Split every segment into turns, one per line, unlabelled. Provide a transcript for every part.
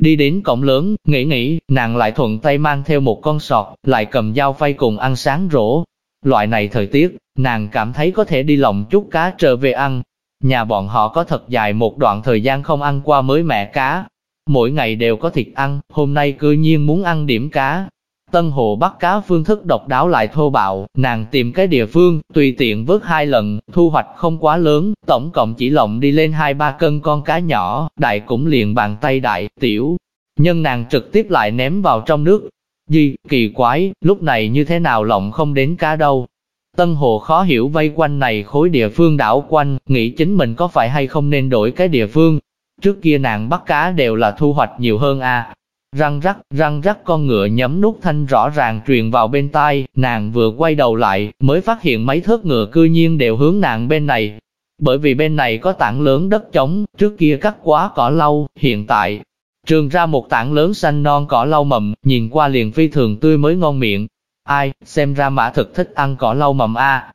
Đi đến cổng lớn, nghĩ nghĩ, nàng lại thuận tay mang theo một con sọt, lại cầm dao phay cùng ăn sáng rổ. Loại này thời tiết, nàng cảm thấy có thể đi lòng chút cá trở về ăn. Nhà bọn họ có thật dài một đoạn thời gian không ăn qua mới mẹ cá. Mỗi ngày đều có thịt ăn, hôm nay cư nhiên muốn ăn điểm cá, Tân Hồ bắt cá phương thức độc đáo lại thô bạo, nàng tìm cái địa phương, tùy tiện vớt hai lần, thu hoạch không quá lớn, tổng cộng chỉ lộng đi lên hai ba cân con cá nhỏ, đại cũng liền bàn tay đại, tiểu. nhân nàng trực tiếp lại ném vào trong nước. Gì, kỳ quái, lúc này như thế nào lộng không đến cá đâu. Tân Hồ khó hiểu vây quanh này khối địa phương đảo quanh, nghĩ chính mình có phải hay không nên đổi cái địa phương. Trước kia nàng bắt cá đều là thu hoạch nhiều hơn a Răng rắc, răng rắc con ngựa nhấm nút thanh rõ ràng truyền vào bên tai, nàng vừa quay đầu lại, mới phát hiện mấy thớt ngựa cư nhiên đều hướng nàng bên này. Bởi vì bên này có tảng lớn đất trống, trước kia cắt quá cỏ lau, hiện tại, trường ra một tảng lớn xanh non cỏ lau mầm, nhìn qua liền phi thường tươi mới ngon miệng. Ai, xem ra mã thực thích ăn cỏ lau mầm a.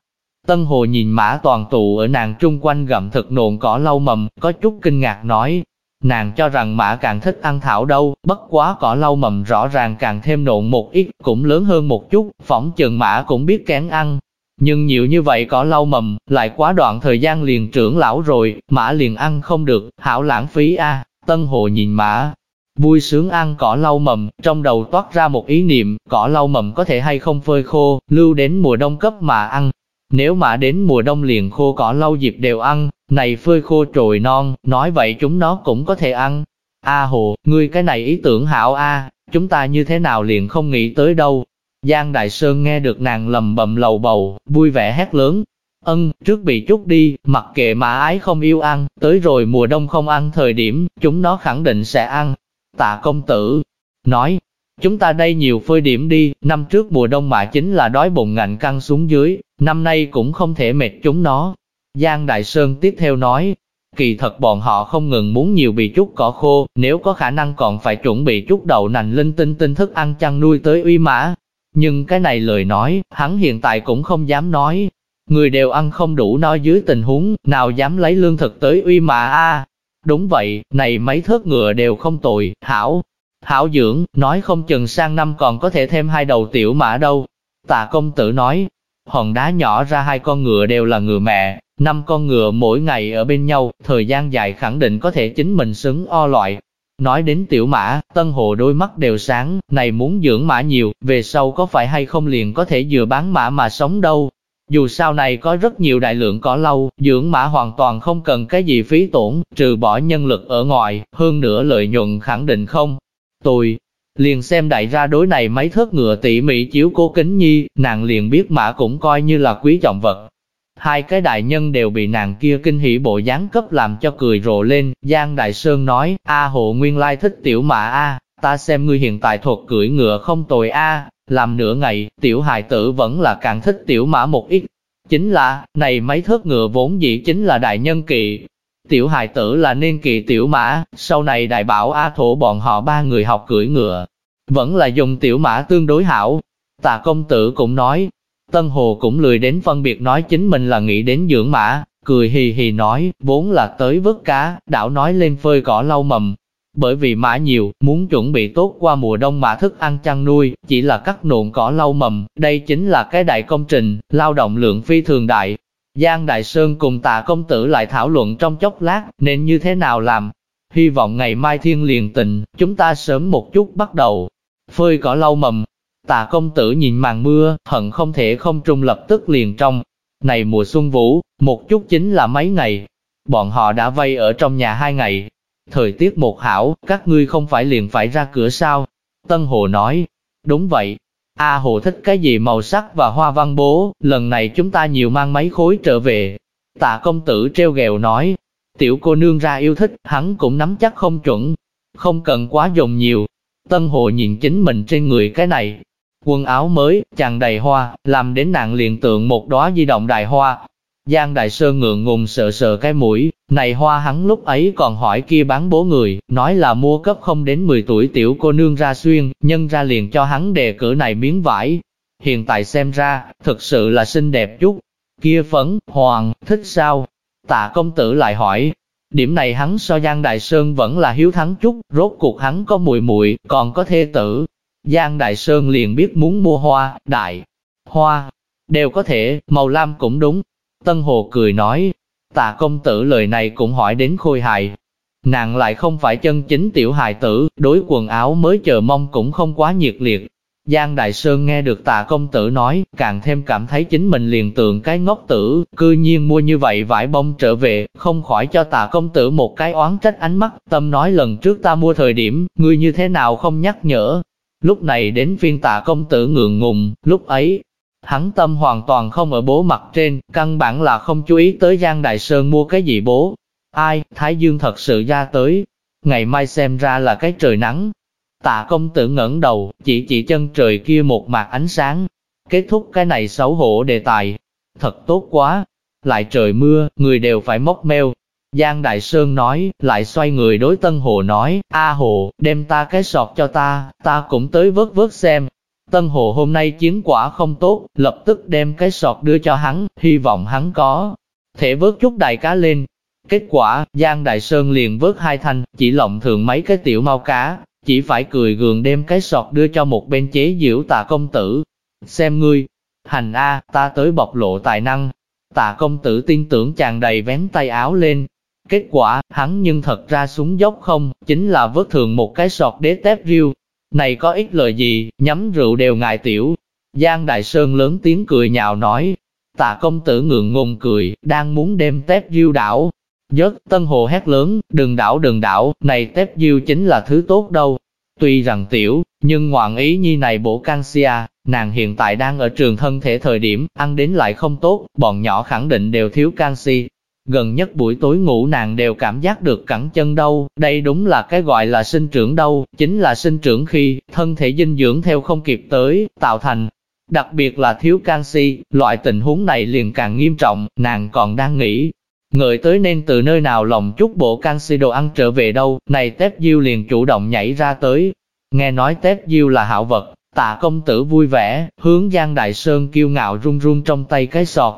Tân Hồ nhìn mã toàn tụ ở nàng trung quanh gặm thực nộn cỏ lau mầm, có chút kinh ngạc nói, Nàng cho rằng mã càng thích ăn thảo đâu, bất quá cỏ lau mầm rõ ràng càng thêm nộn một ít, cũng lớn hơn một chút, phỏng chừng mã cũng biết kén ăn. Nhưng nhiều như vậy cỏ lau mầm, lại quá đoạn thời gian liền trưởng lão rồi, mã liền ăn không được, hảo lãng phí a Tân Hồ nhìn mã, vui sướng ăn cỏ lau mầm, trong đầu toát ra một ý niệm, cỏ lau mầm có thể hay không phơi khô, lưu đến mùa đông cấp mà ăn. Nếu mà đến mùa đông liền khô cỏ lau dịp đều ăn, này phơi khô trồi non, nói vậy chúng nó cũng có thể ăn. A Hồ, ngươi cái này ý tưởng hảo A, chúng ta như thế nào liền không nghĩ tới đâu. Giang Đại Sơn nghe được nàng lầm bầm lầu bầu, vui vẻ hét lớn. Ân, trước bị chút đi, mặc kệ mà ái không yêu ăn, tới rồi mùa đông không ăn thời điểm, chúng nó khẳng định sẽ ăn. Tạ công tử, nói, chúng ta đây nhiều phơi điểm đi, năm trước mùa đông mà chính là đói bụng ngạnh căng xuống dưới, năm nay cũng không thể mệt chúng nó, Giang Đại Sơn tiếp theo nói, kỳ thật bọn họ không ngừng muốn nhiều bị chút cỏ khô, nếu có khả năng còn phải chuẩn bị chút đậu nành linh tinh tinh thức ăn chăn nuôi tới uy mã. Nhưng cái này lời nói, hắn hiện tại cũng không dám nói. Người đều ăn không đủ no dưới tình huống, nào dám lấy lương thực tới uy mã a Đúng vậy, này mấy thớt ngựa đều không tồi, hảo. Hảo dưỡng, nói không chừng sang năm còn có thể thêm hai đầu tiểu mã đâu. Tạ công tử nói, hòn đá nhỏ ra hai con ngựa đều là ngựa mẹ, Năm con ngựa mỗi ngày ở bên nhau, thời gian dài khẳng định có thể chính mình xứng o loại. Nói đến tiểu mã, tân hồ đôi mắt đều sáng, này muốn dưỡng mã nhiều, về sau có phải hay không liền có thể vừa bán mã mà sống đâu. Dù sau này có rất nhiều đại lượng cỏ lâu, dưỡng mã hoàn toàn không cần cái gì phí tổn, trừ bỏ nhân lực ở ngoài, hơn nữa lợi nhuận khẳng định không. Tôi, liền xem đại ra đối này mấy thớt ngựa tỉ mỉ chiếu cố kính nhi, nàng liền biết mã cũng coi như là quý trọng vật, Hai cái đại nhân đều bị nàng kia kinh hỉ bộ dáng cấp làm cho cười rộ lên, Giang Đại Sơn nói, A hộ nguyên lai thích tiểu mã A, ta xem ngươi hiện tại thuật cưỡi ngựa không tồi A, làm nửa ngày, tiểu hài tử vẫn là càng thích tiểu mã một ít. Chính là, này mấy thớt ngựa vốn dĩ chính là đại nhân kỵ. Tiểu hài tử là nên kỳ tiểu mã, sau này đại bảo A thổ bọn họ ba người học cưỡi ngựa. Vẫn là dùng tiểu mã tương đối hảo. Tà công tử cũng nói, Tân Hồ cũng lười đến phân biệt nói chính mình là nghĩ đến dưỡng mã, cười hì hì nói, vốn là tới vớt cá, đảo nói lên phơi cỏ lau mầm. Bởi vì mã nhiều, muốn chuẩn bị tốt qua mùa đông mã thức ăn chăn nuôi, chỉ là cắt nộn cỏ lau mầm, đây chính là cái đại công trình, lao động lượng phi thường đại. Giang Đại Sơn cùng tạ công tử lại thảo luận trong chốc lát, nên như thế nào làm. Hy vọng ngày mai thiên liền tình, chúng ta sớm một chút bắt đầu. Phơi cỏ lau mầm, Tạ công tử nhìn màn mưa, hận không thể không trung lập tức liền trong. Này mùa xuân vũ, một chút chính là mấy ngày. Bọn họ đã vây ở trong nhà hai ngày. Thời tiết một hảo, các ngươi không phải liền phải ra cửa sao? Tân Hồ nói, đúng vậy. A Hồ thích cái gì màu sắc và hoa văn bố, lần này chúng ta nhiều mang mấy khối trở về. Tạ công tử treo ghèo nói, tiểu cô nương ra yêu thích, hắn cũng nắm chắc không chuẩn. Không cần quá dùng nhiều. Tân Hồ nhìn chính mình trên người cái này, Quần áo mới, chàng đầy hoa, làm đến nàng liền tượng một đóa di động đại hoa. Giang Đại Sơn ngượng ngùng sợ sợ cái mũi, này hoa hắn lúc ấy còn hỏi kia bán bố người, nói là mua cấp không đến 10 tuổi tiểu cô nương ra xuyên, nhân ra liền cho hắn đề cử này miếng vải. Hiện tại xem ra, thực sự là xinh đẹp chút. Kia phấn, hoàng, thích sao? Tạ công tử lại hỏi, Điểm này hắn so Giang Đại Sơn vẫn là hiếu thắng chút, rốt cuộc hắn có mùi muội còn có thê tử. Giang Đại Sơn liền biết muốn mua hoa, đại, hoa, đều có thể, màu lam cũng đúng. Tân Hồ cười nói, tạ công tử lời này cũng hỏi đến khôi hài. Nàng lại không phải chân chính tiểu hài tử, đối quần áo mới chờ mong cũng không quá nhiệt liệt, Giang Đại Sơn nghe được tạ công tử nói, càng thêm cảm thấy chính mình liền tượng cái ngốc tử, cư nhiên mua như vậy vải bông trở về, không khỏi cho tạ công tử một cái oán trách ánh mắt, tâm nói lần trước ta mua thời điểm, ngươi như thế nào không nhắc nhở. Lúc này đến phiên tạ công tử ngượng ngùng, lúc ấy, hắn tâm hoàn toàn không ở bố mặt trên, căn bản là không chú ý tới Giang Đại Sơn mua cái gì bố. Ai, Thái Dương thật sự ra tới, ngày mai xem ra là cái trời nắng, Tạ công tử ngẩng đầu, chỉ chỉ chân trời kia một mạc ánh sáng. Kết thúc cái này xấu hổ đề tài. Thật tốt quá. Lại trời mưa, người đều phải móc meo. Giang Đại Sơn nói, lại xoay người đối Tân Hồ nói, A Hồ, đem ta cái sọt cho ta, ta cũng tới vớt vớt xem. Tân Hồ hôm nay chiến quả không tốt, lập tức đem cái sọt đưa cho hắn, hy vọng hắn có thể vớt chút đại cá lên. Kết quả, Giang Đại Sơn liền vớt hai thanh, chỉ lộng thường mấy cái tiểu mau cá, chỉ phải cười gượng đem cái sọt đưa cho một bên chế diễu tà công tử. Xem ngươi, hành a, ta tới bộc lộ tài năng. Tà công tử tin tưởng chàng đầy vén tay áo lên. Kết quả, hắn nhưng thật ra xuống dốc không, chính là vớt thường một cái sọt đế tép riêu. Này có ích lợi gì, nhắm rượu đều ngại tiểu. Giang Đại Sơn lớn tiếng cười nhạo nói. Tạ công tử ngượng ngùng cười, đang muốn đem tép diêu đảo, Dớt, Tân Hồ hét lớn, đừng đảo đừng đảo, này tép diêu chính là thứ tốt đâu. Tuy rằng tiểu, nhưng ngoạn ý nhi này bổ canxia, nàng hiện tại đang ở trường thân thể thời điểm, ăn đến lại không tốt, bọn nhỏ khẳng định đều thiếu canxi. Gần nhất buổi tối ngủ nàng đều cảm giác được cẳng chân đau, đây đúng là cái gọi là sinh trưởng đâu, chính là sinh trưởng khi thân thể dinh dưỡng theo không kịp tới, tạo thành. Đặc biệt là thiếu canxi, loại tình huống này liền càng nghiêm trọng, nàng còn đang nghĩ, Người tới nên từ nơi nào lòng chút bộ canxi đồ ăn trở về đâu, này tép diêu liền chủ động nhảy ra tới. Nghe nói tép diêu là hảo vật, tạ công tử vui vẻ, hướng Giang Đại Sơn kiêu ngạo run run trong tay cái sọt.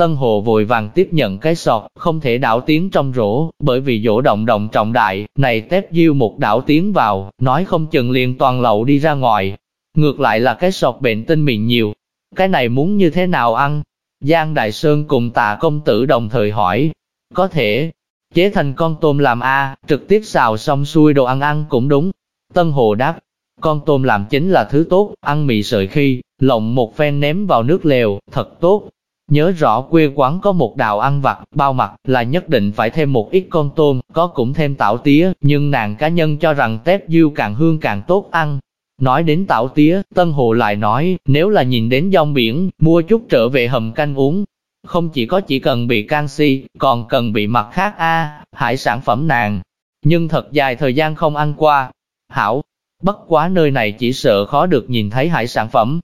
Tân Hồ vội vàng tiếp nhận cái sọt, không thể đảo tiếng trong rổ, bởi vì dỗ động động trọng đại, này tép diêu một đảo tiếng vào, nói không chừng liền toàn lậu đi ra ngoài. Ngược lại là cái sọt bệnh tinh mịn nhiều, cái này muốn như thế nào ăn? Giang Đại Sơn cùng tạ công tử đồng thời hỏi, có thể, chế thành con tôm làm A, trực tiếp xào xong xuôi đồ ăn ăn cũng đúng. Tân Hồ đáp, con tôm làm chính là thứ tốt, ăn mì sợi khi, lộng một phen ném vào nước lèo, thật tốt. Nhớ rõ quê quán có một đạo ăn vặt, bao mặt, là nhất định phải thêm một ít con tôm, có cũng thêm tảo tía, nhưng nàng cá nhân cho rằng tép diêu càng hương càng tốt ăn. Nói đến tảo tía, Tân Hồ lại nói, nếu là nhìn đến dòng biển, mua chút trở về hầm canh uống, không chỉ có chỉ cần bị canxi, còn cần bị mặt khác a hải sản phẩm nàng. Nhưng thật dài thời gian không ăn qua. Hảo, bất quá nơi này chỉ sợ khó được nhìn thấy hải sản phẩm.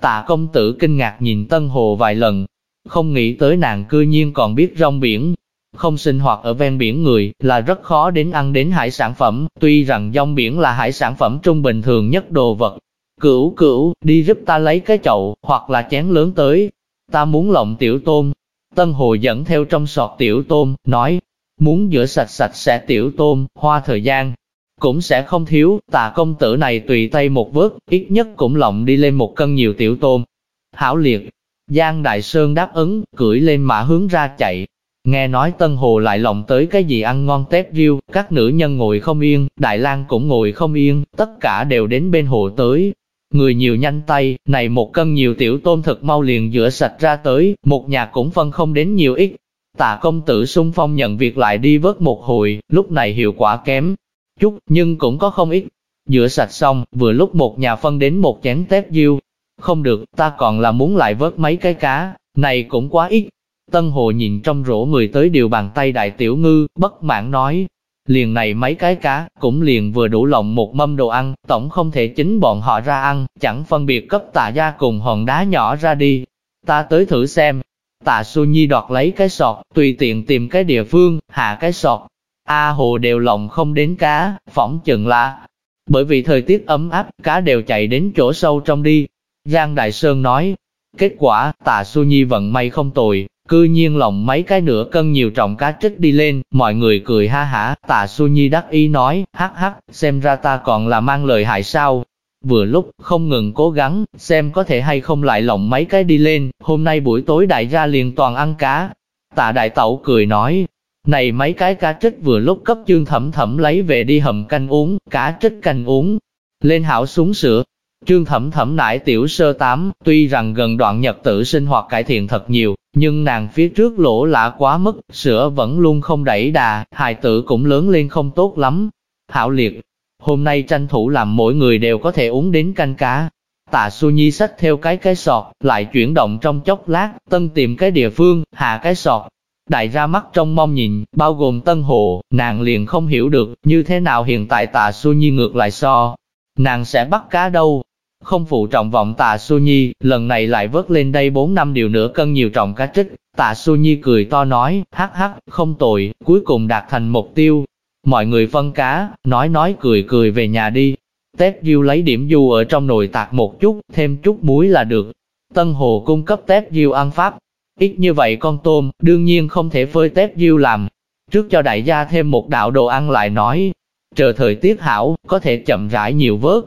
Tạ công tử kinh ngạc nhìn Tân Hồ vài lần, không nghĩ tới nàng cư nhiên còn biết rong biển. Không sinh hoạt ở ven biển người là rất khó đến ăn đến hải sản phẩm, tuy rằng rong biển là hải sản phẩm trung bình thường nhất đồ vật. Cửu cửu, đi giúp ta lấy cái chậu, hoặc là chén lớn tới, ta muốn lộng tiểu tôm. Tân Hồ dẫn theo trong sọt tiểu tôm, nói, muốn rửa sạch sạch sẽ tiểu tôm, hoa thời gian, cũng sẽ không thiếu, tà công tử này tùy tay một vớt, ít nhất cũng lộng đi lên một cân nhiều tiểu tôm. Hảo liệt, Giang Đại Sơn đáp ứng, cưỡi lên mã hướng ra chạy. Nghe nói Tân Hồ lại lòng tới cái gì ăn ngon tép riêu, các nữ nhân ngồi không yên, Đại lang cũng ngồi không yên, tất cả đều đến bên hồ tới, Người nhiều nhanh tay, này một cân nhiều tiểu tôm thật mau liền rửa sạch ra tới, một nhà cũng phân không đến nhiều ít. Tạ công tử sung phong nhận việc lại đi vớt một hồi, lúc này hiệu quả kém. Chút, nhưng cũng có không ít. Rửa sạch xong, vừa lúc một nhà phân đến một chén tép diêu. Không được, ta còn là muốn lại vớt mấy cái cá, này cũng quá ít. Tân Hồ nhìn trong rổ người tới điều bàn tay đại tiểu ngư, bất mãn nói, liền này mấy cái cá, cũng liền vừa đủ lòng một mâm đồ ăn, tổng không thể chính bọn họ ra ăn, chẳng phân biệt cấp tạ gia cùng hòn đá nhỏ ra đi. Ta tới thử xem. Tạ Xu Nhi đoạt lấy cái sọt, tùy tiện tìm cái địa phương, hạ cái sọt. A hồ đều lòng không đến cá, phỏng chừng là. Bởi vì thời tiết ấm áp, cá đều chạy đến chỗ sâu trong đi. Giang Đại Sơn nói, kết quả, tạ Su Nhi vận may không tồi, Cư nhiên lòng mấy cái nửa cân nhiều trọng cá trích đi lên, mọi người cười ha hả, tạ Su Nhi đắc ý nói, hắc hắc, xem ra ta còn là mang lời hại sao. Vừa lúc, không ngừng cố gắng, xem có thể hay không lại lộng mấy cái đi lên, hôm nay buổi tối đại gia liền toàn ăn cá. Tạ đại tẩu cười nói, này mấy cái cá trích vừa lúc cấp chương thẩm thẩm lấy về đi hầm canh uống, cá trích canh uống, lên hảo xuống sữa. Trương thẩm thẩm nải tiểu sơ tám, tuy rằng gần đoạn nhật tử sinh hoạt cải thiện thật nhiều, nhưng nàng phía trước lỗ lã quá mức, sữa vẫn luôn không đẩy đà, hài tử cũng lớn lên không tốt lắm. Hảo liệt, hôm nay tranh thủ làm mỗi người đều có thể uống đến canh cá. Tạ su Nhi xách theo cái cái sọt, lại chuyển động trong chốc lát, tân tìm cái địa phương, hạ cái sọt. Đại ra mắt trong mong nhìn, bao gồm Tân Hồ, nàng liền không hiểu được, như thế nào hiện tại Tạ su Nhi ngược lại so. Nàng sẽ bắt cá đâu, không phụ trọng vọng tạ Su Nhi, lần này lại vớt lên đây 4 năm điều nữa cân nhiều trọng cá trích. Tạ Su Nhi cười to nói, hắc hắc, không tội, cuối cùng đạt thành mục tiêu. Mọi người phân cá, nói nói cười cười về nhà đi. Tép diêu lấy điểm du ở trong nồi tạc một chút, thêm chút muối là được. Tân Hồ cung cấp tép diêu ăn pháp. Ít như vậy con tôm, đương nhiên không thể phơi tép diêu làm. Trước cho đại gia thêm một đạo đồ ăn lại nói, chờ thời tiết hảo, có thể chậm rãi nhiều vớt,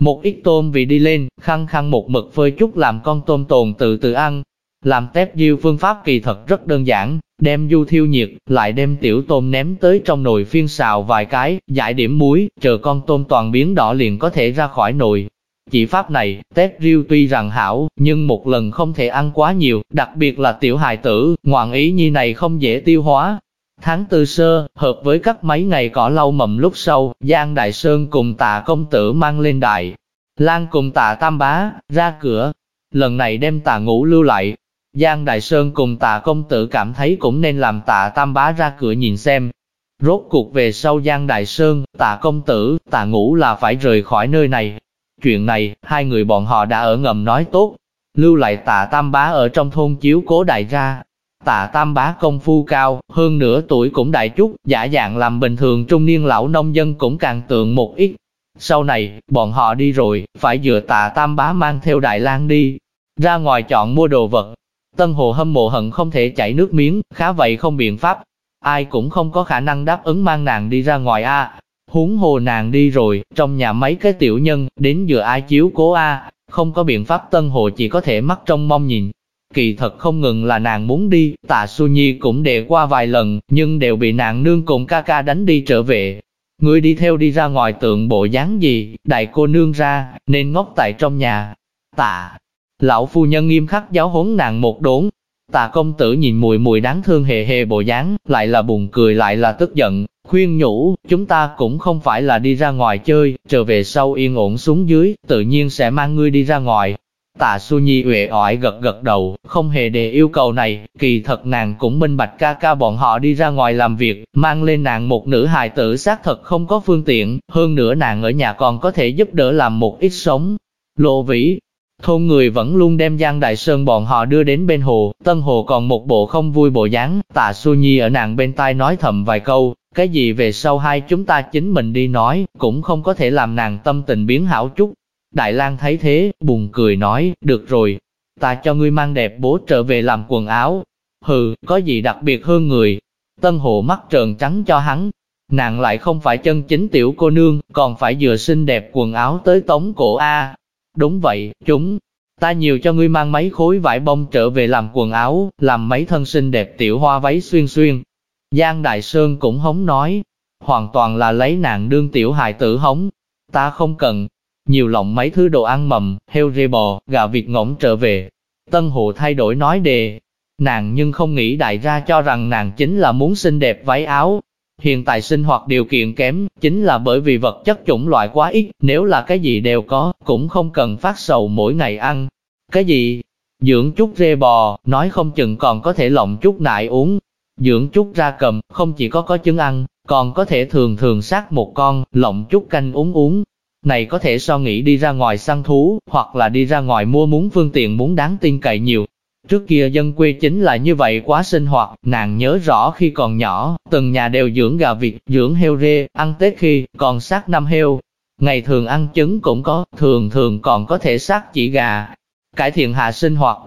một ít tôm vì đi lên, khăn khăn một mực phơi chút làm con tôm tồn từ từ ăn. Làm tép diêu phương pháp kỳ thật rất đơn giản, đem du thiêu nhiệt, lại đem tiểu tôm ném tới trong nồi phiên xào vài cái, giải điểm muối, chờ con tôm toàn biến đỏ liền có thể ra khỏi nồi. Chỉ pháp này, tép riêu tuy rằng hảo, nhưng một lần không thể ăn quá nhiều, đặc biệt là tiểu hài tử, ngoạn ý như này không dễ tiêu hóa, Tháng tư sơ, hợp với các mấy ngày cỏ lau mầm lúc sau, Giang Đại Sơn cùng tạ công tử mang lên đại. Lan cùng tạ tam bá, ra cửa. Lần này đem tạ ngũ lưu lại. Giang Đại Sơn cùng tạ công tử cảm thấy cũng nên làm tạ tam bá ra cửa nhìn xem. Rốt cuộc về sau Giang Đại Sơn, tạ công tử, tạ ngũ là phải rời khỏi nơi này. Chuyện này, hai người bọn họ đã ở ngầm nói tốt. Lưu lại tạ tam bá ở trong thôn chiếu cố đại ra, Tạ Tam Bá công phu cao, hơn nửa tuổi cũng đại chút, giả dạng làm bình thường trung niên lão nông dân cũng càng tượng một ít. Sau này, bọn họ đi rồi, phải dựa Tạ Tam Bá mang theo Đại lang đi, ra ngoài chọn mua đồ vật. Tân Hồ hâm mộ hận không thể chảy nước miếng, khá vậy không biện pháp. Ai cũng không có khả năng đáp ứng mang nàng đi ra ngoài a. Huống hồ nàng đi rồi, trong nhà mấy cái tiểu nhân, đến giờ ai chiếu cố a, không có biện pháp Tân Hồ chỉ có thể mắt trong mong nhìn, Kỳ thật không ngừng là nàng muốn đi, tạ Su Nhi cũng đề qua vài lần, nhưng đều bị nàng nương cùng ca ca đánh đi trở về. Người đi theo đi ra ngoài tượng bộ dáng gì, đại cô nương ra, nên ngốc tại trong nhà. Tạ, lão phu nhân nghiêm khắc giáo huấn nàng một đốn. Tạ công tử nhìn mùi mùi đáng thương hề hề bộ dáng, lại là buồn cười lại là tức giận, khuyên nhủ, chúng ta cũng không phải là đi ra ngoài chơi, trở về sau yên ổn xuống dưới, tự nhiên sẽ mang ngươi đi ra ngoài, Tạ Su Nhi uể oải gật gật đầu, không hề đề yêu cầu này, kỳ thật nàng cũng minh bạch ca ca bọn họ đi ra ngoài làm việc, mang lên nàng một nữ hài tử xác thật không có phương tiện, hơn nữa nàng ở nhà còn có thể giúp đỡ làm một ít sống. Lộ vĩ, thôn người vẫn luôn đem Giang Đại Sơn bọn họ đưa đến bên hồ, Tân Hồ còn một bộ không vui bộ dáng, Tạ Su Nhi ở nàng bên tai nói thầm vài câu, cái gì về sau hai chúng ta chính mình đi nói, cũng không có thể làm nàng tâm tình biến hảo chút, Đại lang thấy thế, buồn cười nói, được rồi, ta cho ngươi mang đẹp bố trở về làm quần áo. Hừ, có gì đặc biệt hơn người. Tân hộ mắt trợn trắng cho hắn. Nàng lại không phải chân chính tiểu cô nương, còn phải vừa xinh đẹp quần áo tới tống cổ A. Đúng vậy, chúng. Ta nhiều cho ngươi mang mấy khối vải bông trở về làm quần áo, làm mấy thân xinh đẹp tiểu hoa váy xuyên xuyên. Giang Đại Sơn cũng hống nói, hoàn toàn là lấy nàng đương tiểu hài tử hống. Ta không cần, nhiều lộng mấy thứ đồ ăn mầm, heo rê bò, gà vịt ngỗng trở về. Tân Hồ thay đổi nói đề, nàng nhưng không nghĩ đại ra cho rằng nàng chính là muốn xinh đẹp váy áo. Hiện tại sinh hoạt điều kiện kém, chính là bởi vì vật chất chủng loại quá ít, nếu là cái gì đều có, cũng không cần phát sầu mỗi ngày ăn. Cái gì? Dưỡng chút rê bò, nói không chừng còn có thể lộng chút nại uống. Dưỡng chút ra cầm, không chỉ có có trứng ăn, còn có thể thường thường sát một con, lộng chút canh uống uống, này có thể so nghĩ đi ra ngoài săn thú, hoặc là đi ra ngoài mua muốn phương tiện muốn đáng tin cậy nhiều. Trước kia dân quê chính là như vậy quá sinh hoạt, nàng nhớ rõ khi còn nhỏ, từng nhà đều dưỡng gà vịt, dưỡng heo rê, ăn Tết khi, còn sát năm heo. Ngày thường ăn trứng cũng có, thường thường còn có thể sát chỉ gà. Cải thiện hạ sinh hoạt.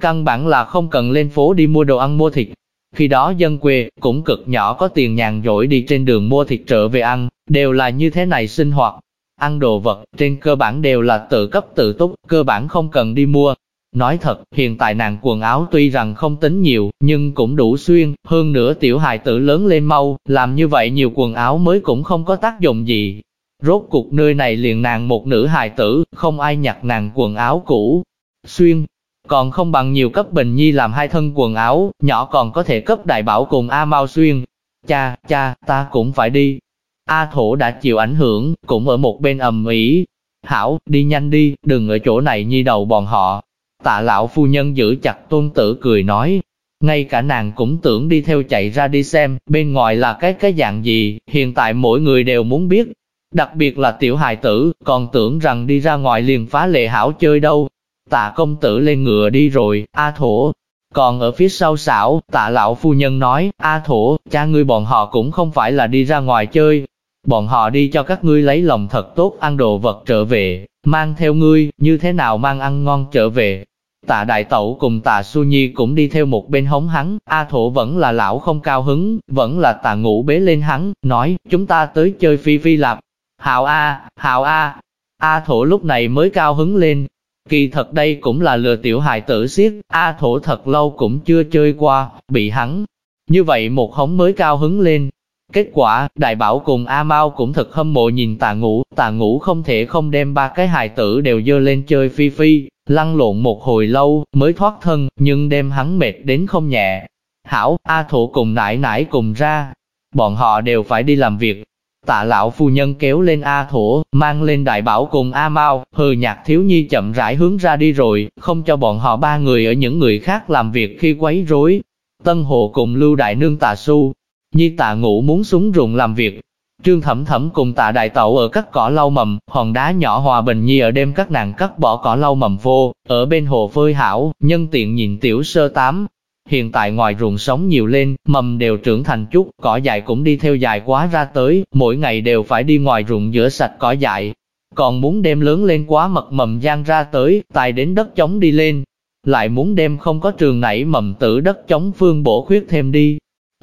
căn bản là không cần lên phố đi mua đồ ăn mua thịt. Khi đó dân quê, cũng cực nhỏ có tiền nhàn rỗi đi trên đường mua thịt trở về ăn, đều là như thế này sinh hoạt. Ăn đồ vật, trên cơ bản đều là tự cấp tự túc, cơ bản không cần đi mua. Nói thật, hiện tại nàng quần áo tuy rằng không tính nhiều, nhưng cũng đủ xuyên, hơn nữa tiểu hài tử lớn lên mau, làm như vậy nhiều quần áo mới cũng không có tác dụng gì. Rốt cuộc nơi này liền nàng một nữ hài tử, không ai nhặt nàng quần áo cũ. Xuyên, còn không bằng nhiều cấp Bình Nhi làm hai thân quần áo, nhỏ còn có thể cấp đại bảo cùng A Mao xuyên. Cha, cha, ta cũng phải đi. A Thổ đã chịu ảnh hưởng, cũng ở một bên ầm ĩ. Hảo, đi nhanh đi, đừng ở chỗ này nhi đầu bọn họ. Tạ lão phu nhân giữ chặt tôn tử cười nói. Ngay cả nàng cũng tưởng đi theo chạy ra đi xem, bên ngoài là cái cái dạng gì, hiện tại mỗi người đều muốn biết. Đặc biệt là tiểu hài tử, còn tưởng rằng đi ra ngoài liền phá lệ hảo chơi đâu, Tạ công tử lên ngựa đi rồi, A Thổ. Còn ở phía sau xảo, tạ lão phu nhân nói, A Thổ, cha ngươi bọn họ cũng không phải là đi ra ngoài chơi. Bọn họ đi cho các ngươi lấy lòng thật tốt ăn đồ vật trở về, mang theo ngươi, như thế nào mang ăn ngon trở về. Tạ đại tẩu cùng tạ su nhi cũng đi theo một bên hống hắn, A Thổ vẫn là lão không cao hứng, vẫn là tạ ngủ bế lên hắn, nói, chúng ta tới chơi phi phi lạp. Hạo A, Hạo A, A Thổ lúc này mới cao hứng lên, Kỳ thật đây cũng là lừa tiểu hài tử siết, A thổ thật lâu cũng chưa chơi qua, bị hắn. Như vậy một hống mới cao hứng lên. Kết quả, đại bảo cùng A Mau cũng thật hâm mộ nhìn tà ngũ, tà ngũ không thể không đem ba cái hài tử đều dơ lên chơi phi phi, lăn lộn một hồi lâu, mới thoát thân, nhưng đem hắn mệt đến không nhẹ. Hảo, A thổ cùng nải nải cùng ra, bọn họ đều phải đi làm việc, Tạ lão phu nhân kéo lên A Thổ, mang lên đại bảo cùng A Mau, hừ nhạc thiếu nhi chậm rãi hướng ra đi rồi, không cho bọn họ ba người ở những người khác làm việc khi quấy rối. Tân Hồ cùng Lưu Đại Nương Tạ Su, Nhi Tạ ngủ muốn xuống ruộng làm việc. Trương Thẩm Thẩm cùng Tạ Đại Tẩu ở cắt cỏ lau mầm, hòn đá nhỏ hòa bình nhi ở đêm các nàng cắt bỏ cỏ lau mầm vô, ở bên hồ phơi hảo, nhân tiện nhìn tiểu sơ tám, Hiện tại ngoài ruộng sống nhiều lên, mầm đều trưởng thành chút, cỏ dại cũng đi theo dài quá ra tới, mỗi ngày đều phải đi ngoài ruộng rửa sạch cỏ dại. Còn muốn đem lớn lên quá mật mầm gian ra tới, tài đến đất chống đi lên. Lại muốn đem không có trường nảy mầm tử đất chống phương bổ khuyết thêm đi.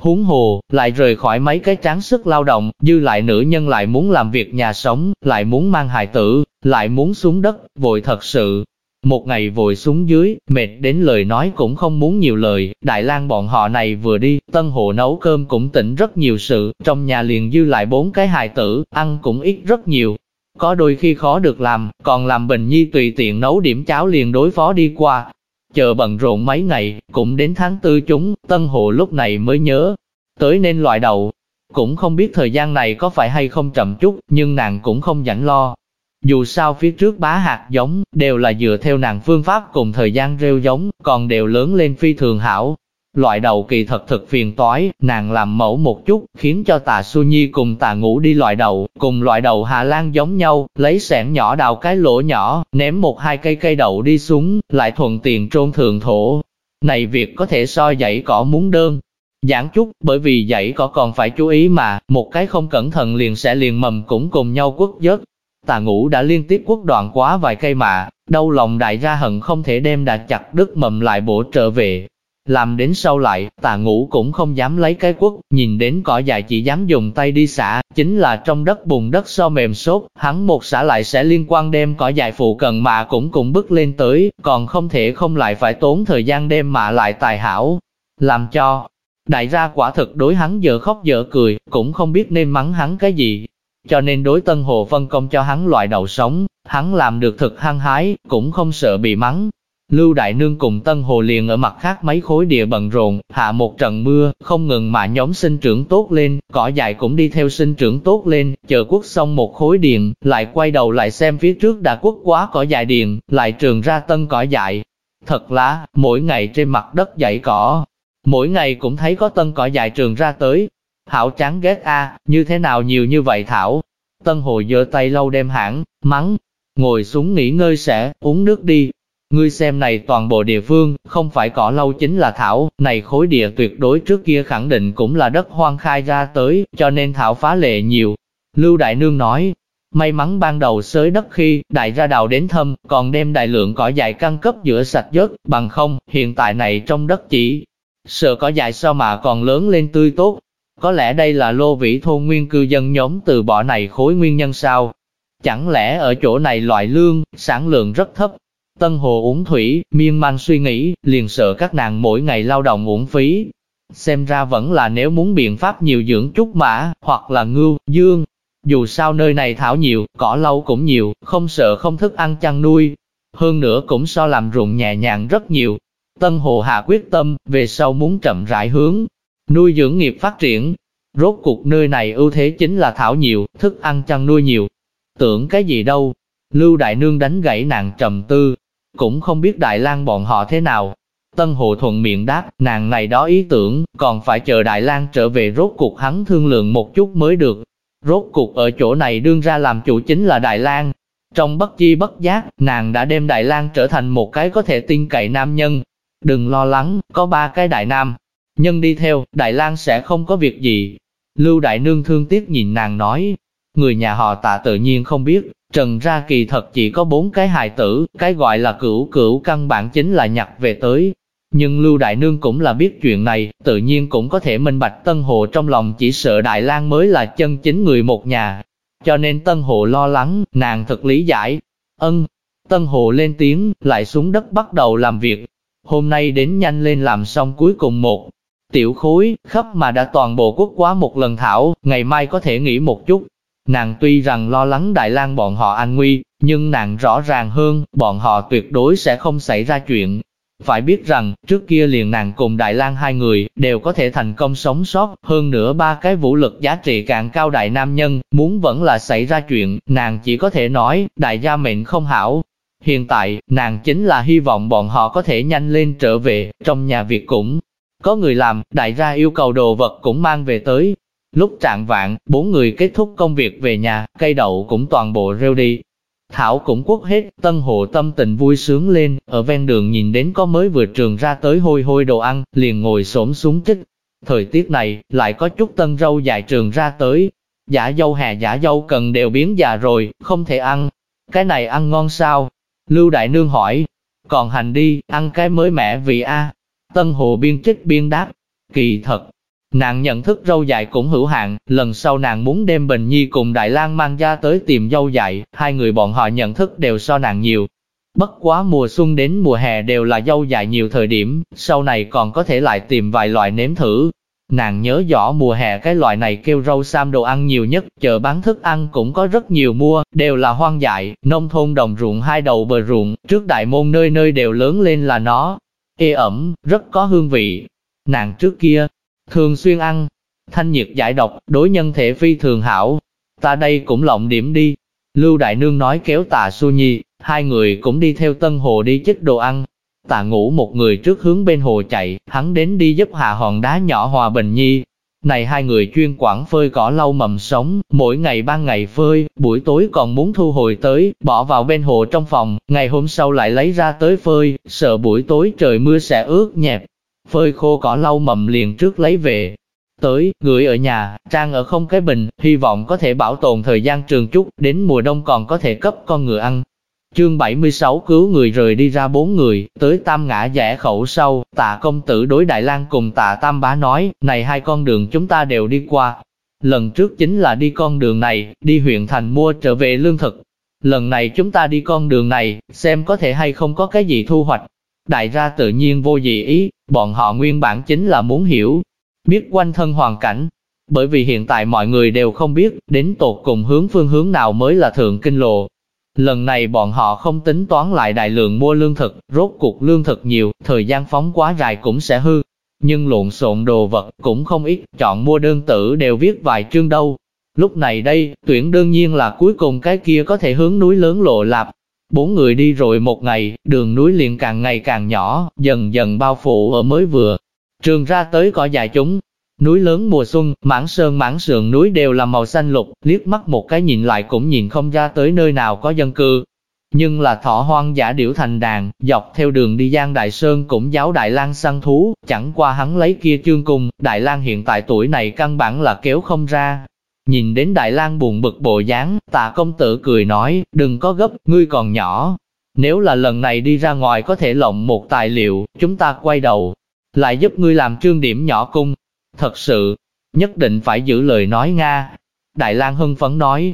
Huống hồ, lại rời khỏi mấy cái tráng sức lao động, dư lại nữ nhân lại muốn làm việc nhà sống, lại muốn mang hài tử, lại muốn xuống đất, vội thật sự, một ngày vội xuống dưới, mệt đến lời nói cũng không muốn nhiều lời, Đại lang bọn họ này vừa đi, tân hộ nấu cơm cũng tỉnh rất nhiều sự, trong nhà liền dư lại bốn cái hài tử, ăn cũng ít rất nhiều. Có đôi khi khó được làm, còn làm bình nhi tùy tiện nấu điểm cháo liền đối phó đi qua. Chờ bận rộn mấy ngày, cũng đến tháng tư chúng, tân Hồ lúc này mới nhớ. Tới nên loại đầu, cũng không biết thời gian này có phải hay không chậm chút, nhưng nàng cũng không rảnh lo, dù sao phía trước bá hạt giống, đều là dựa theo nàng phương pháp cùng thời gian rêu giống, còn đều lớn lên phi thường hảo. Loại đầu kỳ thật thực phiền toái, nàng làm mẫu một chút, khiến cho tà su nhi cùng tà ngủ đi loại đầu, cùng loại đầu Hà Lan giống nhau, lấy sẻn nhỏ đào cái lỗ nhỏ, ném một hai cây cây đậu đi xuống, lại thuận tiện trôn thường thổ. Này việc có thể so dãy cỏ muốn đơn, giảng chút, bởi vì dãy cỏ còn phải chú ý mà, một cái không cẩn thận liền sẽ liền mầm cũng cùng nhau quất dớt, Tà ngũ đã liên tiếp quất đoạn quá vài cây mạ, đau lòng đại ra hận không thể đem đã chặt đứt mầm lại bổ trở về. Làm đến sau lại, tà ngũ cũng không dám lấy cái quất, nhìn đến cỏ dài chỉ dám dùng tay đi xả, chính là trong đất bùn đất so mềm sốt, hắn một xả lại sẽ liên quan đem cỏ dài phụ cần mà cũng cũng bước lên tới, còn không thể không lại phải tốn thời gian đem mà lại tài hảo. Làm cho, đại gia quả thực đối hắn dở khóc dở cười, cũng không biết nên mắng hắn cái gì, cho nên đối Tân Hồ phân công cho hắn loại đầu sống, hắn làm được thực hăng hái, cũng không sợ bị mắng. Lưu Đại Nương cùng Tân Hồ liền ở mặt khác mấy khối địa bận rộn, hạ một trận mưa, không ngừng mà nhóm sinh trưởng tốt lên, cỏ dại cũng đi theo sinh trưởng tốt lên, chờ quốc xong một khối điện, lại quay đầu lại xem phía trước đã quốc quá cỏ dại điện, lại trường ra tân cỏ dại. Thật là mỗi ngày trên mặt đất dãy cỏ, mỗi ngày cũng thấy có tân cỏ dại trường ra tới, Thảo chán ghét a, như thế nào nhiều như vậy Thảo? Tân Hồ giơ tay lâu đem hãng, mắng, ngồi xuống nghỉ ngơi sẽ, uống nước đi. Ngươi xem này toàn bộ địa phương, không phải cỏ lâu chính là Thảo, này khối địa tuyệt đối trước kia khẳng định cũng là đất hoang khai ra tới, cho nên Thảo phá lệ nhiều. Lưu Đại Nương nói, May mắn ban đầu xới đất khi đại ra đào đến thâm, còn đem đại lượng cỏ dại căng cấp giữa sạch dớt, bằng không, hiện tại này trong đất chỉ sợ cỏ dại sao mà còn lớn lên tươi tốt. Có lẽ đây là lô vĩ thôn nguyên cư dân nhóm từ bỏ này khối nguyên nhân sao? Chẳng lẽ ở chỗ này loại lương, sản lượng rất thấp? Tân Hồ uống thủy, miên man suy nghĩ, liền sợ các nàng mỗi ngày lao động uổng phí. Xem ra vẫn là nếu muốn biện pháp nhiều dưỡng chút mã, hoặc là ngưu, dương, dù sao nơi này thảo nhiều, cỏ lâu cũng nhiều, không sợ không thức ăn chăn nuôi. Hơn nữa cũng so làm ruộng nhẹ nhàng rất nhiều. Tân Hồ Hạ quyết tâm, về sau muốn chậm rãi hướng, nuôi dưỡng nghiệp phát triển. Rốt cuộc nơi này ưu thế chính là thảo nhiều, thức ăn chăn nuôi nhiều. Tưởng cái gì đâu. Lưu Đại Nương đánh gãy nàng trầm tư. Cũng không biết Đại lang bọn họ thế nào. Tân Hồ thuận miệng đáp, nàng này đó ý tưởng, còn phải chờ Đại lang trở về rốt cuộc hắn thương lượng một chút mới được. Rốt cuộc ở chỗ này đương ra làm chủ chính là Đại lang Trong bất chi bất giác, nàng đã đem Đại lang trở thành một cái có thể tin cậy nam nhân. Đừng lo lắng, có ba cái đại nam. Nhân đi theo, Đại lang sẽ không có việc gì. Lưu Đại Nương thương tiếc nhìn nàng nói. Người nhà họ tạ tự nhiên không biết, Trần ra kỳ thật chỉ có bốn cái hài tử, cái gọi là cửu cửu căn bản chính là nhặt về tới, nhưng Lưu Đại Nương cũng là biết chuyện này, tự nhiên cũng có thể minh bạch Tân Hồ trong lòng chỉ sợ Đại lang mới là chân chính người một nhà. Cho nên Tân Hồ lo lắng, nàng thật lý giải. Ân, Tân Hồ lên tiếng, lại xuống đất bắt đầu làm việc. Hôm nay đến nhanh lên làm xong cuối cùng một tiểu khối, khắp mà đã toàn bộ quốc quá một lần thảo, ngày mai có thể nghỉ một chút. Nàng tuy rằng lo lắng Đại lang bọn họ an nguy, nhưng nàng rõ ràng hơn, bọn họ tuyệt đối sẽ không xảy ra chuyện, phải biết rằng, trước kia liền nàng cùng Đại lang hai người, đều có thể thành công sống sót, hơn nữa ba cái vũ lực giá trị càng cao đại nam nhân, muốn vẫn là xảy ra chuyện, nàng chỉ có thể nói, đại gia mệnh không hảo. Hiện tại, nàng chính là hy vọng bọn họ có thể nhanh lên trở về, trong nhà việc cũng có người làm, đại gia yêu cầu đồ vật cũng mang về tới. Lúc trạng vạn, bốn người kết thúc công việc về nhà, cây đậu cũng toàn bộ rêu đi, Thảo cũng quất hết, tân hộ tâm tình vui sướng lên, ở ven đường nhìn đến có mới vừa trường ra tới hôi hôi đồ ăn, liền ngồi xổm xuống chích. Thời tiết này, lại có chút tân râu dài trường ra tới. Giả dâu hè giả dâu cần đều biến già rồi, không thể ăn. Cái này ăn ngon sao? Lưu Đại Nương hỏi. Còn hành đi, ăn cái mới mẻ vì a Tân hồ biên trích biên đáp. Kỳ thật, Nàng nhận thức râu dài cũng hữu hạn, lần sau nàng muốn đem Bình Nhi cùng Đại lang mang ra tới tìm dâu dại, hai người bọn họ nhận thức đều so nàng nhiều. Bất quá mùa xuân đến mùa hè đều là dâu dài nhiều thời điểm, sau này còn có thể lại tìm vài loại nếm thử. Nàng nhớ rõ mùa hè cái loại này kêu rau sam đồ ăn nhiều nhất, chợ bán thức ăn cũng có rất nhiều mua, đều là hoang dại, nông thôn đồng ruộng hai đầu bờ ruộng, trước đại môn nơi nơi đều lớn lên là nó. Ê ẩm, rất có hương vị. Nàng trước kia, thường xuyên ăn, thanh nhiệt giải độc, đối nhân thể phi thường hảo. Ta đây cũng lộng điểm đi. Lưu Đại Nương nói kéo tà su nhi, hai người cũng đi theo Tân Hồ đi chích đồ ăn. Tà ngủ một người trước hướng bên hồ chạy, hắn đến đi giúp hạ hòn đá nhỏ hòa bình nhi. Này hai người chuyên quản phơi cỏ lau mầm sống, mỗi ngày ban ngày phơi, buổi tối còn muốn thu hồi tới, bỏ vào bên hồ trong phòng, ngày hôm sau lại lấy ra tới phơi, sợ buổi tối trời mưa sẽ ướt nhẹp, phơi khô cỏ lau mầm liền trước lấy về. Tới, gửi ở nhà, trang ở không cái bình, hy vọng có thể bảo tồn thời gian trường chút, đến mùa đông còn có thể cấp con ngựa ăn. Chương 76 cứu người rời đi ra bốn người, tới tam ngã rẽ khẩu sau, tạ công tử đối Đại lang cùng tạ tam bá nói, này hai con đường chúng ta đều đi qua. Lần trước chính là đi con đường này, đi huyện thành mua trở về lương thực. Lần này chúng ta đi con đường này, xem có thể hay không có cái gì thu hoạch. Đại ra tự nhiên vô gì ý, bọn họ nguyên bản chính là muốn hiểu, biết quanh thân hoàn cảnh. Bởi vì hiện tại mọi người đều không biết, đến tột cùng hướng phương hướng nào mới là thượng kinh lộ. Lần này bọn họ không tính toán lại đại lượng mua lương thực, rốt cuộc lương thực nhiều, thời gian phóng quá dài cũng sẽ hư. Nhưng lộn xộn đồ vật cũng không ít, chọn mua đơn tử đều viết vài chương đâu. Lúc này đây, tuyển đương nhiên là cuối cùng cái kia có thể hướng núi lớn lộ lạp, Bốn người đi rồi một ngày, đường núi liền càng ngày càng nhỏ, dần dần bao phủ ở mới vừa. Trường ra tới cỏ dài chúng, núi lớn mùa xuân, mảng sơn mảng sườn núi đều là màu xanh lục, liếc mắt một cái nhìn lại cũng nhìn không ra tới nơi nào có dân cư. Nhưng là thỏ hoang giả điểu thành đàn, dọc theo đường đi Giang Đại Sơn cũng giáo Đại lang săn thú, chẳng qua hắn lấy kia chương cung, Đại lang hiện tại tuổi này căn bản là kéo không ra. Nhìn đến Đại lang buồn bực bộ dáng, tạ công tử cười nói, đừng có gấp, ngươi còn nhỏ. Nếu là lần này đi ra ngoài có thể lộng một tài liệu, chúng ta quay đầu, lại giúp ngươi làm trương điểm nhỏ cung. Thật sự, nhất định phải giữ lời nói Nga. Đại lang hưng phấn nói,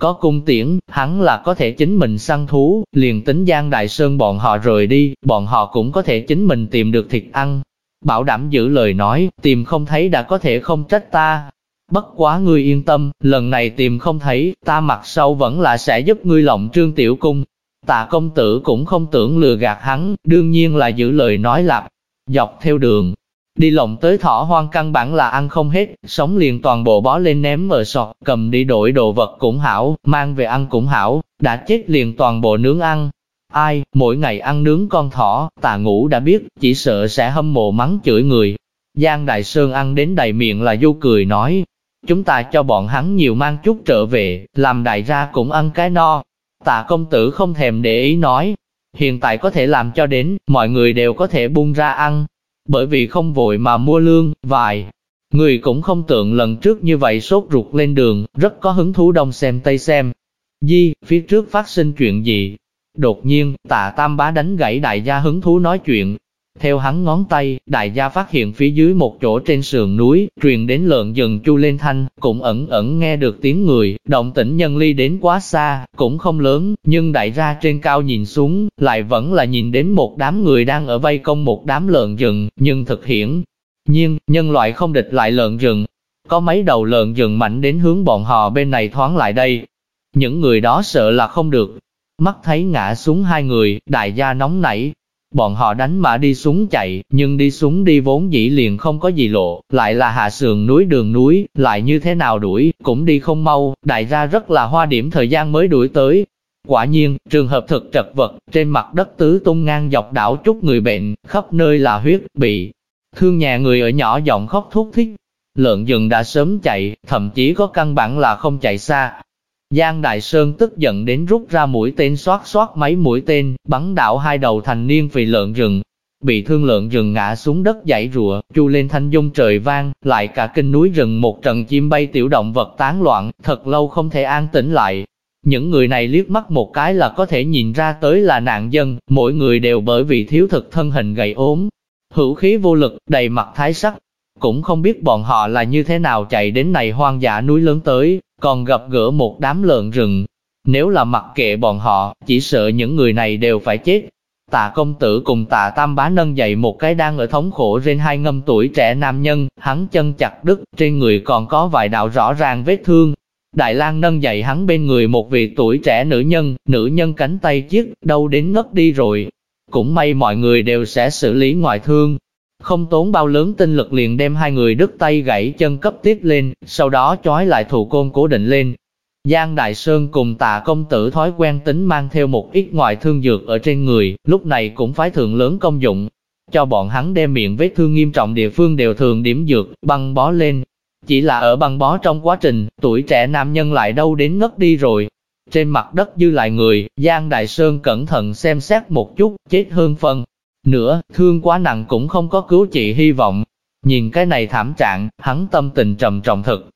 có cung tiễn, hắn là có thể chính mình săn thú, liền tính Giang Đại Sơn bọn họ rời đi, bọn họ cũng có thể chính mình tìm được thịt ăn. Bảo đảm giữ lời nói, tìm không thấy đã có thể không trách ta. Bất quá ngươi yên tâm, lần này tìm không thấy, ta mặt sau vẫn là sẽ giúp ngươi lộng trương tiểu cung. Tạ công tử cũng không tưởng lừa gạt hắn, đương nhiên là giữ lời nói lặp. Dọc theo đường, Đi lộng tới thỏ hoang căn bản là ăn không hết, sống liền toàn bộ bó lên ném ở sọt, cầm đi đổi đồ vật cũng hảo, mang về ăn cũng hảo, đã chết liền toàn bộ nướng ăn. Ai, mỗi ngày ăn nướng con thỏ, tà ngủ đã biết, chỉ sợ sẽ hâm mộ mắng chửi người. Giang Đại Sơn ăn đến đầy miệng là du cười nói, chúng ta cho bọn hắn nhiều mang chút trở về, làm đại gia cũng ăn cái no. Tạ công tử không thèm để ý nói, hiện tại có thể làm cho đến, mọi người đều có thể buông ra ăn, bởi vì không vội mà mua lương, vài. Người cũng không tượng lần trước như vậy sốt ruột lên đường, rất có hứng thú đông xem tây xem. Di, phía trước phát sinh chuyện gì? Đột nhiên, tạ tam bá đánh gãy đại gia hứng thú nói chuyện, theo hắn ngón tay, đại gia phát hiện phía dưới một chỗ trên sườn núi, truyền đến lợn rừng chu lên thanh, cũng ẩn ẩn nghe được tiếng người, động tĩnh nhân ly đến quá xa, cũng không lớn, nhưng đại gia trên cao nhìn xuống, lại vẫn là nhìn đến một đám người đang ở vây công một đám lợn rừng, nhưng thực hiển nhiên, nhân loại không địch lại lợn rừng. Có mấy đầu lợn rừng mạnh đến hướng bọn họ bên này thoáng lại đây. Những người đó sợ là không được. Mắt thấy ngã xuống hai người, đại gia nóng nảy, Bọn họ đánh mã đi xuống chạy, nhưng đi xuống đi vốn dĩ liền không có gì lộ, lại là hạ sườn núi đường núi, lại như thế nào đuổi, cũng đi không mau, đại ra rất là hoa điểm thời gian mới đuổi tới. Quả nhiên, trường hợp thực trật vật, trên mặt đất tứ tung ngang dọc đảo chút người bệnh, khắp nơi là huyết, bị thương nhà người ở nhỏ giọng khóc thúc thích. Lợn rừng đã sớm chạy, thậm chí có căn bản là không chạy xa, Giang Đại Sơn tức giận đến rút ra mũi tên xoát xoát mấy mũi tên, bắn đảo hai đầu thành niên vì lợn rừng. Bị thương lợn rừng ngã xuống đất dãy rùa, chu lên thanh dung trời vang, lại cả kinh núi rừng một trận chim bay tiểu động vật tán loạn, thật lâu không thể an tĩnh lại. Những người này liếc mắt một cái là có thể nhìn ra tới là nạn dân, mỗi người đều bởi vì thiếu thực thân hình gầy ốm, hữu khí vô lực, đầy mặt thái sắc. Cũng không biết bọn họ là như thế nào chạy đến này hoang dã núi lớn tới, còn gặp gỡ một đám lợn rừng. Nếu là mặc kệ bọn họ, chỉ sợ những người này đều phải chết. Tạ công tử cùng tạ tam bá nâng dậy một cái đang ở thống khổ trên hai ngâm tuổi trẻ nam nhân, hắn chân chặt đứt, trên người còn có vài đạo rõ ràng vết thương. Đại lang nâng dậy hắn bên người một vị tuổi trẻ nữ nhân, nữ nhân cánh tay chiếc, đâu đến ngất đi rồi. Cũng may mọi người đều sẽ xử lý ngoại thương, không tốn bao lớn tinh lực liền đem hai người đứt tay gãy chân cấp tiếp lên, sau đó chói lại thủ côn cố định lên. Giang Đại Sơn cùng tạ công tử thói quen tính mang theo một ít ngoại thương dược ở trên người, lúc này cũng phải thường lớn công dụng. Cho bọn hắn đem miệng vết thương nghiêm trọng địa phương đều thường điểm dược, băng bó lên. Chỉ là ở băng bó trong quá trình, tuổi trẻ nam nhân lại đâu đến ngất đi rồi. Trên mặt đất dư lại người, Giang Đại Sơn cẩn thận xem xét một chút, chết hơn phân, nữa, thương quá nặng cũng không có cứu trị hy vọng. Nhìn cái này thảm trạng, hắn tâm tình trầm trọng thực.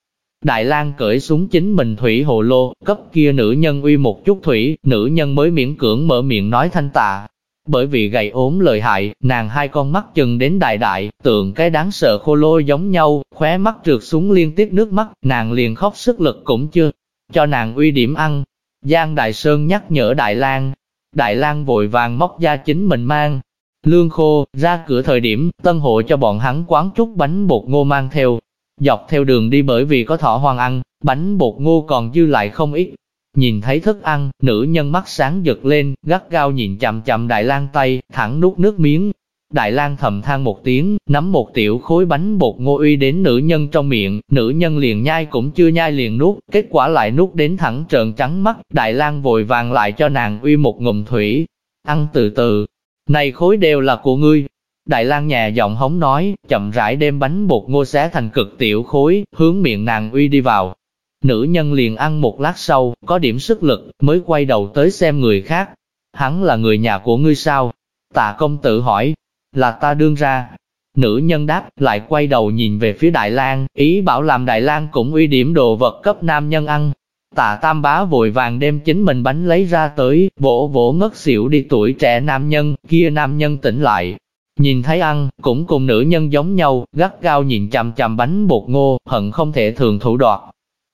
Đại lang cởi xuống chính mình thủy hồ lô, cấp kia nữ nhân uy một chút thủy, nữ nhân mới miễn cưỡng mở miệng nói thanh tạ. Bởi vì gầy ốm lợi hại, nàng hai con mắt chừng đến đại đại, tượng cái đáng sợ khô lô giống nhau, khóe mắt trượt xuống liên tiếp nước mắt, nàng liền khóc sức lực cũng chưa, cho nàng uy điểm ăn. Giang Đại Sơn nhắc nhở Đại lang Đại lang vội vàng móc ra chính mình mang, Lương khô, ra cửa thời điểm, tân hộ cho bọn hắn quán chút bánh bột ngô mang theo. Dọc theo đường đi bởi vì có thỏ hoang ăn, bánh bột ngô còn dư lại không ít. Nhìn thấy thức ăn, nữ nhân mắt sáng giật lên, gắt gao nhìn chậm chậm Đại lang tay, thẳng nuốt nước miếng. Đại lang thầm than một tiếng, nắm một tiểu khối bánh bột ngô uy đến nữ nhân trong miệng, nữ nhân liền nhai cũng chưa nhai liền nuốt, kết quả lại nuốt đến thẳng trợn trắng mắt, Đại lang vội vàng lại cho nàng uy một ngụm thủy. Ăn từ từ, này khối đều là của ngươi. Đại lang nhà giọng hống nói, chậm rãi đem bánh bột ngô xé thành cực tiểu khối, hướng miệng nàng uy đi vào. Nữ nhân liền ăn một lát sau, có điểm sức lực, mới quay đầu tới xem người khác. Hắn là người nhà của ngươi sao? Tạ công tử hỏi, là ta đương ra. Nữ nhân đáp, lại quay đầu nhìn về phía Đại lang ý bảo làm Đại lang cũng uy điểm đồ vật cấp nam nhân ăn. Tạ Tam Bá vội vàng đem chính mình bánh lấy ra tới, vỗ vỗ ngất xỉu đi tuổi trẻ nam nhân, kia nam nhân tỉnh lại. Nhìn thấy ăn, cũng cùng nữ nhân giống nhau, gắt gao nhìn chằm chằm bánh bột ngô, hận không thể thường thủ đoạt.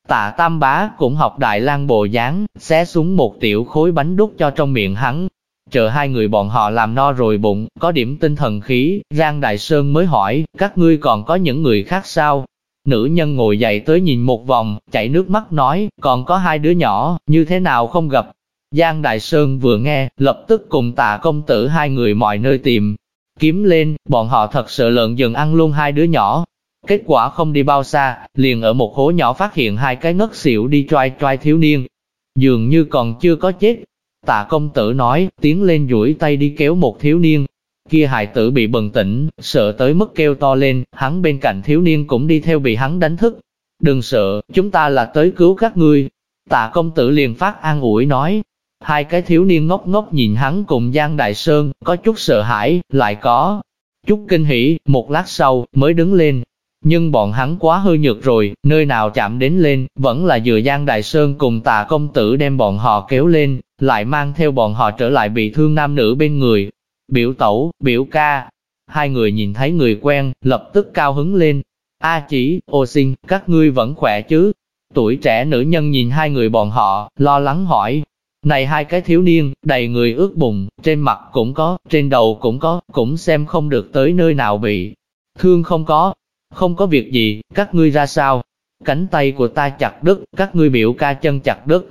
Tạ Tam Bá cũng học Đại lang bộ dáng, xé xuống một tiểu khối bánh đút cho trong miệng hắn, Chờ hai người bọn họ làm no rồi bụng, có điểm tinh thần khí, Giang Đại Sơn mới hỏi, các ngươi còn có những người khác sao? Nữ nhân ngồi dậy tới nhìn một vòng, chảy nước mắt nói, còn có hai đứa nhỏ, như thế nào không gặp? Giang Đại Sơn vừa nghe, lập tức cùng tạ công tử hai người mọi nơi tìm. Kiếm lên, bọn họ thật sự lợn dừng ăn luôn hai đứa nhỏ. Kết quả không đi bao xa, liền ở một hố nhỏ phát hiện hai cái ngất xỉu đi trai trai thiếu niên. Dường như còn chưa có chết, Tạ công tử nói, tiến lên duỗi tay đi kéo một thiếu niên. Kia hài tử bị bừng tỉnh, sợ tới mức kêu to lên, hắn bên cạnh thiếu niên cũng đi theo bị hắn đánh thức. Đừng sợ, chúng ta là tới cứu các ngươi. Tạ công tử liền phát an ủi nói. Hai cái thiếu niên ngốc ngốc nhìn hắn cùng Giang Đại Sơn, có chút sợ hãi, lại có chút kinh hỉ, một lát sau, mới đứng lên, nhưng bọn hắn quá hư nhược rồi, nơi nào chạm đến lên, vẫn là dựa Giang Đại Sơn cùng tà công tử đem bọn họ kéo lên, lại mang theo bọn họ trở lại bị thương nam nữ bên người. Biểu tẩu, biểu ca, hai người nhìn thấy người quen, lập tức cao hứng lên. A chỉ, ô xin, các ngươi vẫn khỏe chứ? Tuổi trẻ nữ nhân nhìn hai người bọn họ, lo lắng hỏi. Này hai cái thiếu niên, đầy người ướt bùn, trên mặt cũng có, trên đầu cũng có, cũng xem không được tới nơi nào bị. Thương không có, không có việc gì, các ngươi ra sao? Cánh tay của ta chặt đứt, các ngươi biểu ca chân chặt đứt.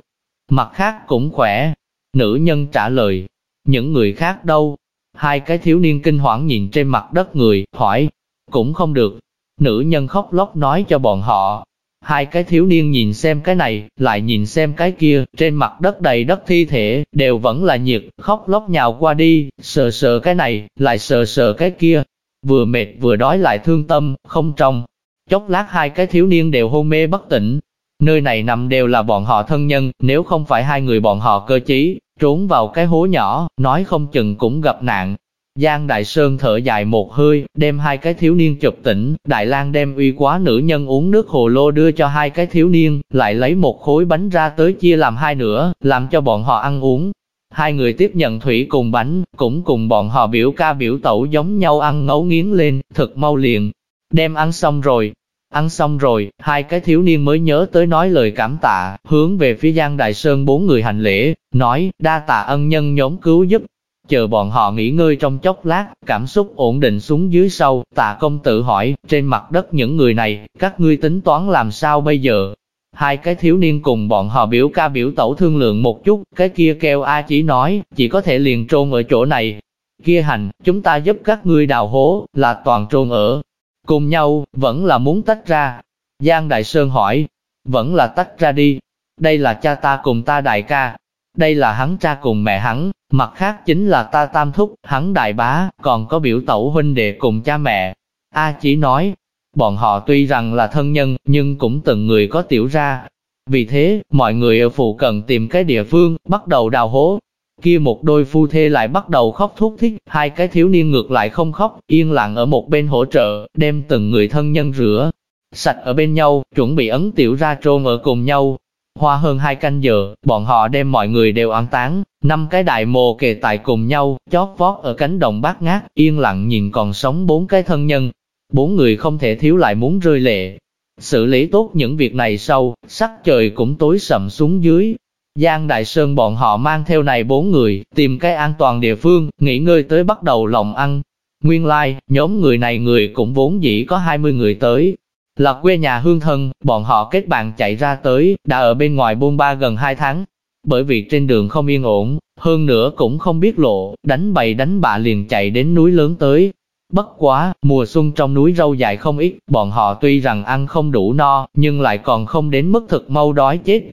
Mặt khác cũng khỏe. Nữ nhân trả lời. Những người khác đâu? Hai cái thiếu niên kinh hoảng nhìn trên mặt đất người, hỏi. Cũng không được. Nữ nhân khóc lóc nói cho bọn họ. Hai cái thiếu niên nhìn xem cái này, lại nhìn xem cái kia, trên mặt đất đầy đất thi thể, đều vẫn là nhiệt, khóc lóc nhào qua đi, sờ sờ cái này, lại sờ sờ cái kia, vừa mệt vừa đói lại thương tâm, không trong. Chốc lát hai cái thiếu niên đều hôn mê bất tỉnh. Nơi này nằm đều là bọn họ thân nhân, nếu không phải hai người bọn họ cơ trí, trốn vào cái hố nhỏ, nói không chừng cũng gặp nạn. Giang Đại Sơn thở dài một hơi, đem hai cái thiếu niên chụp tỉnh, Đại lang đem uy quá nữ nhân uống nước hồ lô đưa cho hai cái thiếu niên, lại lấy một khối bánh ra tới chia làm hai nửa, làm cho bọn họ ăn uống. Hai người tiếp nhận thủy cùng bánh, cũng cùng bọn họ biểu ca biểu tẩu giống nhau ăn ngấu nghiến lên, thật mau liền. Đem ăn xong rồi, ăn xong rồi, hai cái thiếu niên mới nhớ tới nói lời cảm tạ, hướng về phía Giang Đại Sơn bốn người hành lễ, nói, đa tạ ân nhân nhóm cứu giúp. Chờ bọn họ nghỉ ngơi trong chốc lát, cảm xúc ổn định xuống dưới sâu, tạ công tử hỏi, trên mặt đất những người này, các ngươi tính toán làm sao bây giờ? Hai cái thiếu niên cùng bọn họ biểu ca biểu tẩu thương lượng một chút, cái kia kêu A chỉ nói, chỉ có thể liền trôn ở chỗ này. Kia hành, chúng ta giúp các ngươi đào hố, là toàn trôn ở. Cùng nhau, vẫn là muốn tách ra. Giang Đại Sơn hỏi, vẫn là tách ra đi. Đây là cha ta cùng ta đại ca. Đây là hắn cha cùng mẹ hắn, mặt khác chính là ta tam thúc, hắn đại bá, còn có biểu tẩu huynh đệ cùng cha mẹ. A chỉ nói, Bọn họ tuy rằng là thân nhân, nhưng cũng từng người có tiểu ra. Vì thế, mọi người ở phụ cận tìm cái địa phương, bắt đầu đào hố. Kia một đôi phu thê lại bắt đầu khóc thúc thích, hai cái thiếu niên ngược lại không khóc, yên lặng ở một bên hỗ trợ, đem từng người thân nhân rửa. Sạch ở bên nhau, chuẩn bị ấn tiểu ra trôn ở cùng nhau, Hoa hơn hai canh giờ, bọn họ đem mọi người đều an táng, năm cái đại mồ kề tại cùng nhau, chót vót ở cánh đồng bát ngát, yên lặng nhìn còn sống bốn cái thân nhân, Bốn người không thể thiếu lại muốn rơi lệ. Xử lý tốt những việc này sau, sắc trời cũng tối sầm xuống dưới. Giang Đại Sơn bọn họ mang theo này bốn người, tìm cái an toàn địa phương, nghỉ ngơi tới bắt đầu lòng ăn. Nguyên lai, like, nhóm người này người cũng vốn dĩ có 20 người tới. Là quê nhà hương thân, bọn họ kết bạn chạy ra tới, đã ở bên ngoài buôn ba gần 2 tháng. Bởi vì trên đường không yên ổn, hơn nữa cũng không biết lộ, đánh bày đánh bạ liền chạy đến núi lớn tới, Bất quá, mùa xuân trong núi rau dài không ít, bọn họ tuy rằng ăn không đủ no, nhưng lại còn không đến mức thực mau đói chết.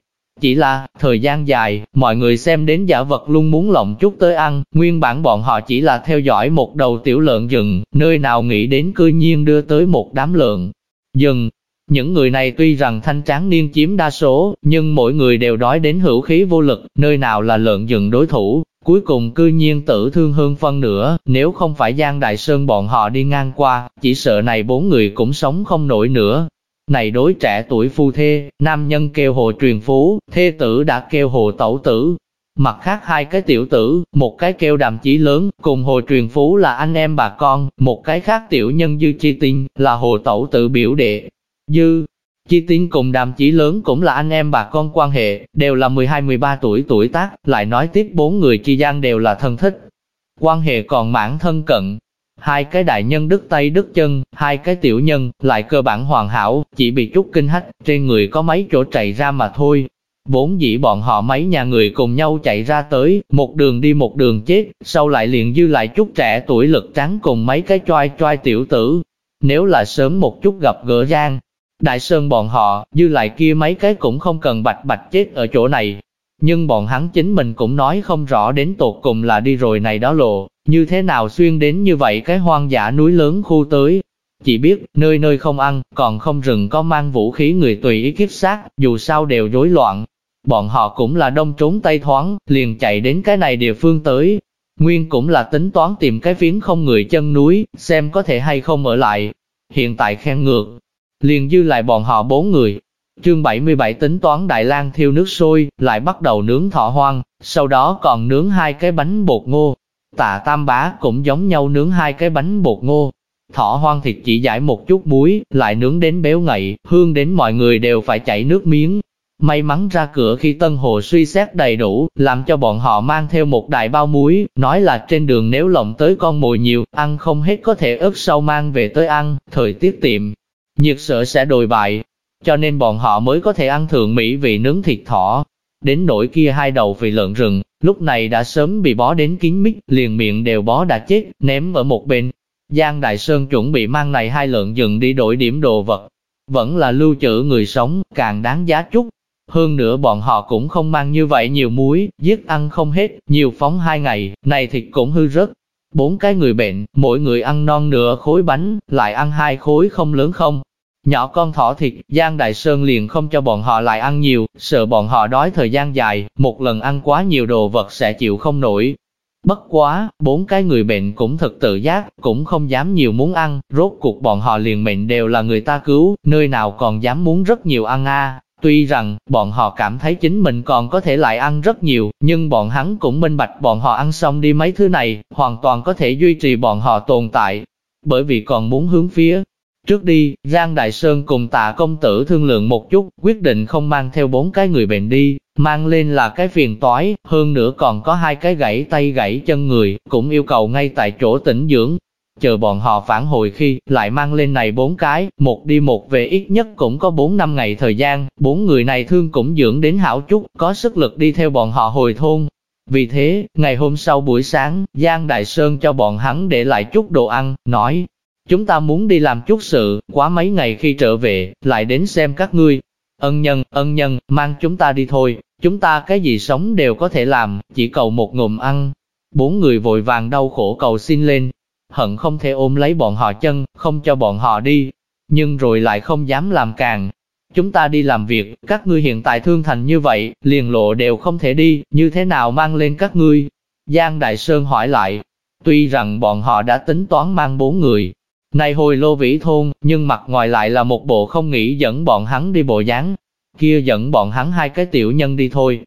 Chỉ là, thời gian dài, mọi người xem đến giả vật luôn muốn lộng chút tới ăn, nguyên bản bọn họ chỉ là theo dõi một đầu tiểu lợn rừng, nơi nào nghĩ đến cư nhiên đưa tới một đám lợn rừng. Những người này tuy rằng thanh tráng niên chiếm đa số, nhưng mỗi người đều đói đến hữu khí vô lực, nơi nào là lợn rừng đối thủ, cuối cùng cư nhiên tử thương hơn phân nữa, nếu không phải Giang Đại Sơn bọn họ đi ngang qua, chỉ sợ này bốn người cũng sống không nổi nữa. Này đối trẻ tuổi phu thê, nam nhân kêu hồ truyền phú, thê tử đã kêu hồ tẩu tử. Mặt khác hai cái tiểu tử, một cái kêu đàm chí lớn, cùng hồ truyền phú là anh em bà con, một cái khác tiểu nhân dư chi tinh, là hồ tẩu tử biểu đệ. Dư, Chi tinh cùng đàm chỉ lớn cũng là anh em bà con quan hệ, đều là 12-13 tuổi tuổi tác, lại nói tiếp bốn người chi gian đều là thân thích. Quan hệ còn mãn thân cận. Hai cái đại nhân đứt tay đứt chân, hai cái tiểu nhân, lại cơ bản hoàn hảo, chỉ bị chút kinh hách, trên người có mấy chỗ chạy ra mà thôi. Bốn dĩ bọn họ mấy nhà người cùng nhau chạy ra tới, một đường đi một đường chết, sau lại liền dư lại chút trẻ tuổi lực trắng cùng mấy cái choai choai tiểu tử. Nếu là sớm một chút gặp gỡ Giang, Đại Sơn bọn họ, dư lại kia mấy cái cũng không cần bạch bạch chết ở chỗ này. Nhưng bọn hắn chính mình cũng nói không rõ đến tột cùng là đi rồi này đó lộ, như thế nào xuyên đến như vậy cái hoang dã núi lớn khu tới. Chỉ biết, nơi nơi không ăn, còn không rừng có mang vũ khí người tùy ý kiếp sát, dù sao đều rối loạn. Bọn họ cũng là đông trốn tây thoáng, liền chạy đến cái này địa phương tới. Nguyên cũng là tính toán tìm cái phiến không người chân núi, xem có thể hay không ở lại. Hiện tại khen ngược, liền dư lại bọn họ bốn người. Chương 77 tính toán Đại lang thiêu nước sôi, lại bắt đầu nướng thọ hoang, sau đó còn nướng hai cái bánh bột ngô. Tạ Tam Bá cũng giống nhau nướng hai cái bánh bột ngô. Thỏ hoang thịt chỉ giải một chút muối, lại nướng đến béo ngậy, hương đến mọi người đều phải chảy nước miếng. May mắn ra cửa khi Tân Hồ suy xét đầy đủ, làm cho bọn họ mang theo một đại bao muối, nói là trên đường nếu lộng tới con mồi nhiều, ăn không hết có thể ớt sau mang về tới ăn, thời tiết tiệm, nhiệt sợ sẽ đồi bại, cho nên bọn họ mới có thể ăn thượng mỹ vị nướng thịt thỏ. Đến nỗi kia hai đầu vị lợn rừng, lúc này đã sớm bị bó đến kín mít, liền miệng đều bó đã chết, ném ở một bên. Giang Đại Sơn chuẩn bị mang này hai lợn rừng đi đổi điểm đồ vật. Vẫn là lưu trữ người sống, càng đáng giá chút. Hơn nữa bọn họ cũng không mang như vậy nhiều muối, giết ăn không hết, nhiều phóng hai ngày, này thịt cũng hư rớt, Bốn cái người bệnh, mỗi người ăn non nửa khối bánh, lại ăn hai khối không lớn không. Nhỏ con thỏ thịt, Giang Đại Sơn liền không cho bọn họ lại ăn nhiều, sợ bọn họ đói thời gian dài, một lần ăn quá nhiều đồ vật sẽ chịu không nổi. Bất quá, bốn cái người bệnh cũng thật tự giác, cũng không dám nhiều muốn ăn, rốt cuộc bọn họ liền mệnh đều là người ta cứu, nơi nào còn dám muốn rất nhiều ăn a Tuy rằng, bọn họ cảm thấy chính mình còn có thể lại ăn rất nhiều, nhưng bọn hắn cũng minh bạch bọn họ ăn xong đi mấy thứ này, hoàn toàn có thể duy trì bọn họ tồn tại. Bởi vì còn muốn hướng phía Trước đi, Giang Đại Sơn cùng tạ công tử thương lượng một chút, quyết định không mang theo bốn cái người bệnh đi, mang lên là cái phiền toái, hơn nữa còn có hai cái gãy tay gãy chân người, cũng yêu cầu ngay tại chỗ tỉnh dưỡng, Chờ bọn họ phản hồi khi, lại mang lên này bốn cái, một đi một về ít nhất cũng có bốn năm ngày thời gian, bốn người này thương cũng dưỡng đến hảo chút, có sức lực đi theo bọn họ hồi thôn. Vì thế, ngày hôm sau buổi sáng, Giang Đại Sơn cho bọn hắn để lại chút đồ ăn, nói, chúng ta muốn đi làm chút sự, quá mấy ngày khi trở về, lại đến xem các ngươi. Ân nhân, ân nhân, mang chúng ta đi thôi, chúng ta cái gì sống đều có thể làm, chỉ cầu một ngụm ăn. Bốn người vội vàng đau khổ cầu xin lên, hận không thể ôm lấy bọn họ chân, không cho bọn họ đi, nhưng rồi lại không dám làm càng. Chúng ta đi làm việc, các ngươi hiện tại thương thành như vậy, liền lộ đều không thể đi, như thế nào mang lên các ngươi? Giang Đại Sơn hỏi lại, tuy rằng bọn họ đã tính toán mang bốn người, này hồi lô vĩ thôn, nhưng mặt ngoài lại là một bộ không nghĩ dẫn bọn hắn đi bộ dáng, kia dẫn bọn hắn hai cái tiểu nhân đi thôi.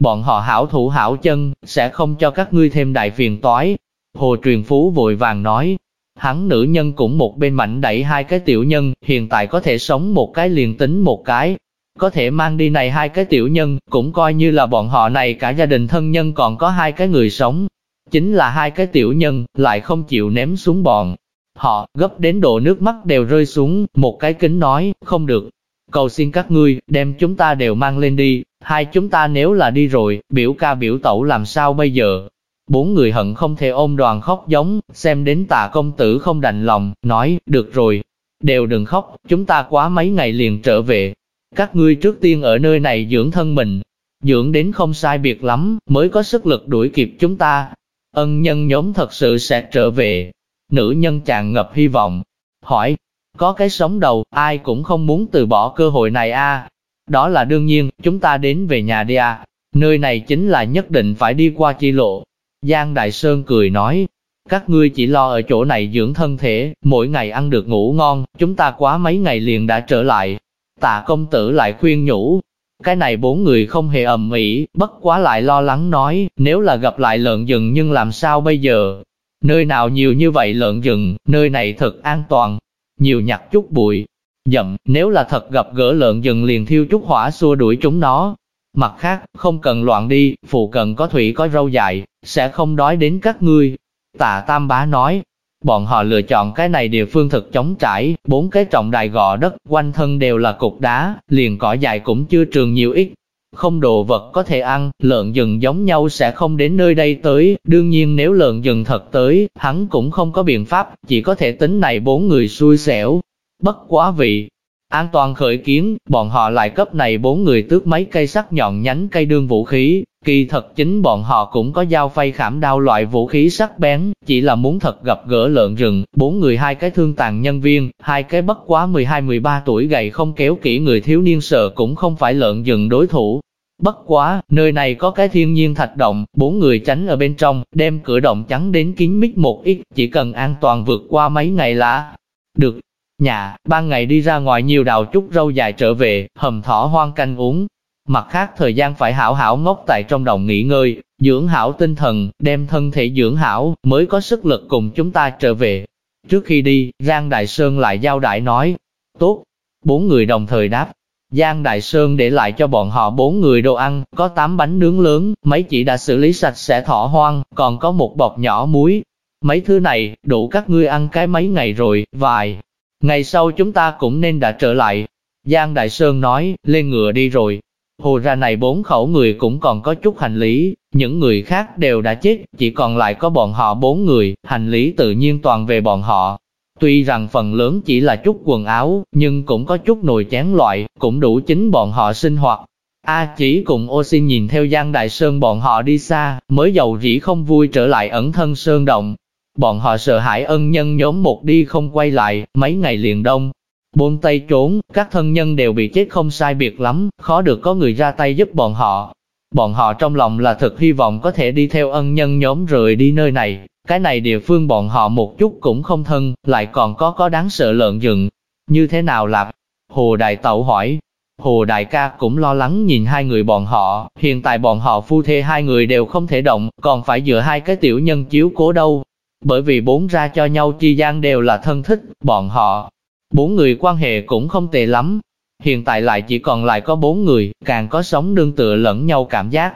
Bọn họ hảo thủ hảo chân, sẽ không cho các ngươi thêm đại phiền toái, Hồ Truyền Phú vội vàng nói, hắn nữ nhân cũng một bên mạnh đẩy hai cái tiểu nhân, hiện tại có thể sống một cái liền tính một cái. Có thể mang đi này hai cái tiểu nhân, cũng coi như là bọn họ này cả gia đình thân nhân còn có hai cái người sống. Chính là hai cái tiểu nhân, lại không chịu ném xuống bọn. Họ, gấp đến độ nước mắt đều rơi xuống, một cái kính nói, không được. Cầu xin các ngươi, đem chúng ta đều mang lên đi, hai chúng ta nếu là đi rồi, biểu ca biểu tẩu làm sao bây giờ, Bốn người hận không thể ôm đoàn khóc giống, xem đến tà công tử không đành lòng, nói, được rồi, đều đừng khóc, chúng ta quá mấy ngày liền trở về. Các ngươi trước tiên ở nơi này dưỡng thân mình, dưỡng đến không sai biệt lắm, mới có sức lực đuổi kịp chúng ta. Ân nhân nhóm thật sự sẽ trở về. Nữ nhân tràn ngập hy vọng. Hỏi, có cái sống đầu, ai cũng không muốn từ bỏ cơ hội này a. Đó là đương nhiên, chúng ta đến về nhà đi à, Nơi này chính là nhất định phải đi qua chi lộ, Giang Đại Sơn cười nói, các ngươi chỉ lo ở chỗ này dưỡng thân thể, mỗi ngày ăn được ngủ ngon, chúng ta quá mấy ngày liền đã trở lại. Tạ công tử lại khuyên nhủ, cái này bốn người không hề ầm ĩ, bất quá lại lo lắng nói, nếu là gặp lại lợn rừng nhưng làm sao bây giờ? Nơi nào nhiều như vậy lợn rừng, nơi này thật an toàn. Nhiều nhặt chút bụi, dậm, nếu là thật gặp gỡ lợn rừng liền thiêu chút hỏa xua đuổi chúng nó. Mặt khác, không cần loạn đi, phụ cần có thủy có rau dại, sẽ không đói đến các ngươi. Tạ Tam Bá nói, bọn họ lựa chọn cái này địa phương thực chống trải, bốn cái trọng đài gò đất, quanh thân đều là cục đá, liền cỏ dài cũng chưa trường nhiều ít. Không đồ vật có thể ăn, lợn rừng giống nhau sẽ không đến nơi đây tới, đương nhiên nếu lợn rừng thật tới, hắn cũng không có biện pháp, chỉ có thể tính này bốn người xui xẻo. Bất quá vị, An toàn khởi kiến, bọn họ lại cấp này bốn người tước mấy cây sắc nhọn nhánh cây đương vũ khí, kỳ thật chính bọn họ cũng có dao phay khảm đao loại vũ khí sắc bén, chỉ là muốn thật gặp gỡ lợn rừng, bốn người hai cái thương tàn nhân viên, hai cái bất quá 12-13 tuổi gầy không kéo kỹ người thiếu niên sợ cũng không phải lợn rừng đối thủ. Bất quá, nơi này có cái thiên nhiên thạch động, bốn người tránh ở bên trong, đem cửa động trắng đến kín mít một ít, chỉ cần an toàn vượt qua mấy ngày là được, nhà, ban ngày đi ra ngoài nhiều đào chút rau dài trở về, hầm thỏ hoang canh uống. Mặt khác thời gian phải hảo hảo ngốc tại trong đồng nghỉ ngơi, dưỡng hảo tinh thần, đem thân thể dưỡng hảo, mới có sức lực cùng chúng ta trở về. Trước khi đi, Giang Đại Sơn lại giao đại nói, tốt, bốn người đồng thời đáp. Giang Đại Sơn để lại cho bọn họ bốn người đồ ăn, có tám bánh nướng lớn, mấy chỉ đã xử lý sạch sẽ thỏ hoang, còn có một bọc nhỏ muối. Mấy thứ này, đủ các ngươi ăn cái mấy ngày rồi, vài Ngày sau chúng ta cũng nên đã trở lại. Giang Đại Sơn nói, lên ngựa đi rồi. Hồ ra này bốn khẩu người cũng còn có chút hành lý, những người khác đều đã chết, chỉ còn lại có bọn họ bốn người, hành lý tự nhiên toàn về bọn họ. Tuy rằng phần lớn chỉ là chút quần áo, nhưng cũng có chút nồi chén loại, cũng đủ chính bọn họ sinh hoạt. A chỉ cùng ô xin nhìn theo Giang Đại Sơn bọn họ đi xa, mới giàu rỉ không vui trở lại ẩn thân Sơn Động, Bọn họ sợ hãi ân nhân nhóm một đi không quay lại, mấy ngày liền đông. Bốn tay trốn, các thân nhân đều bị chết không sai biệt lắm, khó được có người ra tay giúp bọn họ. Bọn họ trong lòng là thật hy vọng có thể đi theo ân nhân nhóm rời đi nơi này. Cái này địa phương bọn họ một chút cũng không thân, lại còn có có đáng sợ lợn rừng. Như thế nào lạp? Hồ Đại Tẩu hỏi. Hồ Đại ca cũng lo lắng nhìn hai người bọn họ, hiện tại bọn họ phu thê hai người đều không thể động, còn phải dựa hai cái tiểu nhân chiếu cố đâu. Bởi vì bốn ra cho nhau chi gian đều là thân thích, bọn họ, bốn người quan hệ cũng không tệ lắm. Hiện tại lại chỉ còn lại có bốn người, càng có sống nương tựa lẫn nhau cảm giác.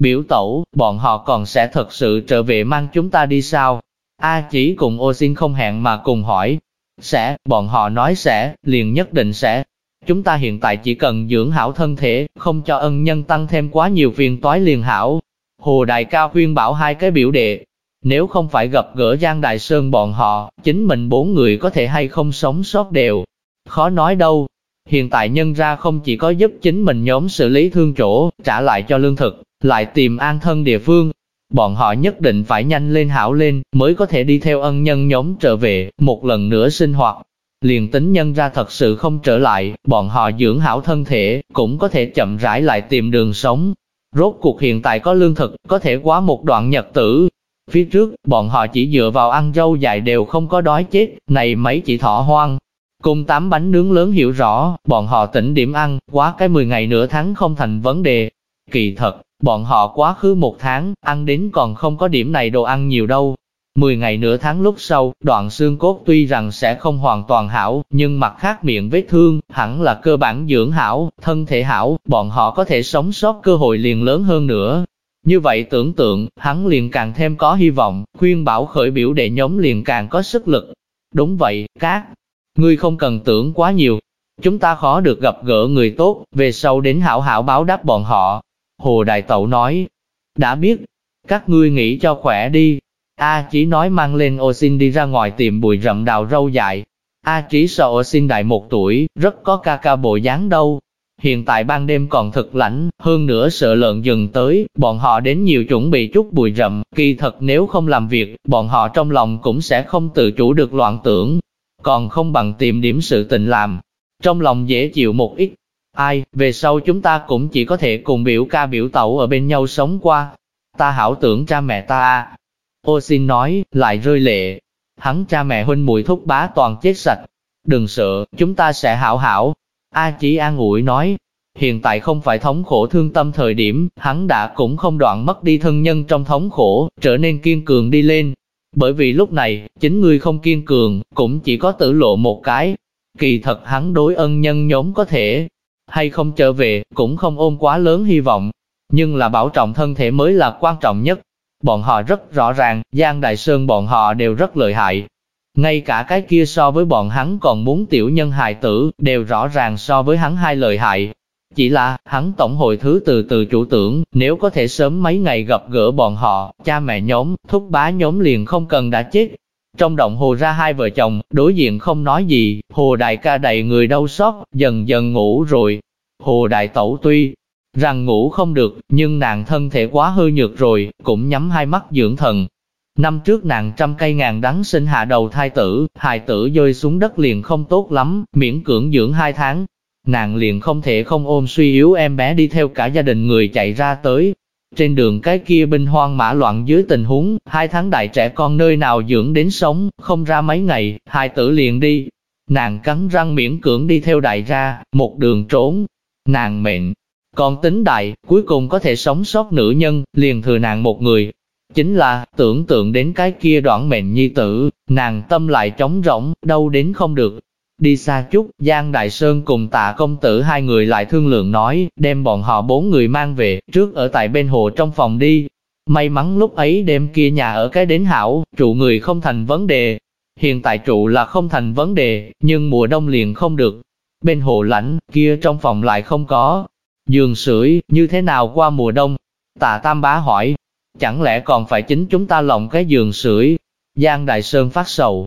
Biểu tẩu, bọn họ còn sẽ thật sự trở về mang chúng ta đi sao? A chỉ cùng ô xin không hẹn mà cùng hỏi. Sẽ, bọn họ nói sẽ, liền nhất định sẽ. Chúng ta hiện tại chỉ cần dưỡng hảo thân thể, không cho ân nhân tăng thêm quá nhiều phiền toái liền hảo. Hồ Đại Cao khuyên bảo hai cái biểu đệ, nếu không phải gặp gỡ Giang Đại Sơn bọn họ, chính mình bốn người có thể hay không sống sót đều. Khó nói đâu. Hiện tại nhân ra không chỉ có giúp chính mình nhóm xử lý thương chỗ, trả lại cho lương thực, lại tìm an thân địa phương. Bọn họ nhất định phải nhanh lên hảo lên, mới có thể đi theo ân nhân nhóm trở về, một lần nữa sinh hoạt. Liền tính nhân ra thật sự không trở lại, bọn họ dưỡng hảo thân thể, cũng có thể chậm rãi lại tìm đường sống. Rốt cuộc hiện tại có lương thực, có thể quá một đoạn nhật tử, Phía trước, bọn họ chỉ dựa vào ăn rau dại đều không có đói chết, này mấy chỉ thỏ hoang. Cùng tám bánh nướng lớn hiểu rõ, bọn họ tỉnh điểm ăn, quá cái 10 ngày nửa tháng không thành vấn đề. Kỳ thật, bọn họ quá khứ một tháng, ăn đến còn không có điểm này đồ ăn nhiều đâu. 10 ngày nửa tháng lúc sau, đoạn xương cốt tuy rằng sẽ không hoàn toàn hảo, nhưng mặt khác miệng vết thương, hẳn là cơ bản dưỡng hảo, thân thể hảo, bọn họ có thể sống sót cơ hội liền lớn hơn nữa. Như vậy tưởng tượng, hắn liền càng thêm có hy vọng, khuyên bảo khởi biểu đệ nhóm liền càng có sức lực. Đúng vậy, các ngươi không cần tưởng quá nhiều. Chúng ta khó được gặp gỡ người tốt, về sau đến hảo hảo báo đáp bọn họ. Hồ Đại Tẩu nói, đã biết, các ngươi nghĩ cho khỏe đi. A chỉ nói mang lên ô xin đi ra ngoài tìm bụi rậm đào râu dại. A chỉ sợ ô xin đại một tuổi, rất có ca ca bộ dáng đâu, Hiện tại ban đêm còn thật lạnh, hơn nữa sợ lợn dừng tới, bọn họ đến nhiều chuẩn bị chút bụi rậm, kỳ thật nếu không làm việc, bọn họ trong lòng cũng sẽ không tự chủ được loạn tưởng, còn không bằng tìm điểm sự tình làm. Trong lòng dễ chịu một ít, ai, về sau chúng ta cũng chỉ có thể cùng biểu ca biểu tẩu ở bên nhau sống qua. ta hảo tưởng cha mẹ ta. À. Ô xin nói, lại rơi lệ. Hắn cha mẹ huynh muội thúc bá toàn chết sạch. Đừng sợ, chúng ta sẽ hảo hảo. A chỉ an ủi nói, hiện tại không phải thống khổ thương tâm thời điểm, hắn đã cũng không đoạn mất đi thân nhân trong thống khổ, trở nên kiên cường đi lên. Bởi vì lúc này, chính ngươi không kiên cường, cũng chỉ có tử lộ một cái. Kỳ thật hắn đối ân nhân nhóm có thể, hay không trở về, cũng không ôm quá lớn hy vọng. Nhưng là bảo trọng thân thể mới là quan trọng nhất. Bọn họ rất rõ ràng, Giang Đại Sơn bọn họ đều rất lợi hại. Ngay cả cái kia so với bọn hắn còn muốn tiểu nhân hài tử, đều rõ ràng so với hắn hai lời hại. Chỉ là, hắn tổng hội thứ từ từ chủ tưởng, nếu có thể sớm mấy ngày gặp gỡ bọn họ, cha mẹ nhóm, thúc bá nhóm liền không cần đã chết. Trong động hồ ra hai vợ chồng, đối diện không nói gì, hồ đại ca đầy người đau xót, dần dần ngủ rồi. Hồ đại tẩu tuy rằng ngủ không được, nhưng nàng thân thể quá hư nhược rồi, cũng nhắm hai mắt dưỡng thần. Năm trước nàng trăm cây ngàn đắng sinh hạ đầu thai tử, hài tử rơi xuống đất liền không tốt lắm, miễn cưỡng dưỡng hai tháng, nàng liền không thể không ôm suy yếu em bé đi theo cả gia đình người chạy ra tới. Trên đường cái kia binh hoang mã loạn dưới tình huống, hai tháng đại trẻ con nơi nào dưỡng đến sống, không ra mấy ngày, hài tử liền đi. Nàng cắn răng miễn cưỡng đi theo đại ra, một đường trốn. Nàng mệnh, còn tính đại, cuối cùng có thể sống sót nữ nhân, liền thừa nàng một người. Chính là, tưởng tượng đến cái kia đoạn mệnh nhi tử, nàng tâm lại trống rỗng, đâu đến không được, Đi xa chút, Giang Đại Sơn cùng tạ công tử hai người lại thương lượng nói, đem bọn họ bốn người mang về, trước ở tại bên hồ trong phòng đi. May mắn lúc ấy đêm kia nhà ở cái đến hảo, trụ người không thành vấn đề. Hiện tại trụ là không thành vấn đề, nhưng mùa đông liền không được. Bên hồ lạnh, kia trong phòng lại không có. Giường sưởi như thế nào qua mùa đông? Tạ Tam Bá hỏi, chẳng lẽ còn phải chính chúng ta lộng cái giường sưởi? Giang Đại Sơn phát sầu,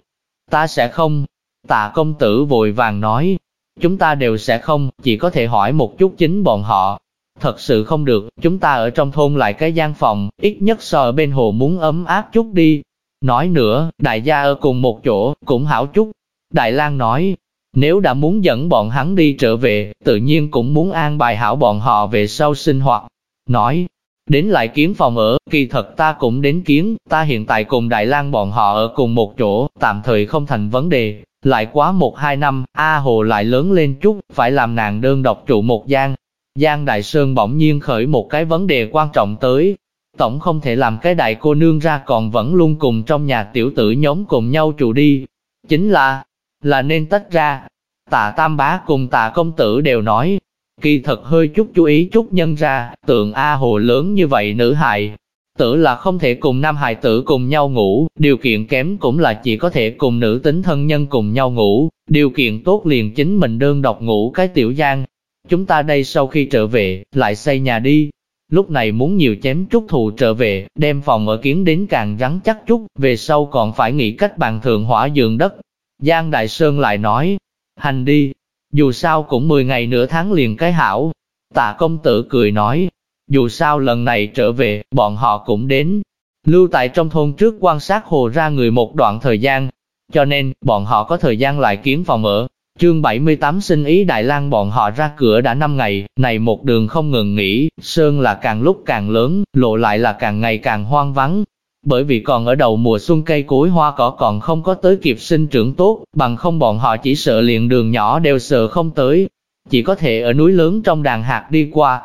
ta sẽ không, Tạ công tử vội vàng nói, chúng ta đều sẽ không, chỉ có thể hỏi một chút chính bọn họ. Thật sự không được, chúng ta ở trong thôn lại cái gian phòng, ít nhất so ở bên hồ muốn ấm áp chút đi. Nói nữa, đại gia ở cùng một chỗ, cũng hảo chút. Đại lang nói, nếu đã muốn dẫn bọn hắn đi trở về, tự nhiên cũng muốn an bài hảo bọn họ về sau sinh hoạt. Nói, đến lại kiến phòng ở, kỳ thật ta cũng đến kiến, ta hiện tại cùng Đại lang bọn họ ở cùng một chỗ, tạm thời không thành vấn đề, lại quá một hai năm, A Hồ lại lớn lên chút, phải làm nàng đơn độc trụ một gian. Giang Đại Sơn bỗng nhiên khởi một cái vấn đề quan trọng tới. Tổng không thể làm cái đại cô nương ra còn vẫn luôn cùng trong nhà tiểu tử nhóm cùng nhau trụ đi. Chính là, là nên tách ra. Tạ Tam Bá cùng Tạ Công Tử đều nói, kỳ thật hơi chút chú ý chút nhân ra, tượng A Hồ lớn như vậy nữ hài, Tử là không thể cùng nam hài tử cùng nhau ngủ, điều kiện kém cũng là chỉ có thể cùng nữ tính thân nhân cùng nhau ngủ, điều kiện tốt liền chính mình đơn độc ngủ cái tiểu gian. Chúng ta đây sau khi trở về, lại xây nhà đi. Lúc này muốn nhiều chém chút thù trở về, đem phòng ở kiến đến càng rắn chắc chút, về sau còn phải nghĩ cách bàn thượng hỏa giường đất. Giang Đại Sơn lại nói, hành đi, dù sao cũng 10 ngày nửa tháng liền cái hảo. Tạ công tử cười nói, dù sao lần này trở về, bọn họ cũng đến. Lưu tại trong thôn trước quan sát hồ ra người một đoạn thời gian, cho nên, bọn họ có thời gian lại kiếm phòng ở. Chương 78 sinh ý Đại lang bọn họ ra cửa đã 5 ngày, này một đường không ngừng nghỉ, sơn là càng lúc càng lớn, lộ lại là càng ngày càng hoang vắng. Bởi vì còn ở đầu mùa xuân cây cối hoa cỏ còn không có tới kịp sinh trưởng tốt, bằng không bọn họ chỉ sợ liền đường nhỏ đều sợ không tới. Chỉ có thể ở núi lớn trong đàn hạt đi qua,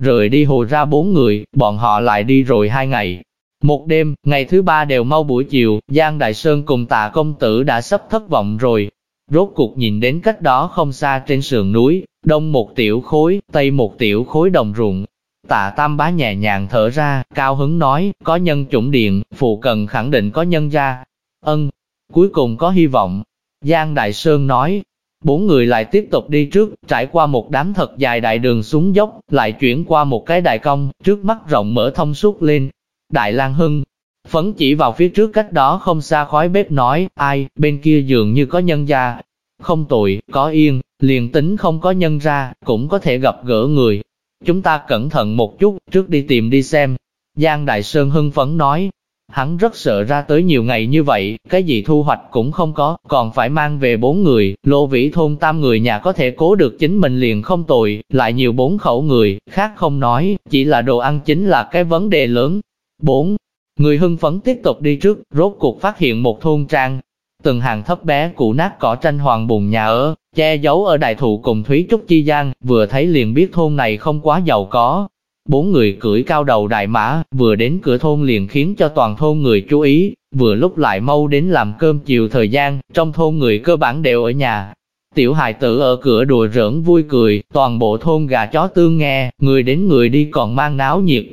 Rời đi hồ ra bốn người, bọn họ lại đi rồi hai ngày. Một đêm, ngày thứ ba đều mau buổi chiều, Giang Đại Sơn cùng tạ công tử đã sắp thất vọng rồi. Rốt cuộc nhìn đến cách đó không xa trên sườn núi, đông một tiểu khối, tây một tiểu khối đồng ruộng. Tạ Tam Bá nhẹ nhàng thở ra, cao hứng nói, có nhân chủng điện, phụ cần khẳng định có nhân ra. Ân, cuối cùng có hy vọng. Giang Đại Sơn nói, Bốn người lại tiếp tục đi trước, trải qua một đám thật dài đại đường xuống dốc, lại chuyển qua một cái đại cong, trước mắt rộng mở thông suốt lên. Đại lang Hưng, phấn chỉ vào phía trước cách đó không xa khói bếp nói, ai, bên kia dường như có nhân gia. Không tội, có yên, liền tính không có nhân ra, cũng có thể gặp gỡ người. Chúng ta cẩn thận một chút, trước đi tìm đi xem. Giang Đại Sơn hưng phấn nói, Hắn rất sợ ra tới nhiều ngày như vậy, cái gì thu hoạch cũng không có, còn phải mang về bốn người, lô vĩ thôn tam người nhà có thể cố được chính mình liền không tồi, lại nhiều bốn khẩu người, khác không nói, chỉ là đồ ăn chính là cái vấn đề lớn. Bốn, người hưng phấn tiếp tục đi trước, rốt cuộc phát hiện một thôn trang. Từng hàng thấp bé cũ nát cỏ tranh hoàng bùn nhà ở, che giấu ở đại thụ cùng Thúy Trúc Chi Giang, vừa thấy liền biết thôn này không quá giàu có. Bốn người cưỡi cao đầu đại mã, vừa đến cửa thôn liền khiến cho toàn thôn người chú ý, vừa lúc lại mau đến làm cơm chiều thời gian, trong thôn người cơ bản đều ở nhà, Tiểu hài tử ở cửa đùa rỡn vui cười, toàn bộ thôn gà chó tương nghe, người đến người đi còn mang náo nhiệt.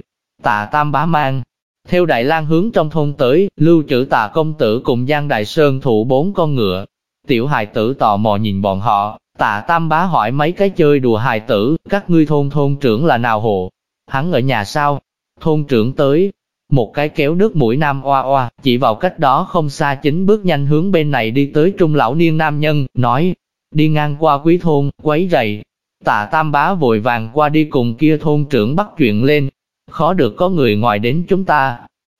Tạ Tam bá mang, theo Đại lang hướng trong thôn tới, lưu trữ tà công tử cùng Giang Đại Sơn thủ bốn con ngựa. Tiểu hài tử tò mò nhìn bọn họ, tạ Tam bá hỏi mấy cái chơi đùa hài tử, các ngươi thôn thôn trưởng là nào hộ? Hắn ở nhà sao? Thôn trưởng tới, một cái kéo nước mũi nam oa oa, chỉ vào cách đó không xa chính bước nhanh hướng bên này đi tới trung lão niên nam nhân, nói, đi ngang qua quý thôn, quấy rầy. Tạ Tam Bá vội vàng qua đi cùng kia thôn trưởng bắt chuyện lên, khó được có người ngoài đến chúng ta.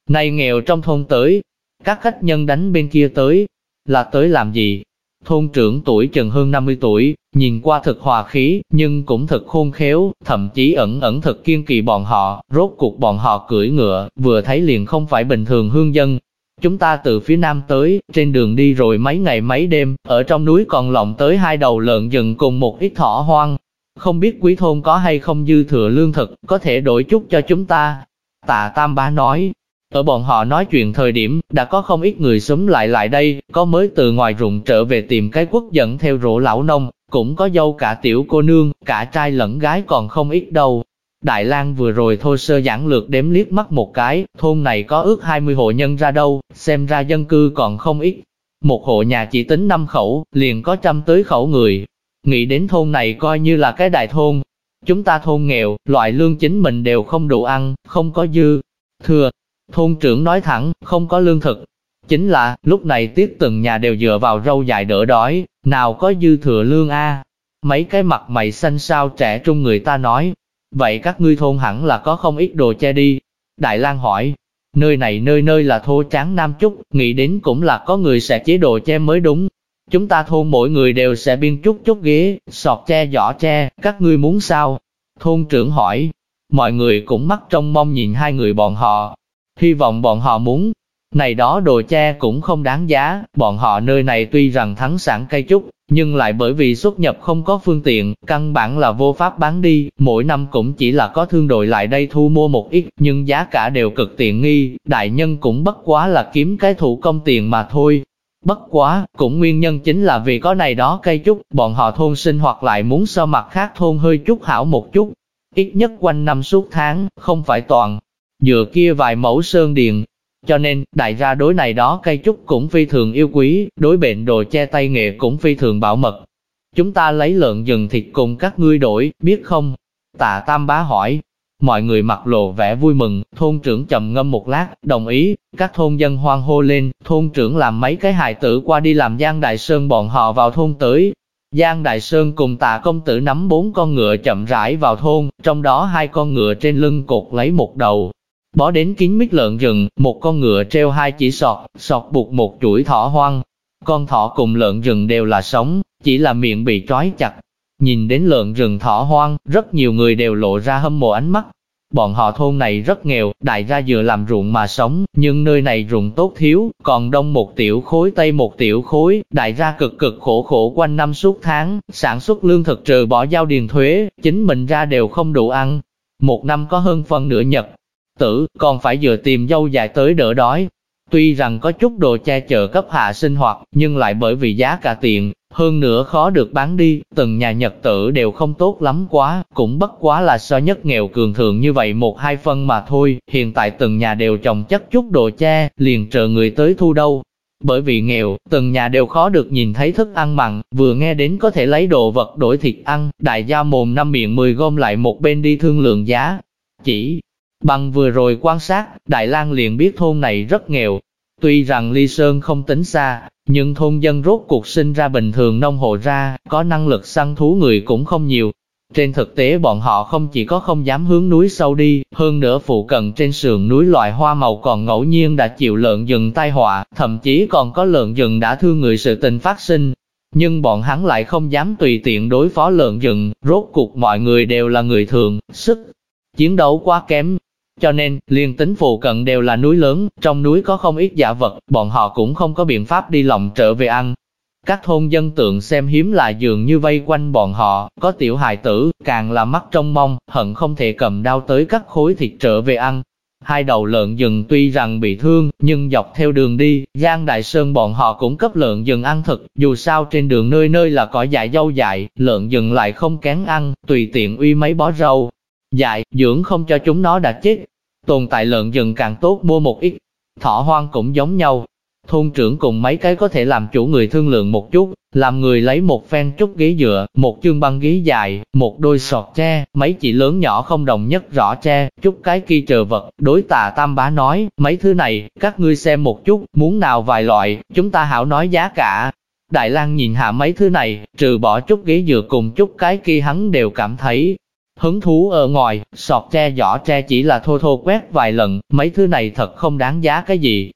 Này nghèo trong thôn tới, các khách nhân đánh bên kia tới, là tới làm gì? Thôn trưởng tuổi chừng hơn 50 tuổi, nhìn qua thật hòa khí, nhưng cũng thật khôn khéo, thậm chí ẩn ẩn thật kiên kỳ bọn họ, rốt cuộc bọn họ cưỡi ngựa, vừa thấy liền không phải bình thường hương dân, Chúng ta từ phía nam tới, trên đường đi rồi mấy ngày mấy đêm, ở trong núi còn lộng tới hai đầu lợn rừng cùng một ít thỏ hoang. Không biết quý thôn có hay không dư thừa lương thực, có thể đổi chút cho chúng ta. Tạ Tam Bá nói, ở bọn họ nói chuyện thời điểm, đã có không ít người xúm lại lại đây, có mới từ ngoài rụng trở về tìm cái quốc dẫn theo rổ lão nông, cũng có dâu cả tiểu cô nương, cả trai lẫn gái còn không ít đâu. Đại lang vừa rồi thô sơ giản lược đếm liếc mắt một cái, thôn này có ước 20 hộ nhân ra đâu, xem ra dân cư còn không ít. Một hộ nhà chỉ tính 5 khẩu, liền có trăm tới khẩu người. Nghĩ đến thôn này coi như là cái đại thôn. Chúng ta thôn nghèo, loại lương chính mình đều không đủ ăn, không có dư. Thừa, thôn trưởng nói thẳng, không có lương thực. Chính là, lúc này tiết từng nhà đều dựa vào râu dài đỡ đói, nào có dư thừa lương a Mấy cái mặt mày xanh sao trẻ trung người ta nói, Vậy các ngươi thôn hẳn là có không ít đồ che đi. Đại lang hỏi, nơi này nơi nơi là thô tráng nam chút, nghĩ đến cũng là có người sẽ chế đồ che mới đúng. Chúng ta thôn mỗi người đều sẽ biên chút chút ghế, sọt tre giỏ tre, các ngươi muốn sao? Thôn trưởng hỏi, mọi người cũng mắt trong mong nhìn hai người bọn họ, hy vọng bọn họ muốn. Này đó đồ tre cũng không đáng giá, bọn họ nơi này tuy rằng thắng sản cây chút, nhưng lại bởi vì xuất nhập không có phương tiện, căn bản là vô pháp bán đi, mỗi năm cũng chỉ là có thương đội lại đây thu mua một ít, nhưng giá cả đều cực tiện nghi, đại nhân cũng bất quá là kiếm cái thủ công tiền mà thôi. Bất quá, cũng nguyên nhân chính là vì có này đó cây chút, bọn họ thôn sinh hoạt lại muốn so mặt khác thôn hơi chút hảo một chút. Ít nhất quanh năm suốt tháng, không phải toàn. Dựa kia vài mẫu sơn điền, cho nên, đại gia đối này đó cây trúc cũng phi thường yêu quý, đối bệnh đồ che tay nghệ cũng phi thường bảo mật. Chúng ta lấy lợn rừng thịt cùng các ngươi đổi, biết không? Tạ Tam Bá hỏi. Mọi người mặc lộ vẻ vui mừng, thôn trưởng trầm ngâm một lát, đồng ý, các thôn dân hoan hô lên, thôn trưởng làm mấy cái hài tử qua đi làm Giang Đại Sơn bọn họ vào thôn tới. Giang Đại Sơn cùng tạ công tử nắm bốn con ngựa chậm rãi vào thôn, trong đó hai con ngựa trên lưng cột lấy một đầu, bó đến kín mít lợn rừng, một con ngựa treo hai chỉ sọt, sọt buộc một chuỗi thỏ hoang. Con thỏ cùng lợn rừng đều là sống, chỉ là miệng bị trói chặt. Nhìn đến lợn rừng thỏ hoang, rất nhiều người đều lộ ra hâm mộ ánh mắt. Bọn họ thôn này rất nghèo, đại gia vừa làm ruộng mà sống, nhưng nơi này ruộng tốt thiếu, còn đông một tiểu khối tây một tiểu khối, đại gia cực cực khổ khổ quanh năm suốt tháng, sản xuất lương thực trừ bỏ giao điền thuế, chính mình ra đều không đủ ăn. Một năm có hơn phần nửa nhật, tử, còn phải dựa tìm dâu dài tới đỡ đói. Tuy rằng có chút đồ che chở cấp hạ sinh hoạt, nhưng lại bởi vì giá cả tiền, hơn nữa khó được bán đi, từng nhà nhật tử đều không tốt lắm quá, cũng bất quá là so nhất nghèo cường thường như vậy một hai phân mà thôi, hiện tại từng nhà đều trồng chất chút đồ che, liền chờ người tới thu đâu. Bởi vì nghèo, từng nhà đều khó được nhìn thấy thức ăn mặn, vừa nghe đến có thể lấy đồ vật đổi thịt ăn, đại gia mồm năm miệng mười gom lại một bên đi thương lượng giá. Chỉ Bằng vừa rồi quan sát, Đại lang liền biết thôn này rất nghèo. Tuy rằng Ly Sơn không tính xa, nhưng thôn dân rốt cuộc sinh ra bình thường nông hộ ra, có năng lực săn thú người cũng không nhiều. Trên thực tế bọn họ không chỉ có không dám hướng núi sâu đi, hơn nữa phụ cận trên sườn núi loại hoa màu còn ngẫu nhiên đã chịu lợn rừng tai họa, thậm chí còn có lợn rừng đã thương người sự tình phát sinh. Nhưng bọn hắn lại không dám tùy tiện đối phó lợn rừng, rốt cuộc mọi người đều là người thường, sức chiến đấu quá kém, cho nên, liên tính phụ cận đều là núi lớn, trong núi có không ít giả vật, bọn họ cũng không có biện pháp đi lòng trở về ăn. Các thôn dân tượng xem hiếm là dường như vây quanh bọn họ, có tiểu hài tử, càng là mắt trong mong, hận không thể cầm đao tới cắt khối thịt trở về ăn. Hai đầu lợn rừng tuy rằng bị thương, nhưng dọc theo đường đi, Giang Đại Sơn bọn họ cũng cấp lợn rừng ăn thực, dù sao trên đường nơi nơi là cỏ dại dâu dại, lợn rừng lại không kén ăn, tùy tiện uy mấy bó rau. Dại, dưỡng không cho chúng nó đã chết. Tồn tại lợn rừng càng tốt mua một ít. Thỏ hoang cũng giống nhau, Thôn trưởng cùng mấy cái có thể làm chủ người thương lượng một chút, làm người lấy một phen trúc ghế dựa, một chương băng ghế dài, một đôi sọt tre, mấy chị lớn nhỏ không đồng nhất rõ tre, chút cái kia chờ vật, đối tà tam bá nói, mấy thứ này, các ngươi xem một chút, muốn nào vài loại, chúng ta hảo nói giá cả. Đại lang nhìn hạ mấy thứ này, trừ bỏ chút ghế dựa cùng chút cái kia hắn đều cảm thấy hứng thú ở ngoài, sọt tre giỏ tre chỉ là thô thô quét vài lần, mấy thứ này thật không đáng giá cái gì,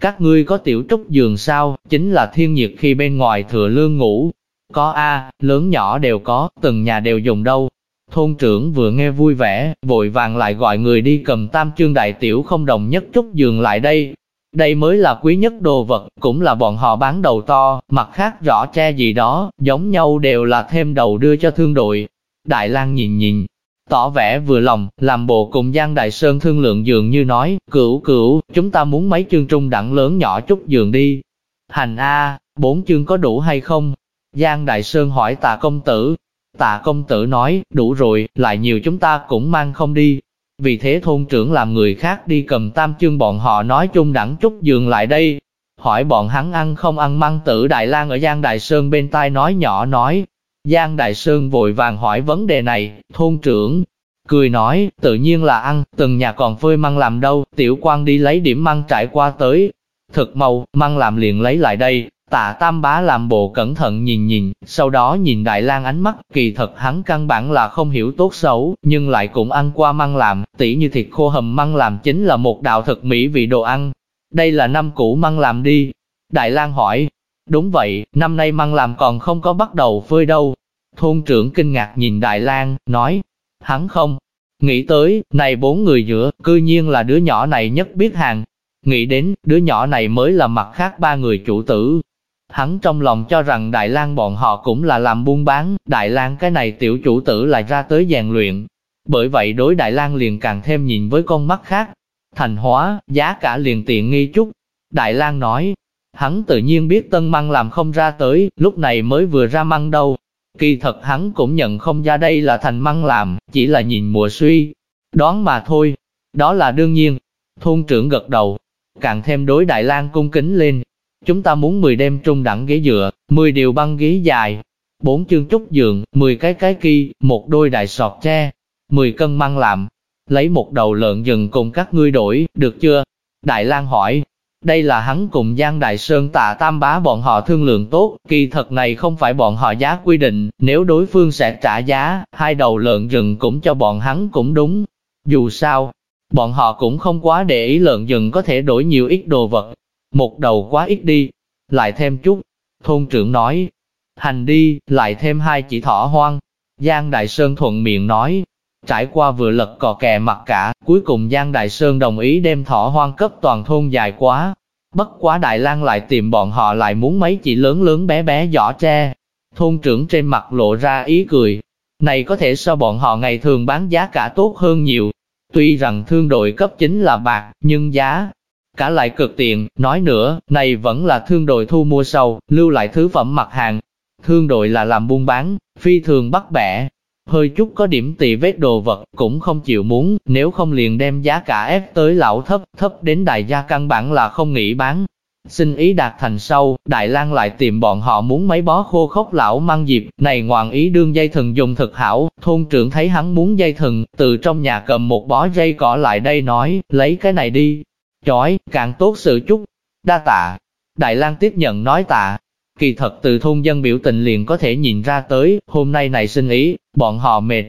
các ngươi có tiểu trúc giường sao, chính là thiên nhiệt khi bên ngoài thừa lương ngủ. Có A, lớn nhỏ đều có, từng nhà đều dùng đâu. Thôn trưởng vừa nghe vui vẻ, vội vàng lại gọi người đi cầm tam chương đại tiểu không đồng nhất trúc giường lại đây. Đây mới là quý nhất đồ vật, cũng là bọn họ bán đầu to, mặt khác rõ tre gì đó, giống nhau đều là thêm đầu đưa cho thương đội. Đại lang nhìn nhìn, Tỏ vẻ vừa lòng, làm bộ cùng Giang Đại Sơn thương lượng giường như nói, cửu cửu, chúng ta muốn mấy chương trung đẳng lớn nhỏ chút giường đi. Hành A, bốn chương có đủ hay không? Giang Đại Sơn hỏi tạ công tử. Tạ công tử nói, đủ rồi, lại nhiều chúng ta cũng mang không đi. Vì thế thôn trưởng làm người khác đi cầm tam chương bọn họ nói chung đẳng chút giường lại đây. Hỏi bọn hắn ăn không ăn măng tử Đại lang ở Giang Đại Sơn bên tai nói nhỏ nói, Giang Đại Sơn vội vàng hỏi vấn đề này, thôn trưởng, cười nói, tự nhiên là ăn, từng nhà còn phơi măng làm đâu, tiểu quan đi lấy điểm măng trải qua tới. Thực màu, măng làm liền lấy lại đây, tạ tam bá làm bộ cẩn thận nhìn nhìn, sau đó nhìn Đại lang ánh mắt, kỳ thật hắn căn bản là không hiểu tốt xấu, nhưng lại cũng ăn qua măng làm, tỉ như thịt khô hầm măng làm chính là một đạo thực mỹ vị đồ ăn. Đây là năm cũ măng làm đi. Đại lang hỏi, Đúng vậy, năm nay măng làm còn không có bắt đầu phơi đâu. Thôn trưởng kinh ngạc nhìn Đại lang nói, hắn không, nghĩ tới, này bốn người giữa, cư nhiên là đứa nhỏ này nhất biết hàng. Nghĩ đến, đứa nhỏ này mới là mặt khác ba người chủ tử. Hắn trong lòng cho rằng Đại lang bọn họ cũng là làm buôn bán, Đại lang cái này tiểu chủ tử lại ra tới rèn luyện. Bởi vậy đối Đại lang liền càng thêm nhìn với con mắt khác. Thành hóa, giá cả liền tiện nghi chút. Đại lang nói, Hắn tự nhiên biết tân măng làm không ra tới, lúc này mới vừa ra măng đâu. Kỳ thật hắn cũng nhận không ra đây là thành măng làm, chỉ là nhìn mùa suy. Đoán mà thôi. Đó là đương nhiên. Thôn trưởng gật đầu. Càng thêm đối Đại lang cung kính lên. Chúng ta muốn 10 đêm trung đẳng ghế dựa, 10 điều băng ghế dài, bốn chương trúc giường, 10 cái cái kỳ, một đôi đại sọt tre, 10 cân măng làm. Lấy một đầu lợn rừng cùng các ngươi đổi, được chưa? Đại lang hỏi, đây là hắn cùng Giang Đại Sơn tạ tam bá bọn họ thương lượng tốt, kỳ thật này không phải bọn họ giá quy định, nếu đối phương sẽ trả giá, hai đầu lợn rừng cũng cho bọn hắn cũng đúng. Dù sao, bọn họ cũng không quá để ý lợn rừng có thể đổi nhiều ít đồ vật. Một đầu quá ít đi, lại thêm chút. Thôn trưởng nói, hành đi, lại thêm hai chỉ thỏ hoang. Giang Đại Sơn thuận miệng nói, Trải qua vừa lật cò kè mặt cả, cuối cùng Giang Đại Sơn đồng ý đem thỏ hoang cấp toàn thôn dài quá. Bất quá Đại lang lại tìm bọn họ lại muốn mấy chị lớn lớn bé bé giỏ tre. Thôn trưởng trên mặt lộ ra ý cười. Này có thể so bọn họ ngày thường bán giá cả tốt hơn nhiều. Tuy rằng thương đội cấp chính là bạc, nhưng giá cả lại cực tiện. Nói nữa, này vẫn là thương đội thu mua sâu, lưu lại thứ phẩm mặt hàng. Thương đội là làm buôn bán, phi thường bắt bẻ, hơi chút có điểm tỳ vết đồ vật, cũng không chịu muốn, nếu không liền đem giá cả ép tới lão thấp, thấp đến đại gia căn bản là không nghĩ bán. Xin ý đạt thành sau, Đại lang lại tìm bọn họ muốn mấy bó khô khốc lão mang dịp, này ngoạn ý đương dây thần dùng thực hảo, thôn trưởng thấy hắn muốn dây thần, từ trong nhà cầm một bó dây cỏ lại đây nói, lấy cái này đi, chói, càng tốt sự chút, đa tạ. Đại lang tiếp nhận nói tạ, Kỳ thật từ thôn dân biểu tình liền có thể nhìn ra tới, hôm nay này sinh ý, bọn họ mệt.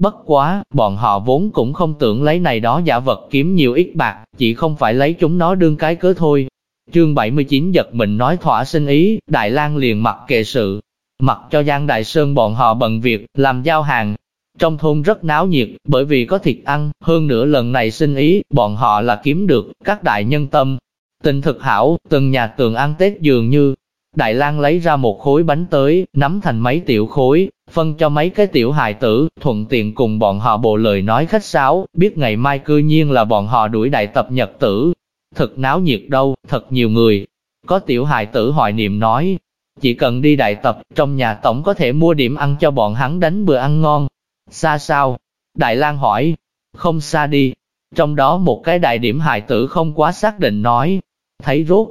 Bất quá, bọn họ vốn cũng không tưởng lấy này đó giả vật kiếm nhiều ít bạc, chỉ không phải lấy chúng nó đương cái cớ thôi. Chương 79 giật mình nói thỏa sinh ý, Đại lang liền mặc kệ sự, mặc cho Giang Đại Sơn bọn họ bận việc, làm giao hàng. trong thôn rất náo nhiệt, bởi vì có thịt ăn, hơn nữa lần này sinh ý, bọn họ là kiếm được, các đại nhân tâm. Tình thực hảo, từng nhà tường ăn Tết dường như, Đại lang lấy ra một khối bánh tới, nắm thành mấy tiểu khối, phân cho mấy cái tiểu hài tử, thuận tiện cùng bọn họ bộ lời nói khách sáo, biết ngày mai cư nhiên là bọn họ đuổi đại tập nhật tử. Thật náo nhiệt đâu, thật nhiều người. Có tiểu hài tử hoài niệm nói, chỉ cần đi đại tập, trong nhà tổng có thể mua điểm ăn cho bọn hắn đánh bữa ăn ngon. Xa sao? Đại lang hỏi, không xa đi. Trong đó một cái đại điểm hài tử không quá xác định nói, thấy rốt,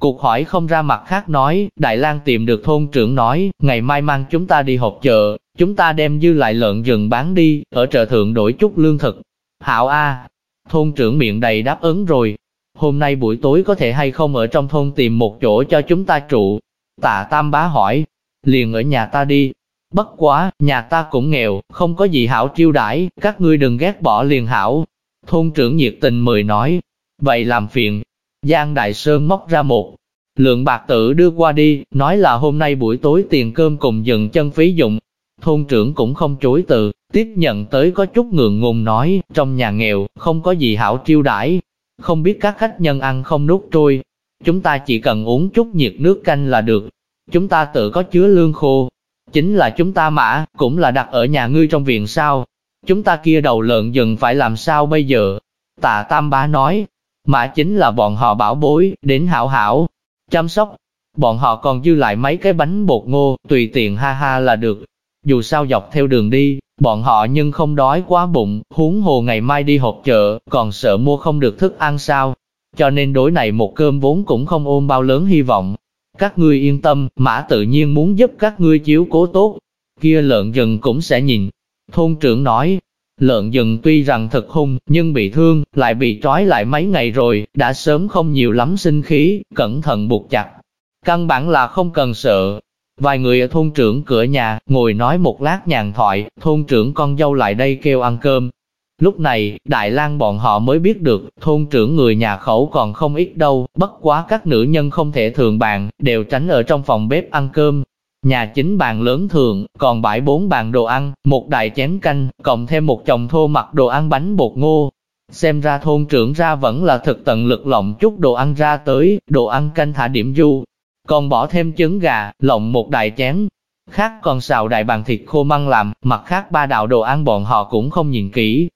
Cuộc hỏi không ra mặt khác nói, Đại lang tìm được thôn trưởng nói, ngày mai mang chúng ta đi họp chợ, chúng ta đem dư lại lợn rừng bán đi, ở chợ thượng đổi chút lương thực. Hảo A, thôn trưởng miệng đầy đáp ứng rồi. Hôm nay buổi tối có thể hay không ở trong thôn tìm một chỗ cho chúng ta trụ. Tạ Tam Bá hỏi, liền ở nhà ta đi. Bất quá, nhà ta cũng nghèo, không có gì hảo chiêu đãi, các ngươi đừng ghét bỏ liền hảo. Thôn trưởng nhiệt tình mời nói, vậy làm phiền, Giang Đại Sơn móc ra một lượng bạc tử đưa qua đi, nói là hôm nay buổi tối tiền cơm cùng dừng chân phí dụng. Thôn trưởng cũng không chối từ, tiếp nhận tới có chút ngượng ngùng nói, trong nhà nghèo, không có gì hảo chiêu đãi, không biết các khách nhân ăn không nuốt trôi. Chúng ta chỉ cần uống chút nhiệt nước canh là được. Chúng ta tự có chứa lương khô. Chính là chúng ta mã, cũng là đặt ở nhà ngươi trong viện sao. Chúng ta kia đầu lợn dừng phải làm sao bây giờ? Tạ Tam Bá nói, mà chính là bọn họ bảo bối, đến hảo hảo, chăm sóc. Bọn họ còn dư lại mấy cái bánh bột ngô, tùy tiện ha ha là được. Dù sao dọc theo đường đi, bọn họ nhưng không đói quá bụng, huống hồ ngày mai đi họp chợ, còn sợ mua không được thức ăn sao. Cho nên đối này một cơm vốn cũng không ôm bao lớn hy vọng. Các ngươi yên tâm, mã tự nhiên muốn giúp các ngươi chiếu cố tốt. Kia lợn rừng cũng sẽ nhìn. Thôn trưởng nói, Lợn rừng tuy rằng thật hung, nhưng bị thương, lại bị trói lại mấy ngày rồi, đã sớm không nhiều lắm sinh khí, cẩn thận buộc chặt. Căn bản là không cần sợ. Vài người ở thôn trưởng cửa nhà, ngồi nói một lát nhàn thoại, thôn trưởng con dâu lại đây kêu ăn cơm. Lúc này, Đại lang bọn họ mới biết được, thôn trưởng người nhà khẩu còn không ít đâu, bất quá các nữ nhân không thể thường bàn, đều tránh ở trong phòng bếp ăn cơm, Nhà chính bàn lớn thường, còn bãi bốn bàn đồ ăn, một đại chén canh, cộng thêm một chồng thô mặt đồ ăn bánh bột ngô. Xem ra thôn trưởng ra vẫn là thực tận lực lộng chút đồ ăn ra tới, đồ ăn canh thả điểm du. Còn bỏ thêm trứng gà, lộng một đại chén. Khác còn xào đại bàn thịt khô măng làm, mặt khác ba đạo đồ ăn bọn họ cũng không nhìn kỹ,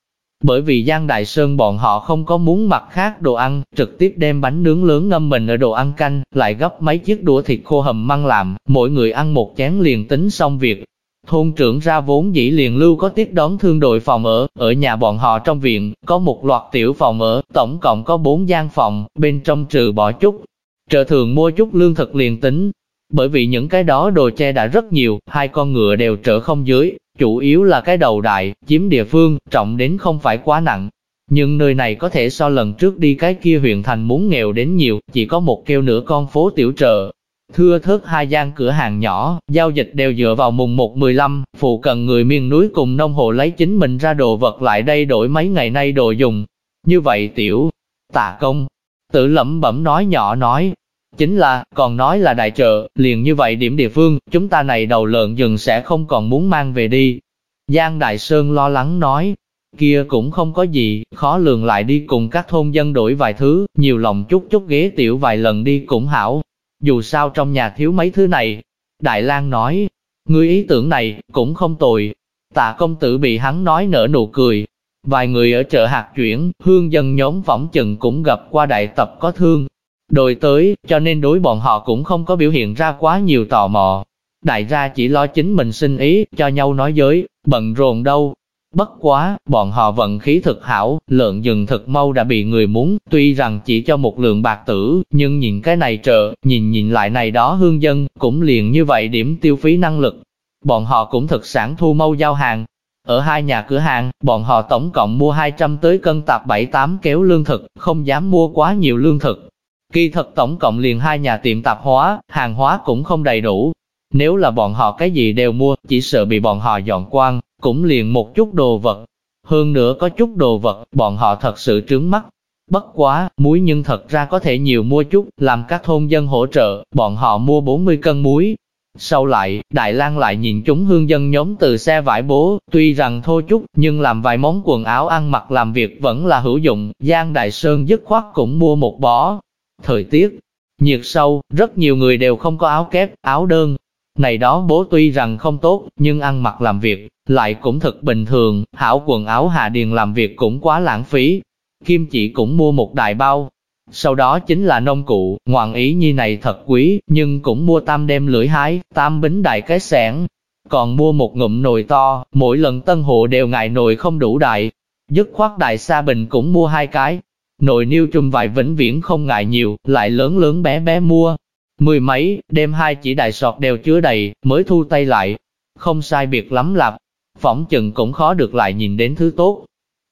bởi vì Giang Đại Sơn bọn họ không có muốn mặt khác đồ ăn, trực tiếp đem bánh nướng lớn ngâm mình ở đồ ăn canh, lại gấp mấy chiếc đũa thịt khô hầm măng làm, mỗi người ăn một chén liền tính xong việc. Thôn trưởng ra vốn dĩ liền lưu có tiếp đón thương đội phòng ở, ở nhà bọn họ trong viện, có một loạt tiểu phòng ở, tổng cộng có bốn gian phòng, bên trong trừ bỏ chút. Trợ thường mua chút lương thực liền tính, bởi vì những cái đó đồ che đã rất nhiều, hai con ngựa đều trở không dưới, chủ yếu là cái đầu đại, chiếm địa phương, trọng đến không phải quá nặng. Nhưng nơi này có thể so lần trước đi cái kia huyện thành muốn nghèo đến nhiều, chỉ có một kêu nửa con phố tiểu trợ. Thưa thớt hai gian cửa hàng nhỏ, giao dịch đều dựa vào mùng 1-15, phụ cần người miền núi cùng nông hộ lấy chính mình ra đồ vật lại đây đổi mấy ngày nay đồ dùng. Như vậy tiểu, tạ công, tự lẩm bẩm nói nhỏ nói, Chính là, còn nói là đại trợ, liền như vậy điểm địa phương, chúng ta này đầu lợn rừng sẽ không còn muốn mang về đi. Giang Đại Sơn lo lắng nói, kia cũng không có gì, khó lường lại đi cùng các thôn dân đổi vài thứ, nhiều lòng chút chút ghế tiểu vài lần đi cũng hảo. Dù sao trong nhà thiếu mấy thứ này, Đại lang nói, ngươi ý tưởng này, cũng không tồi. Tạ công tử bị hắn nói nở nụ cười. Vài người ở chợ hạt chuyển, hương dân nhóm phỏng chừng cũng gặp qua đại tập có thương, Đồi tới, cho nên đối bọn họ cũng không có biểu hiện ra quá nhiều tò mò. Đại gia chỉ lo chính mình sinh ý, cho nhau nói giới, bận rộn đâu. Bất quá, bọn họ vận khí thực hảo, lợn rừng thực mau đã bị người muốn, tuy rằng chỉ cho một lượng bạc tử, nhưng nhìn cái này trợ, nhìn nhìn lại này đó hương dân, cũng liền như vậy điểm tiêu phí năng lực. Bọn họ cũng thực sản thu mau giao hàng. Ở hai nhà cửa hàng, bọn họ tổng cộng mua 200 tới cân tạp 7-8 kéo lương thực, không dám mua quá nhiều lương thực, Kỳ thật tổng cộng liền hai nhà tiệm tạp hóa, hàng hóa cũng không đầy đủ. Nếu là bọn họ cái gì đều mua, chỉ sợ bị bọn họ dọn quang, cũng liền một chút đồ vật. Hơn nữa có chút đồ vật, bọn họ thật sự trướng mắt. Bất quá, muối nhưng thật ra có thể nhiều mua chút, làm các thôn dân hỗ trợ, bọn họ mua 40 cân muối. Sau lại, Đại lang lại nhìn chúng hương dân nhóm từ xe vải bố, tuy rằng thô chút, nhưng làm vài món quần áo ăn mặc làm việc vẫn là hữu dụng, Giang Đại Sơn dứt khoát cũng mua một bó. Thời tiết, nhiệt sâu, rất nhiều người đều không có áo kép, áo đơn. Này đó bố tuy rằng không tốt, nhưng ăn mặc làm việc, lại cũng thật bình thường, hảo quần áo hạ điền làm việc cũng quá lãng phí. Kim chỉ cũng mua một đại bao, sau đó chính là nông cụ, ngoạn ý nhi này thật quý, nhưng cũng mua tam đem lưỡi hái, tam bính đại cái sẻn. Còn mua một ngụm nồi to, mỗi lần tân hộ đều ngại nồi không đủ đại. Dứt khoát đại sa bình cũng mua hai cái. Nồi niêu trùm vải vĩnh viễn không ngại nhiều, lại lớn lớn bé bé mua. Mười mấy, đem hai chỉ đại sọt đều chứa đầy, mới thu tay lại. Không sai biệt lắm lạp. Phỏng chừng cũng khó được lại nhìn đến thứ tốt.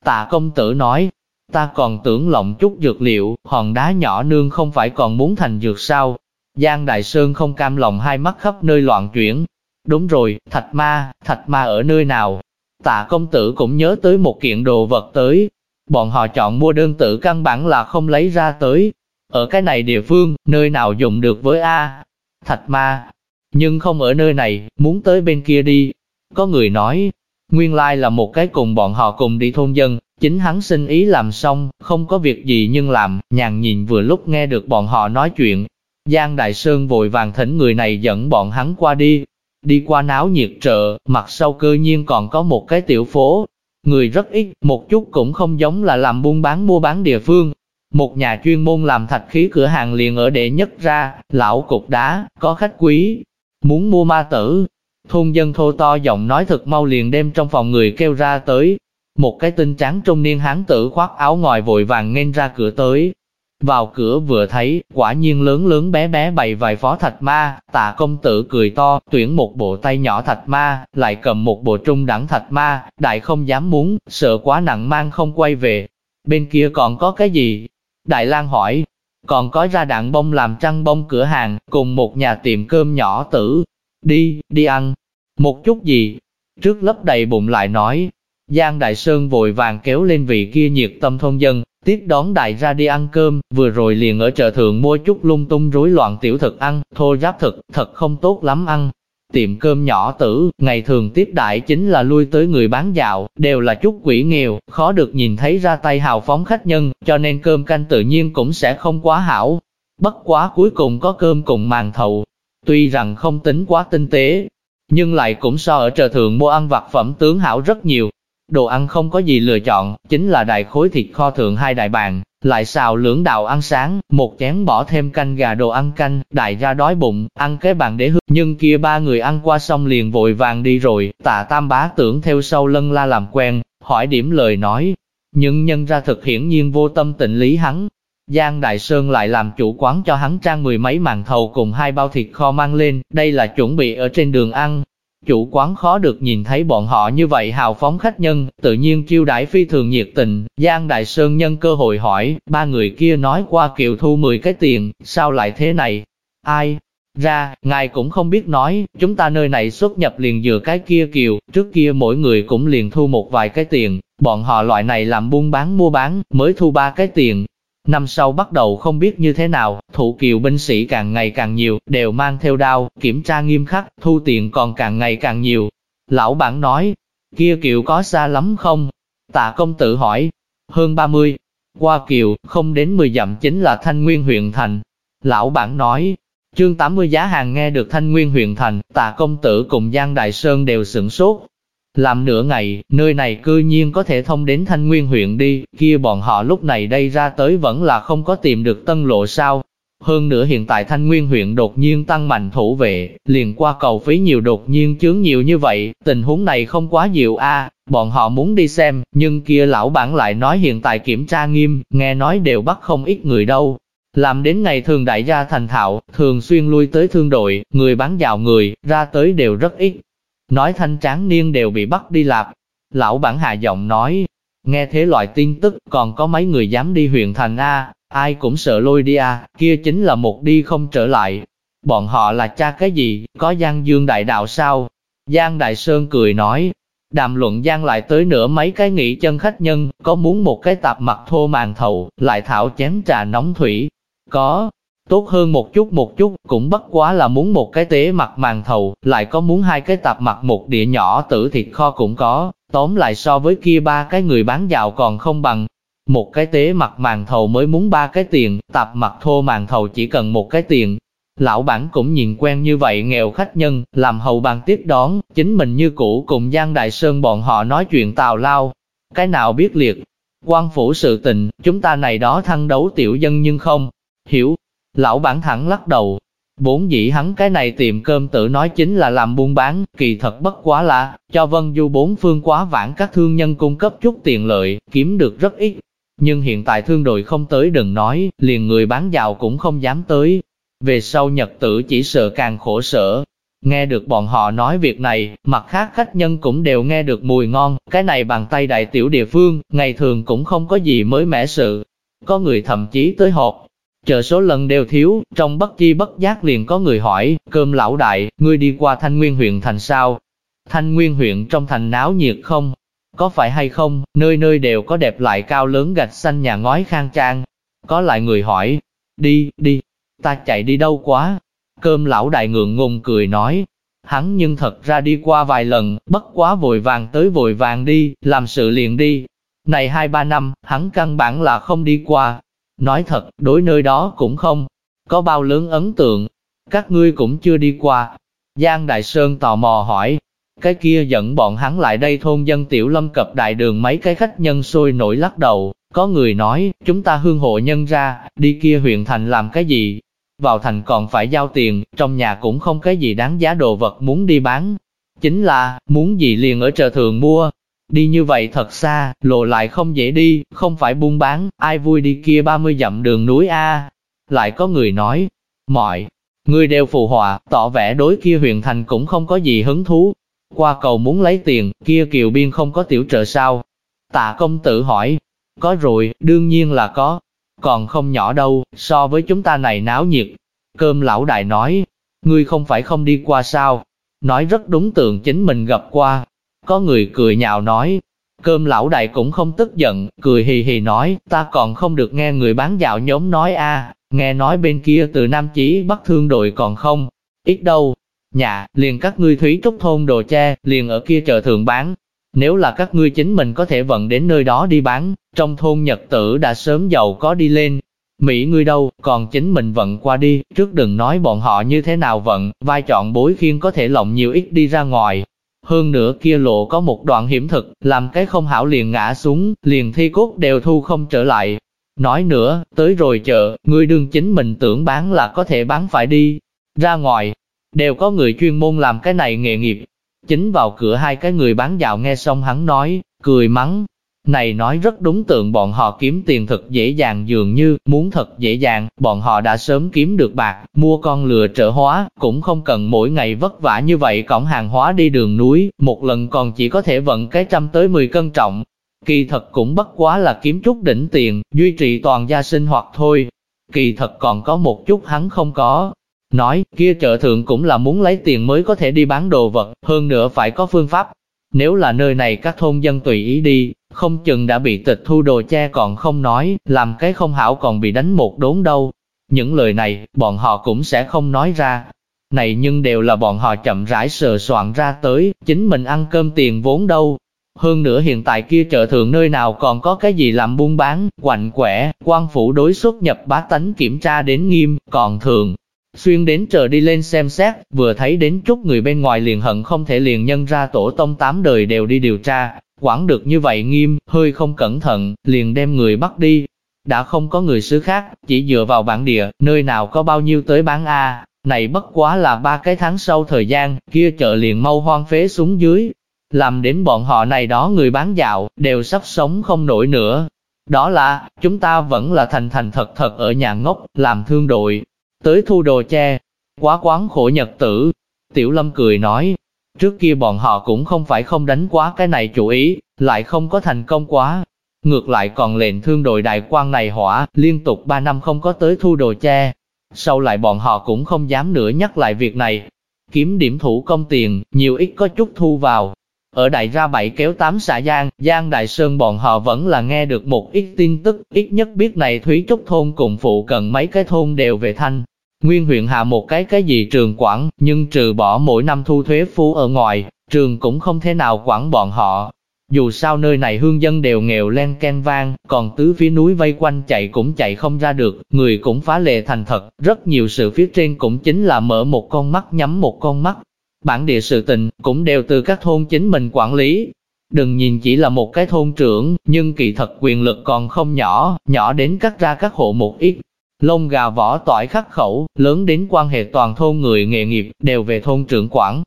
Tạ công tử nói, Ta còn tưởng lộng chút dược liệu, hòn đá nhỏ nương không phải còn muốn thành dược sao? Giang Đại Sơn không cam lòng hai mắt khắp nơi loạn chuyển. Đúng rồi, thạch ma, thạch ma ở nơi nào? Tạ công tử cũng nhớ tới một kiện đồ vật tới. Bọn họ chọn mua đơn tử căn bản là không lấy ra tới. Ở cái này địa phương, nơi nào dùng được với A? Thạch ma. Nhưng không ở nơi này, muốn tới bên kia đi. Có người nói, nguyên lai là một cái cùng bọn họ cùng đi thôn dân, Chính hắn xin ý làm xong, không có việc gì nhưng làm, nhàn nhìn vừa lúc nghe được bọn họ nói chuyện. Giang Đại Sơn vội vàng thỉnh người này dẫn bọn hắn qua đi. Đi qua náo nhiệt trợ, mặt sau cơ nhiên còn có một cái tiểu phố. Người rất ít, một chút cũng không giống là làm buôn bán mua bán địa phương. Một nhà chuyên môn làm thạch khí cửa hàng liền ở đệ nhất ra, lão cục đá, có khách quý, muốn mua ma tử. Thôn dân thô to giọng nói thật mau liền đem trong phòng người kêu ra tới, một cái tinh trắng trung niên hán tử khoác áo ngoài vội vàng nghênh ra cửa tới. Vào cửa vừa thấy, quả nhiên lớn lớn bé bé bày vài phó thạch ma, tạ công tử cười to, tuyển một bộ tay nhỏ thạch ma, lại cầm một bộ trung đẳng thạch ma, đại không dám muốn, sợ quá nặng mang không quay về. Bên kia còn có cái gì? Đại lang hỏi, còn có ra đạn bông làm trăng bông cửa hàng, cùng một nhà tiệm cơm nhỏ tử. Đi, đi ăn. Một chút gì? Trước lấp đầy bụng lại nói, Giang Đại Sơn vội vàng kéo lên vị kia nhiệt tâm thôn dân, tiếp đón đại ra đi ăn cơm, vừa rồi liền ở chợ thượng mua chút lung tung rối loạn tiểu thực ăn, thô giáp thực, thật không tốt lắm ăn. Tiệm cơm nhỏ tử, ngày thường tiếp đại chính là lui tới người bán dạo, đều là chút quỷ nghèo, khó được nhìn thấy ra tay hào phóng khách nhân, cho nên cơm canh tự nhiên cũng sẽ không quá hảo. Bất quá cuối cùng có cơm cùng màn thầu, tuy rằng không tính quá tinh tế, nhưng lại cũng so ở chợ thượng mua ăn vặt phẩm tướng hảo rất nhiều, Đồ ăn không có gì lựa chọn, chính là đại khối thịt kho thượng hai đại bàn, lại xào lưỡng đạo ăn sáng, một chén bỏ thêm canh gà đồ ăn canh, đại gia đói bụng, ăn cái bàn để hương. Nhưng kia ba người ăn qua xong liền vội vàng đi rồi, tạ tam bá tưởng theo sau lân la làm quen, hỏi điểm lời nói. Nhưng nhân ra thực hiển nhiên vô tâm tịnh lý hắn. Giang Đại Sơn lại làm chủ quán cho hắn trang mười mấy màn thầu cùng hai bao thịt kho mang lên, đây là chuẩn bị ở trên đường ăn, Chủ quán khó được nhìn thấy bọn họ như vậy hào phóng khách nhân, tự nhiên chiêu đãi phi thường nhiệt tình, Giang Đại Sơn nhân cơ hội hỏi, ba người kia nói qua kiều thu 10 cái tiền, sao lại thế này? Ai? Ra, ngài cũng không biết nói, chúng ta nơi này xuất nhập liền dừa cái kia kiều, trước kia mỗi người cũng liền thu một vài cái tiền, bọn họ loại này làm buôn bán mua bán, mới thu ba cái tiền, Năm sau bắt đầu không biết như thế nào, thủ kiều binh sĩ càng ngày càng nhiều, đều mang theo đao, kiểm tra nghiêm khắc, thu tiền còn càng ngày càng nhiều. Lão bản nói, kia kiều có xa lắm không? Tạ công tử hỏi, hơn 30. Qua kiều, không đến 10 dặm chính là Thanh Nguyên huyện thành. Lão bản nói, chương 80 giá hàng nghe được Thanh Nguyên huyện thành, tạ công tử cùng Giang Đại Sơn đều sửng sốt, làm nửa ngày, nơi này cư nhiên có thể thông đến Thanh Nguyên huyện đi, kia bọn họ lúc này đây ra tới vẫn là không có tìm được tân lộ sao. Hơn nữa hiện tại Thanh Nguyên huyện đột nhiên tăng mạnh thủ vệ, liền qua cầu phí nhiều đột nhiên chướng nhiều như vậy, tình huống này không quá dịu a bọn họ muốn đi xem, nhưng kia lão bản lại nói hiện tại kiểm tra nghiêm, nghe nói đều bắt không ít người đâu. Làm đến ngày thường đại gia thành thạo, thường xuyên lui tới thương đội, người bán dạo người, ra tới đều rất ít, nói thanh tráng niên đều bị bắt đi lạp. Lão bản hạ giọng nói, nghe thế loại tin tức, còn có mấy người dám đi huyện thành A, ai cũng sợ lôi đi A, kia chính là một đi không trở lại. Bọn họ là cha cái gì, có Giang Dương Đại Đạo sao? Giang Đại Sơn cười nói, đàm luận Giang lại tới nửa mấy cái nghỉ chân khách nhân, có muốn một cái tạp mặt thô màn thầu, lại thảo chén trà nóng thủy. Có, tốt hơn một chút một chút, cũng bất quá là muốn một cái tế mặt màn thầu, lại có muốn hai cái tạp mặt một đĩa nhỏ tử thịt kho cũng có, tóm lại so với kia ba cái người bán dạo còn không bằng. Một cái tế mặt màn thầu mới muốn ba cái tiền, tạp mặt thô màn thầu chỉ cần một cái tiền. Lão bản cũng nhìn quen như vậy nghèo khách nhân, làm hầu bàn tiếp đón, chính mình như cũ cùng Giang Đại Sơn bọn họ nói chuyện tào lao. Cái nào biết liệt, quan phủ sự tình, chúng ta này đó thăng đấu tiểu dân nhưng không, hiểu. Lão bản thẳng lắc đầu, bốn dĩ hắn cái này tiệm cơm tự nói chính là làm buôn bán, kỳ thật bất quá là, cho Vân Du bốn phương quá vãng các thương nhân cung cấp chút tiền lợi, kiếm được rất ít. Nhưng hiện tại thương đội không tới đừng nói, liền người bán giàu cũng không dám tới. Về sau nhật tử chỉ sợ càng khổ sở, Nghe được bọn họ nói việc này, mặt khác khách nhân cũng đều nghe được mùi ngon, cái này bằng tay đại tiểu địa phương, ngày thường cũng không có gì mới mẻ sự. Có người thậm chí tới hộp chờ số lần đều thiếu, trong bất chi bất giác liền có người hỏi, cơm lão đại, ngươi đi qua Thanh Nguyên huyện thành sao? Thanh Nguyên huyện trong thành náo nhiệt không? Có phải hay không, nơi nơi đều có đẹp lại cao lớn gạch xanh nhà ngói khang trang. Có lại người hỏi, đi, đi, ta chạy đi đâu quá, Cơm lão đại ngượng ngùng cười nói, hắn nhưng thật ra đi qua vài lần, bất quá vội vàng tới vội vàng đi, làm sự liền đi. Này hai ba năm, hắn căn bản là không đi qua. Nói thật, đối nơi đó cũng không có bao lớn ấn tượng. Các ngươi cũng chưa đi qua. Giang Đại Sơn tò mò hỏi, cái kia dẫn bọn hắn lại đây thôn dân tiểu lâm cập đại đường mấy cái khách nhân sôi nổi lắc đầu, có người nói, chúng ta hương hộ nhân ra, đi kia huyện thành làm cái gì, vào thành còn phải giao tiền, trong nhà cũng không cái gì đáng giá đồ vật muốn đi bán. Chính là, muốn gì liền ở chợ thường mua. Đi như vậy thật xa, lộ lại không dễ đi, không phải buôn bán, ai vui đi kia 30 dặm đường núi A. Lại có người nói, mọi người đều phù hòa, tỏ vẻ đối kia huyện thành cũng không có gì hứng thú. Qua cầu muốn lấy tiền, kia kiều biên không có tiểu trợ sao? Tạ công tử hỏi, có rồi, đương nhiên là có, còn không nhỏ đâu, so với chúng ta này náo nhiệt. Cơm lão đại nói, ngươi không phải không đi qua sao? Nói rất đúng tượng chính mình gặp qua. Có người cười nhạo nói, cơm lão đại cũng không tức giận, cười hì hì nói, ta còn không được nghe người bán dạo nhóm nói a, nghe nói bên kia từ Nam Chí bắt Thương đội còn không, ít đâu. Nhà, liền các ngươi thúy trúc thôn đồ che, liền ở kia chợ thường bán, nếu là các ngươi chính mình có thể vận đến nơi đó đi bán, trong thôn Nhật tử đã sớm giàu có đi lên. Mỹ ngươi đâu, còn chính mình vận qua đi, trước đừng nói bọn họ như thế nào vận, vai chọn bối khiên có thể lộng nhiều ít đi ra ngoài. Hơn nữa kia lộ có một đoạn hiểm thực, làm cái không hảo liền ngã xuống, liền thi cốt đều thu không trở lại. Nói nữa, tới rồi chợ, người đương chính mình tưởng bán là có thể bán phải đi. Ra ngoài, đều có người chuyên môn làm cái này nghề nghiệp, Chính vào cửa hai cái người bán dạo nghe xong hắn nói, cười mắng. Này nói rất đúng tượng bọn họ kiếm tiền thật dễ dàng dường như, muốn thật dễ dàng, bọn họ đã sớm kiếm được bạc, mua con lừa trợ hóa, cũng không cần mỗi ngày vất vả như vậy cõng hàng hóa đi đường núi, một lần còn chỉ có thể vận cái trăm tới mười cân trọng. Kỳ thật cũng bất quá là kiếm chút đỉnh tiền, duy trì toàn gia sinh hoạt thôi. Kỳ thật còn có một chút hắn không có, Nói, kia chợ thượng cũng là muốn lấy tiền mới có thể đi bán đồ vật, hơn nữa phải có phương pháp. Nếu là nơi này các thôn dân tùy ý đi, không chừng đã bị tịch thu đồ che còn không nói, làm cái không hảo còn bị đánh một đốn đâu. Những lời này, bọn họ cũng sẽ không nói ra. Này nhưng đều là bọn họ chậm rãi sờ soạn ra tới, chính mình ăn cơm tiền vốn đâu. Hơn nữa hiện tại kia chợ thượng nơi nào còn có cái gì làm buôn bán, quạnh quẻ, quan phủ đối xuất nhập bá tánh kiểm tra đến nghiêm, còn thường, Xuyên đến chờ đi lên xem xét, vừa thấy đến chút người bên ngoài liền hận không thể liền nhân ra tổ tông tám đời đều đi điều tra, quản được như vậy nghiêm, hơi không cẩn thận, liền đem người bắt đi. Đã không có người xứ khác, chỉ dựa vào bản địa, nơi nào có bao nhiêu tới bán A, này bất quá là ba cái tháng sau thời gian, kia chợ liền mau hoang phế xuống dưới. Làm đến bọn họ này đó người bán dạo, đều sắp sống không nổi nữa. Đó là, chúng ta vẫn là thành thành thật thật ở nhà ngốc, làm thương đội, tới thu đồ che. Quá quán khổ nhật tử. Tiểu Lâm cười nói, trước kia bọn họ cũng không phải không đánh quá cái này chủ ý, lại không có thành công quá. Ngược lại còn lệnh thương đội đại quan này hỏa, liên tục 3 năm không có tới thu đồ che. Sau lại bọn họ cũng không dám nữa nhắc lại việc này. Kiếm điểm thủ công tiền, nhiều ít có chút thu vào. Ở đại ra bảy kéo tám xã Giang, Giang Đại Sơn bọn họ vẫn là nghe được một ít tin tức, ít nhất biết này Thúy Trúc thôn cùng phụ cận mấy cái thôn đều về thanh. Nguyên huyện hạ một cái cái gì trường quản, nhưng trừ bỏ mỗi năm thu thuế phú ở ngoài, trường cũng không thể nào quản bọn họ. Dù sao nơi này hương dân đều nghèo len ken vang, còn tứ phía núi vây quanh chạy cũng chạy không ra được, người cũng phá lệ thành thật, rất nhiều sự phía trên cũng chính là mở một con mắt nhắm một con mắt. Bản địa sự tình, cũng đều từ các thôn chính mình quản lý. Đừng nhìn chỉ là một cái thôn trưởng, nhưng kỳ thật quyền lực còn không nhỏ, nhỏ đến cắt ra các hộ một ít, lông gà vỏ tỏi khắc khẩu, lớn đến quan hệ toàn thôn người nghề nghiệp, đều về thôn trưởng quản.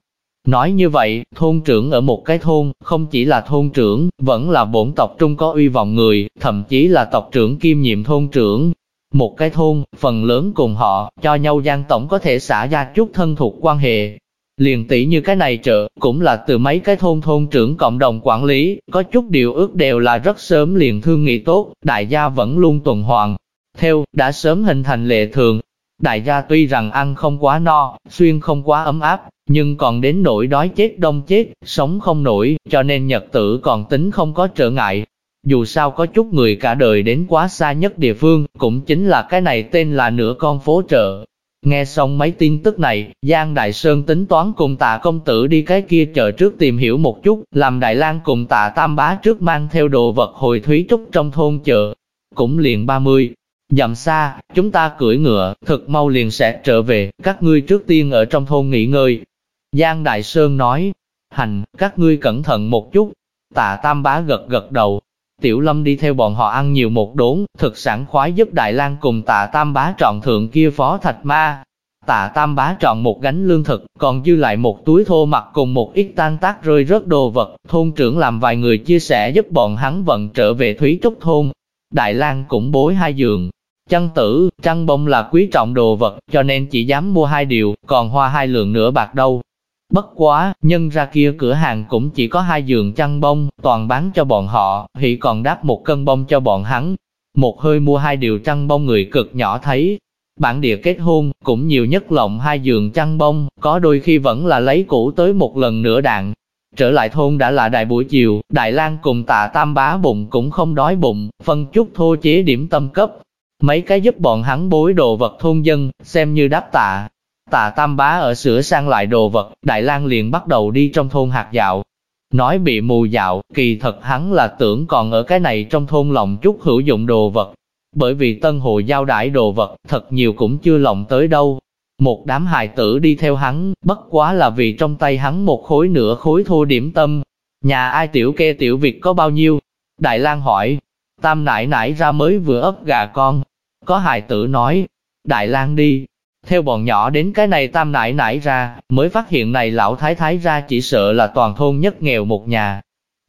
Nói như vậy, thôn trưởng ở một cái thôn, không chỉ là thôn trưởng, vẫn là bổn tộc trung có uy vọng người, thậm chí là tộc trưởng kiêm nhiệm thôn trưởng. Một cái thôn, phần lớn cùng họ, cho nhau gian tổng có thể xả ra chút thân thuộc quan hệ. Liền tỷ như cái này chợ, cũng là từ mấy cái thôn thôn trưởng cộng đồng quản lý, có chút điều ước đều là rất sớm liền thương nghị tốt, đại gia vẫn luôn tuần hoàn, theo, đã sớm hình thành lệ thường. Đại gia tuy rằng ăn không quá no, xuyên không quá ấm áp, nhưng còn đến nỗi đói chết đông chết, sống không nổi, cho nên nhật tử còn tính không có trở ngại. Dù sao có chút người cả đời đến quá xa nhất địa phương, cũng chính là cái này tên là nửa con phố chợ. Nghe xong mấy tin tức này, Giang Đại Sơn tính toán cùng tạ công tử đi cái kia chợ trước tìm hiểu một chút, làm Đại lang cùng tạ Tam Bá trước mang theo đồ vật hồi thúy trúc trong thôn chợ. Cũng liền 30, Dặm xa, chúng ta cưỡi ngựa, thật mau liền sẽ trở về, các ngươi trước tiên ở trong thôn nghỉ ngơi. Giang Đại Sơn nói, hành, các ngươi cẩn thận một chút. Tạ Tam Bá gật gật đầu. Tiểu Lâm đi theo bọn họ ăn nhiều một đốn, thực sản khoái giúp Đại lang cùng Tạ Tam Bá trọn thượng kia phó thạch ma. Tạ Tam Bá trọn một gánh lương thực, còn dư lại một túi thô mặt cùng một ít tan tác rơi rớt đồ vật. Thôn trưởng làm vài người chia sẻ giúp bọn hắn vận trở về Thúy Trúc Thôn. Đại lang cũng bối hai giường, Chăn tử, trăng bông là quý trọng đồ vật, cho nên chỉ dám mua hai điều, còn hoa hai lượng nữa bạc đâu. Bất quá, nhân ra kia cửa hàng cũng chỉ có hai giường chăn bông, toàn bán cho bọn họ, hỷ còn đáp một cân bông cho bọn hắn. Một hơi mua hai điều chăn bông người cực nhỏ thấy. Bản địa kết hôn, cũng nhiều nhất lộng hai giường chăn bông, có đôi khi vẫn là lấy cũ tới một lần nửa đạn. Trở lại thôn đã là đại buổi chiều, Đại lang cùng tạ tam bá bụng cũng không đói bụng, phân chút thô chế điểm tâm cấp, Mấy cái giúp bọn hắn bối đồ vật thôn dân, xem như đáp tạ. Tạ Tam Bá ở sửa sang lại đồ vật, Đại lang liền bắt đầu đi trong thôn hạt dạo. Nói bị mù dạo, kỳ thật hắn là tưởng còn ở cái này trong thôn lòng chút hữu dụng đồ vật. Bởi vì tân hồ giao đãi đồ vật, thật nhiều cũng chưa lòng tới đâu. Một đám hài tử đi theo hắn, bất quá là vì trong tay hắn một khối nửa khối thô điểm tâm. Nhà ai tiểu kê tiểu việc có bao nhiêu? Đại lang hỏi, tam nải nải ra mới vừa ấp gà con, có hài tử nói, Đại lang đi, theo bọn nhỏ đến cái này tam nải nải ra, mới phát hiện này lão thái thái ra chỉ sợ là toàn thôn nhất nghèo một nhà.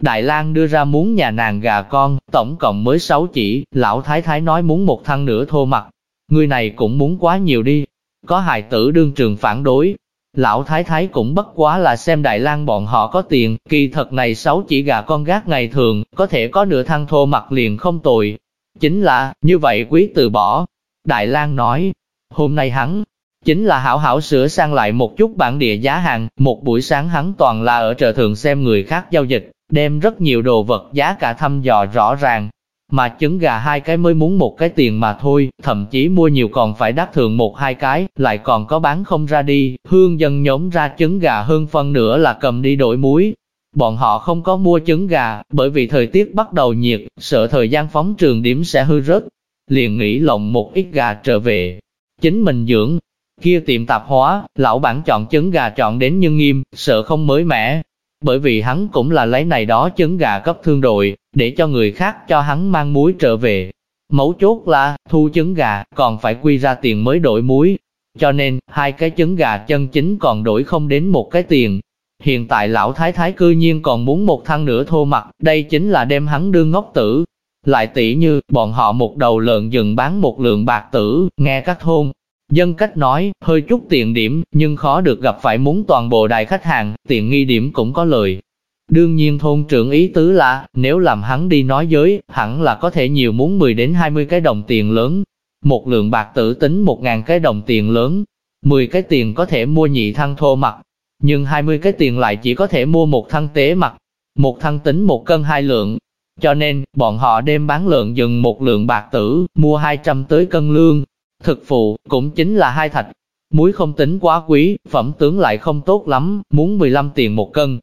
Đại lang đưa ra muốn nhà nàng gà con, tổng cộng mới sáu chỉ, lão thái thái nói muốn một thăng nửa thô mặt. Người này cũng muốn quá nhiều đi. Có hài tử đương trường phản đối. Lão thái thái cũng bất quá là xem Đại lang bọn họ có tiền, kỳ thật này sáu chỉ gà con gác ngày thường, có thể có nửa thăng thô mặt liền không tồi, Chính là, như vậy quý từ bỏ. Đại lang nói, hôm nay hắn, chính là hảo hảo sửa sang lại một chút bản địa giá hàng, một buổi sáng hắn toàn là ở chợ thường xem người khác giao dịch, đem rất nhiều đồ vật giá cả thăm dò rõ ràng. Mà trứng gà hai cái mới muốn một cái tiền mà thôi, thậm chí mua nhiều còn phải đáp thường một hai cái, lại còn có bán không ra đi, hương dân nhóm ra trứng gà hơn phân nữa là cầm đi đổi muối, Bọn họ không có mua trứng gà, bởi vì thời tiết bắt đầu nhiệt, sợ thời gian phóng trường điểm sẽ hư rớt. Liền nghĩ lộng một ít gà trở về. Chính mình dưỡng. Kia tiệm tạp hóa, lão bản chọn trứng gà chọn đến nhưng nghiêm, sợ không mới mẻ. Bởi vì hắn cũng là lấy này đó trứng gà cấp thương đội, để cho người khác cho hắn mang muối trở về. Mấu chốt là, thu trứng gà, còn phải quy ra tiền mới đổi muối. Cho nên, hai cái trứng gà chân chính còn đổi không đến một cái tiền, Hiện tại lão thái thái cư nhiên còn muốn một thăng nữa thô mặt, đây chính là đem hắn đương ngốc tử. Lại tỷ như, bọn họ một đầu lợn dừng bán một lượng bạc tử, nghe các thôn. Dân cách nói, hơi chút tiền điểm, nhưng khó được gặp phải muốn toàn bộ đại khách hàng, tiền nghi điểm cũng có lời. Đương nhiên thôn trưởng ý tứ là, nếu làm hắn đi nói giới, hẳn là có thể nhiều muốn 10 đến 20 cái đồng tiền lớn. Một lượng bạc tử tính 1.000 cái đồng tiền lớn, 10 cái tiền có thể mua nhị thăng thô mặt, nhưng 20 cái tiền lại chỉ có thể mua một thăng tế mặt, một thăng tính một cân hai lượng. Cho nên, bọn họ đem bán lượng dừng một lượng bạc tử, mua 200 tới cân lương. Thực phụ, cũng chính là hai thạch. Muối không tính quá quý, phẩm tướng lại không tốt lắm, muốn 15 tiền một cân.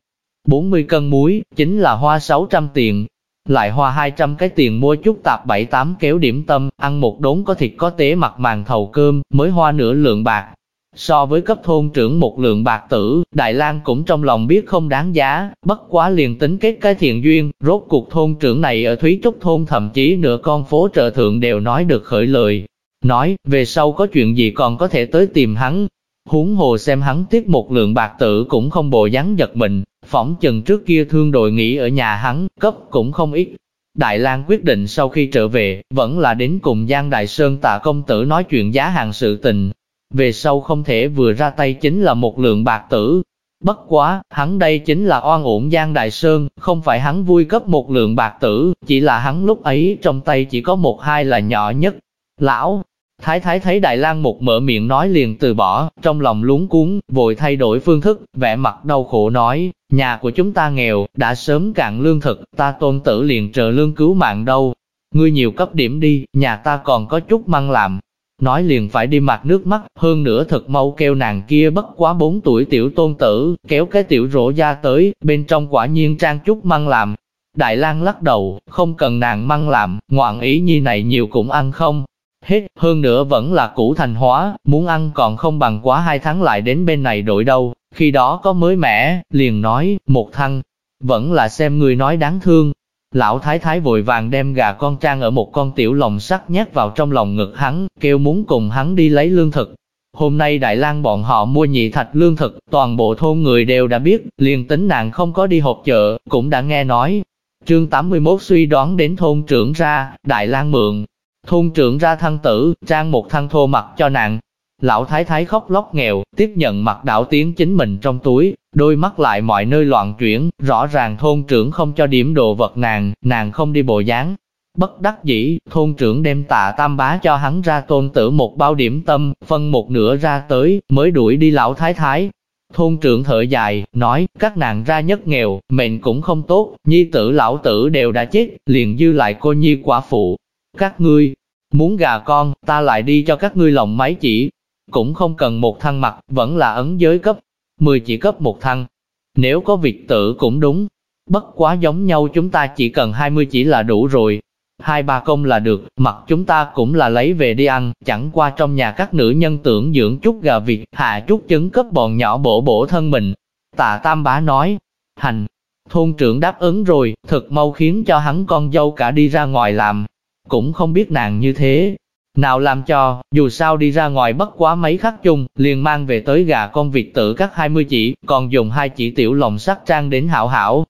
40 cân muối, chính là hoa 600 tiền. Lại hoa 200 cái tiền mua chút tạp 7-8 kéo điểm tâm, ăn một đốn có thịt có tế mặt màng thầu cơm, mới hoa nửa lượng bạc. So với cấp thôn trưởng một lượng bạc tử, Đại lang cũng trong lòng biết không đáng giá, bất quá liền tính kết cái thiện duyên, rốt cuộc thôn trưởng này ở Thúy Trúc thôn thậm chí nửa con phố trợ thượng đều nói được khởi lời. Nói, về sau có chuyện gì còn có thể tới tìm hắn. Huống hồ xem hắn tiếp một lượng bạc tử cũng không bộ dáng giật mình, phỏng chừng trước kia thương đội nghỉ ở nhà hắn, cấp cũng không ít. Đại lang quyết định sau khi trở về, vẫn là đến cùng Giang Đại Sơn tạ công tử nói chuyện giá hàng sự tình, về sau không thể vừa ra tay chính là một lượng bạc tử. Bất quá, hắn đây chính là oan uổng Giang Đại Sơn, không phải hắn vui cấp một lượng bạc tử, chỉ là hắn lúc ấy trong tay chỉ có một hai là nhỏ nhất. Lão, Thái Thái thấy Đại lang một mở miệng nói liền từ bỏ, trong lòng lúng cuốn, vội thay đổi phương thức, vẻ mặt đau khổ nói, nhà của chúng ta nghèo, đã sớm cạn lương thực, ta tôn tử liền trợ lương cứu mạng đâu. Ngươi nhiều cấp điểm đi, nhà ta còn có chút măng làm, nói liền phải đi mặt nước mắt, hơn nữa thật mau kêu nàng kia bất quá 4 tuổi tiểu tôn tử, kéo cái tiểu rổ ra tới, bên trong quả nhiên trang chút măng làm. Đại lang lắc đầu, không cần nàng măng làm, ngoạn ý nhi này nhiều cũng ăn không. Hết, hơn nữa vẫn là cũ thành hóa, muốn ăn còn không bằng quá hai tháng lại đến bên này đổi đâu, khi đó có mới mẻ, liền nói, một thăng, vẫn là xem người nói đáng thương, Lão thái thái vội vàng đem gà con trang ở một con tiểu lồng sắt nhét vào trong lòng ngực hắn, kêu muốn cùng hắn đi lấy lương thực. Hôm nay Đại lang bọn họ mua nhị thạch lương thực, toàn bộ thôn người đều đã biết, liền tính nàng không có đi họp chợ, cũng đã nghe nói. Chương 81 suy đoán đến thôn trưởng ra, Đại lang mượn. Thôn trưởng ra thăng tử, trang một thăng thô mặt cho nàng, Lão thái thái khóc lóc nghèo, tiếp nhận mặt đảo tiếng chính mình trong túi, đôi mắt lại mọi nơi loạn chuyển, rõ ràng thôn trưởng không cho điểm đồ vật nàng, nàng không đi bộ dáng. Bất đắc dĩ, thôn trưởng đem tạ tam bá cho hắn ra tôn tử một bao điểm tâm, phân một nửa ra tới, mới đuổi đi lão thái thái. Thôn trưởng thở dài, nói, các nàng ra nhất nghèo, mệnh cũng không tốt, nhi tử lão tử đều đã chết, liền dư lại cô nhi quả phụ. Các ngươi, muốn gà con, ta lại đi cho các ngươi lòng máy chỉ, cũng không cần một thăng mặt, vẫn là ấn giới cấp, 10 chỉ cấp một thăng. Nếu có việc tử cũng đúng, bất quá giống nhau chúng ta chỉ cần 20 chỉ là đủ rồi. Hai ba công là được, mặt chúng ta cũng là lấy về đi ăn, chẳng qua trong nhà các nữ nhân tưởng dưỡng chút gà vịt, hạ chút trứng cấp bọn nhỏ bổ bổ thân mình. Tạ Tam Bá nói, hành, thôn trưởng đáp ứng rồi, thật mau khiến cho hắn con dâu cả đi ra ngoài làm. Cũng không biết nàng như thế, nào làm cho, dù sao đi ra ngoài bất quá mấy khắc chung, liền mang về tới gà con vịt tử các 20 chỉ, còn dùng hai chỉ tiểu lồng sắt trang đến hảo hảo.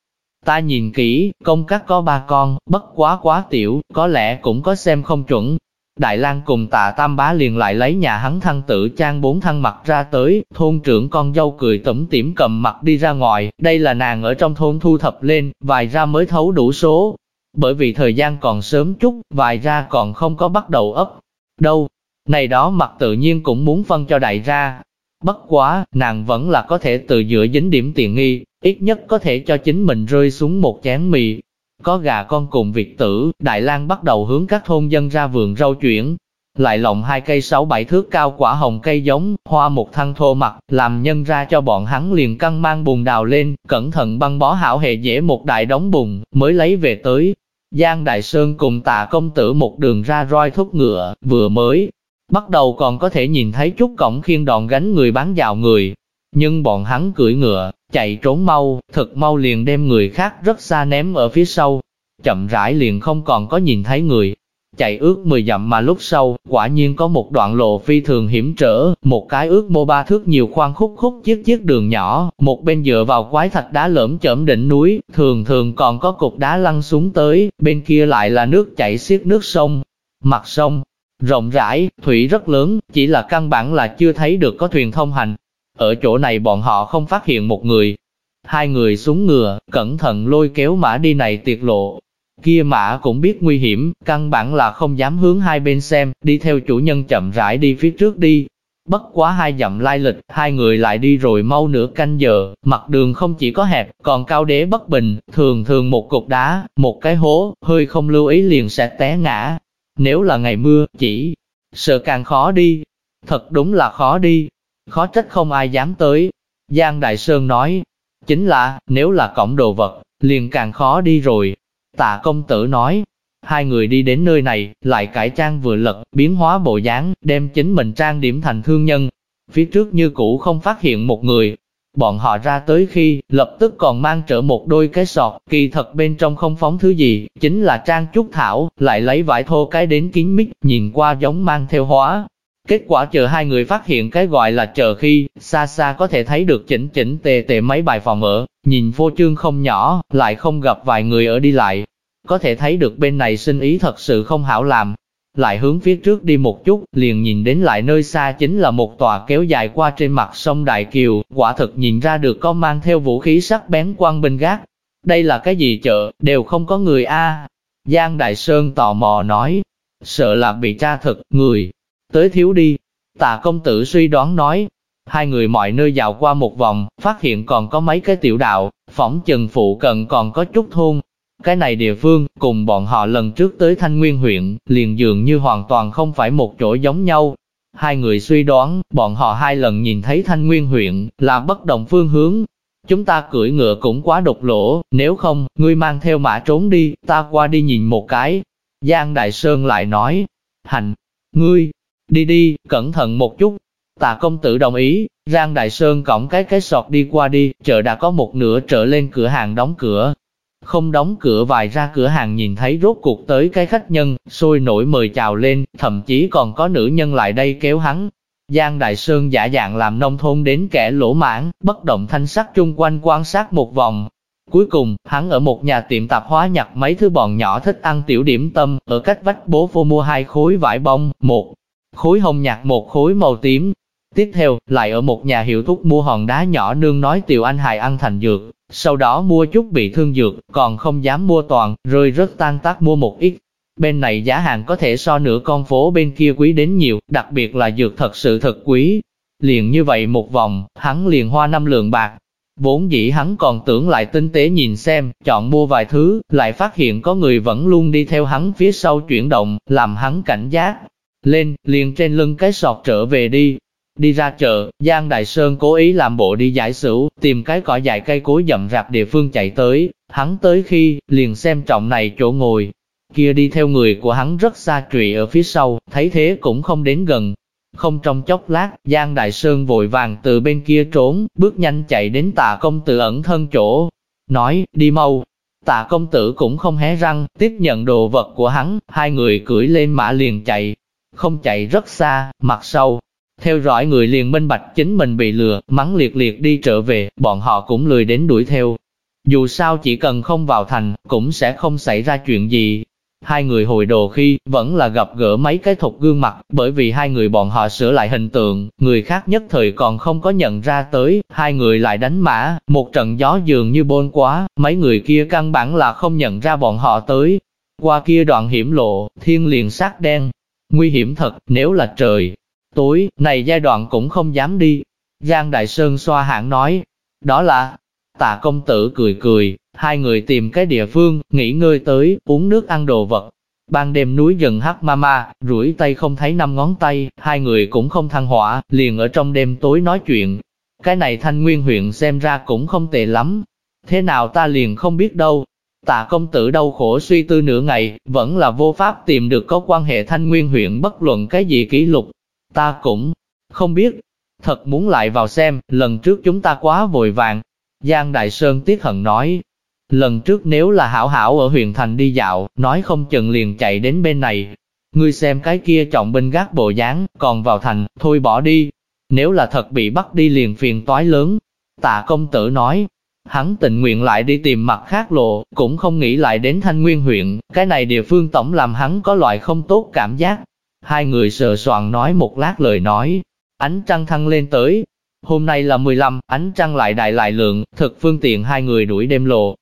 Ta nhìn kỹ, công cắt có ba con, bất quá quá tiểu, có lẽ cũng có xem không chuẩn. Đại lang cùng tạ tam bá liền lại lấy nhà hắn thăng tử trang bốn thăng mặt ra tới, thôn trưởng con dâu cười tẩm tỉm cầm mặt đi ra ngoài, đây là nàng ở trong thôn thu thập lên, vài ra mới thấu đủ số. Bởi vì thời gian còn sớm chút, vài ra còn không có bắt đầu ấp, đâu. Này đó mặt tự nhiên cũng muốn phân cho đại ra. Bất quá, nàng vẫn là có thể tự dựa dính điểm tiện nghi, ít nhất có thể cho chính mình rơi xuống một chén mì. Có gà con cùng việc tử, Đại lang bắt đầu hướng các thôn dân ra vườn rau chuyển. Lại lộng hai cây sáu bảy thước cao quả hồng cây giống, hoa một thăng thô mặt, làm nhân ra cho bọn hắn liền căng mang bùn đào lên, cẩn thận băng bó hảo hệ dễ một đại đống bùn, mới lấy về tới. Giang Đại Sơn cùng tạ công tử một đường ra roi thúc ngựa, vừa mới, bắt đầu còn có thể nhìn thấy chút cổng khiên đòn gánh người bán dạo người. Nhưng bọn hắn cưỡi ngựa, chạy trốn mau, thật mau liền đem người khác rất xa ném ở phía sau. Chậm rãi liền không còn có nhìn thấy người, Chạy ước 10 dặm mà lúc sau, quả nhiên có một đoạn lộ phi thường hiểm trở, một cái ước mô ba thước nhiều khoan khúc khúc chiếc chiếc đường nhỏ, một bên dựa vào quái thạch đá lởm chởm đỉnh núi, thường thường còn có cục đá lăn xuống tới, bên kia lại là nước chảy xiết nước sông. Mặt sông, rộng rãi, thủy rất lớn, chỉ là căn bản là chưa thấy được có thuyền thông hành. Ở chỗ này bọn họ không phát hiện một người. Hai người xuống ngựa, cẩn thận lôi kéo mã đi này tiệt lộ, Kia mã cũng biết nguy hiểm, căn bản là không dám hướng hai bên xem, đi theo chủ nhân chậm rãi đi phía trước đi. Bất quá hai dặm lai lịch, hai người lại đi rồi mau nửa canh giờ, mặt đường không chỉ có hẹp, còn cao đế bất bình, thường thường một cục đá, một cái hố, hơi không lưu ý liền sẽ té ngã. Nếu là ngày mưa, chỉ sợ càng khó đi. Thật đúng là khó đi, khó trách không ai dám tới. Giang Đại Sơn nói, chính là, nếu là cổng đồ vật, liền càng khó đi rồi. Tạ công tử nói, hai người đi đến nơi này, lại cải trang vừa lật, biến hóa bộ dáng, đem chính mình trang điểm thành thương nhân. Phía trước như cũ không phát hiện một người. Bọn họ ra tới khi, lập tức còn mang trở một đôi cái sọt, kỳ thật bên trong không phóng thứ gì, chính là trang trúc thảo, lại lấy vải thô cái đến kín mít, nhìn qua giống mang theo hóa, Kết quả chờ hai người phát hiện cái gọi là chờ khi, xa xa có thể thấy được chỉnh chỉnh tề tề mấy bài phòng ở, nhìn vô trương không nhỏ, lại không gặp vài người ở đi lại. Có thể thấy được bên này sinh ý thật sự không hảo làm. Lại hướng phía trước đi một chút, liền nhìn đến lại nơi xa chính là một tòa kéo dài qua trên mặt sông Đại Kiều, quả thực nhìn ra được có mang theo vũ khí sắc bén quang binh gác. Đây là cái gì chợ, đều không có người a Giang Đại Sơn tò mò nói, sợ là bị tra thực, người, tới thiếu đi. Tạ công tử suy đoán nói, hai người mọi nơi dạo qua một vòng, phát hiện còn có mấy cái tiểu đạo, phỏng chừng phụ cận còn có chút thôn. Cái này địa phương, cùng bọn họ lần trước tới Thanh Nguyên huyện, liền dường như hoàn toàn không phải một chỗ giống nhau. Hai người suy đoán, bọn họ hai lần nhìn thấy Thanh Nguyên huyện, là bất đồng phương hướng. Chúng ta cưỡi ngựa cũng quá độc lỗ, nếu không, ngươi mang theo mã trốn đi, ta qua đi nhìn một cái. Giang Đại Sơn lại nói, hành, ngươi, Đi đi, cẩn thận một chút. Tạ công tử đồng ý, Giang Đại Sơn cõng cái cái sọt đi qua đi, chợ đã có một nửa trở lên cửa hàng đóng cửa. Không đóng cửa vài ra cửa hàng nhìn thấy rốt cuộc tới cái khách nhân, sôi nổi mời chào lên, thậm chí còn có nữ nhân lại đây kéo hắn. Giang Đại Sơn giả dạng làm nông thôn đến kẻ lỗ mãn, bất động thanh sắc chung quanh quan sát một vòng. Cuối cùng, hắn ở một nhà tiệm tạp hóa nhặt mấy thứ bọn nhỏ thích ăn tiểu điểm tâm, ở cách vách bố vô mua hai khối vải bông, một khối hồng nhạt một khối màu tím. Tiếp theo, lại ở một nhà hiệu thuốc mua hòn đá nhỏ nương nói tiểu anh hài ăn thành dược, sau đó mua chút bị thương dược, còn không dám mua toàn, rơi rất tan tác mua một ít. Bên này giá hàng có thể so nửa con phố bên kia quý đến nhiều, đặc biệt là dược thật sự thật quý. Liền như vậy một vòng, hắn liền hoa năm lượng bạc. Vốn dĩ hắn còn tưởng lại tinh tế nhìn xem, chọn mua vài thứ, lại phát hiện có người vẫn luôn đi theo hắn phía sau chuyển động, làm hắn cảnh giác, lên, liền trên lưng cái sọt trở về đi. Đi ra chợ, Giang Đại Sơn cố ý làm bộ đi giải sửu, tìm cái cỏ dại cây cối dậm rạp địa phương chạy tới, hắn tới khi, liền xem trọng này chỗ ngồi. Kia đi theo người của hắn rất xa trụy ở phía sau, thấy thế cũng không đến gần. Không trong chốc lát, Giang Đại Sơn vội vàng từ bên kia trốn, bước nhanh chạy đến tạ công tử ẩn thân chỗ. Nói, đi mau, Tạ công tử cũng không hé răng, tiếp nhận đồ vật của hắn, hai người cưỡi lên mã liền chạy, không chạy rất xa, mặt sau. Theo dõi người liền minh bạch chính mình bị lừa, mắng liệt liệt đi trở về, bọn họ cũng lười đến đuổi theo. Dù sao chỉ cần không vào thành, cũng sẽ không xảy ra chuyện gì. Hai người hồi đồ khi, vẫn là gặp gỡ mấy cái thục gương mặt, bởi vì hai người bọn họ sửa lại hình tượng, người khác nhất thời còn không có nhận ra tới, hai người lại đánh mã, một trận gió dường như bôn quá, mấy người kia căn bản là không nhận ra bọn họ tới. Qua kia đoạn hiểm lộ, thiên liền sát đen, Nguy hiểm thật, nếu là trời. Tối, này giai đoạn cũng không dám đi. Giang Đại Sơn xoa hạng nói. Đó là, tạ công tử cười cười, hai người tìm cái địa phương, nghỉ ngơi tới, uống nước ăn đồ vật. Ban đêm núi dần hắc ma ma, rủi tay không thấy năm ngón tay, hai người cũng không thăng hỏa, liền ở trong đêm tối nói chuyện. Cái này thanh nguyên huyện xem ra cũng không tệ lắm. Thế nào ta liền không biết đâu, Tạ công tử đau khổ suy tư nửa ngày, vẫn là vô pháp tìm được có quan hệ thanh nguyên huyện bất luận cái gì kỷ lục. Ta cũng không biết, thật muốn lại vào xem, lần trước chúng ta quá vội vàng. Giang Đại Sơn tiếc hận nói, lần trước nếu là hảo hảo ở huyện thành đi dạo, nói không chừng liền chạy đến bên này. Ngươi xem cái kia trọng binh gác bộ dáng, còn vào thành, thôi bỏ đi. Nếu là thật bị bắt đi liền phiền toái lớn. Tạ công tử nói, Hắn tình nguyện lại đi tìm mặt khác lộ, cũng không nghĩ lại đến Thanh Nguyên huyện, cái này địa phương tổng làm hắn có loại không tốt cảm giác. Hai người sờ soạn nói một lát lời nói, ánh trăng thăng lên tới. Hôm nay là 15, ánh trăng lại đại lại lượng, thực phương tiện hai người đuổi đêm lộ.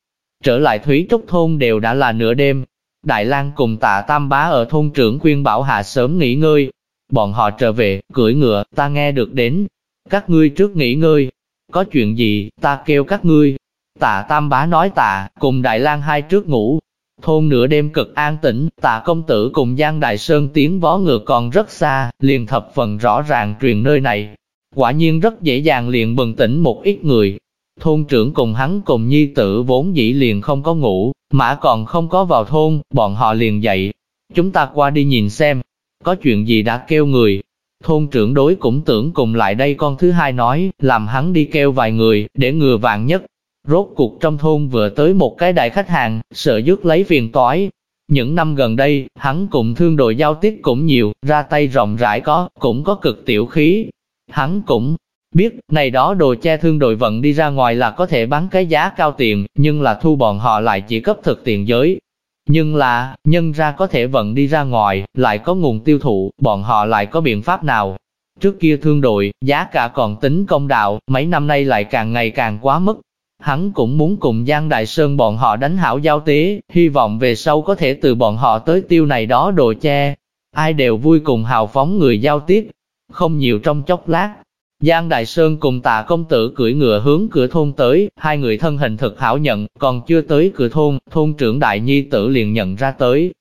Trở lại Thúy Trúc Thôn đều đã là nửa đêm. Đại lang cùng tạ Tam Bá ở thôn trưởng khuyên bảo hạ sớm nghỉ ngơi. bọn họ trở về, cưỡi ngựa, ta nghe được đến. Các ngươi trước nghỉ ngơi, có chuyện gì, ta kêu các ngươi. Tạ Tam Bá nói tạ, cùng Đại lang hai trước ngủ. Thôn nửa đêm cực an tĩnh, tạ công tử cùng Giang Đại Sơn tiếng vó ngựa còn rất xa, liền thập phần rõ ràng truyền nơi này. Quả nhiên rất dễ dàng liền bừng tỉnh một ít người. Thôn trưởng cùng hắn cùng nhi tử vốn dĩ liền không có ngủ, mã còn không có vào thôn, bọn họ liền dậy. Chúng ta qua đi nhìn xem, có chuyện gì đã kêu người, Thôn trưởng đối cũng tưởng cùng lại đây con thứ hai nói, làm hắn đi kêu vài người, để ngừa vàng nhất. Rốt cuộc trong thôn vừa tới một cái đại khách hàng, sợ dứt lấy phiền toái. Những năm gần đây, hắn cùng thương đội giao tiếp cũng nhiều, ra tay rộng rãi có, cũng có cực tiểu khí. Hắn cũng biết, này đó đồ che thương đội vận đi ra ngoài là có thể bán cái giá cao tiền, nhưng là thu bọn họ lại chỉ cấp thực tiền giới, nhưng là, nhân ra có thể vận đi ra ngoài, lại có nguồn tiêu thụ, bọn họ lại có biện pháp nào? Trước kia thương đội, giá cả còn tính công đạo, mấy năm nay lại càng ngày càng quá mức. Hắn cũng muốn cùng Giang Đại Sơn bọn họ đánh hảo giao tế, hy vọng về sau có thể từ bọn họ tới tiêu này đó đồ che. Ai đều vui cùng hào phóng người giao tiếp. Không nhiều trong chốc lát, Giang Đại Sơn cùng tạ công tử cưỡi ngựa hướng cửa thôn tới, hai người thân hình thực hảo nhận, còn chưa tới cửa thôn, thôn trưởng Đại Nhi tử liền nhận ra tới.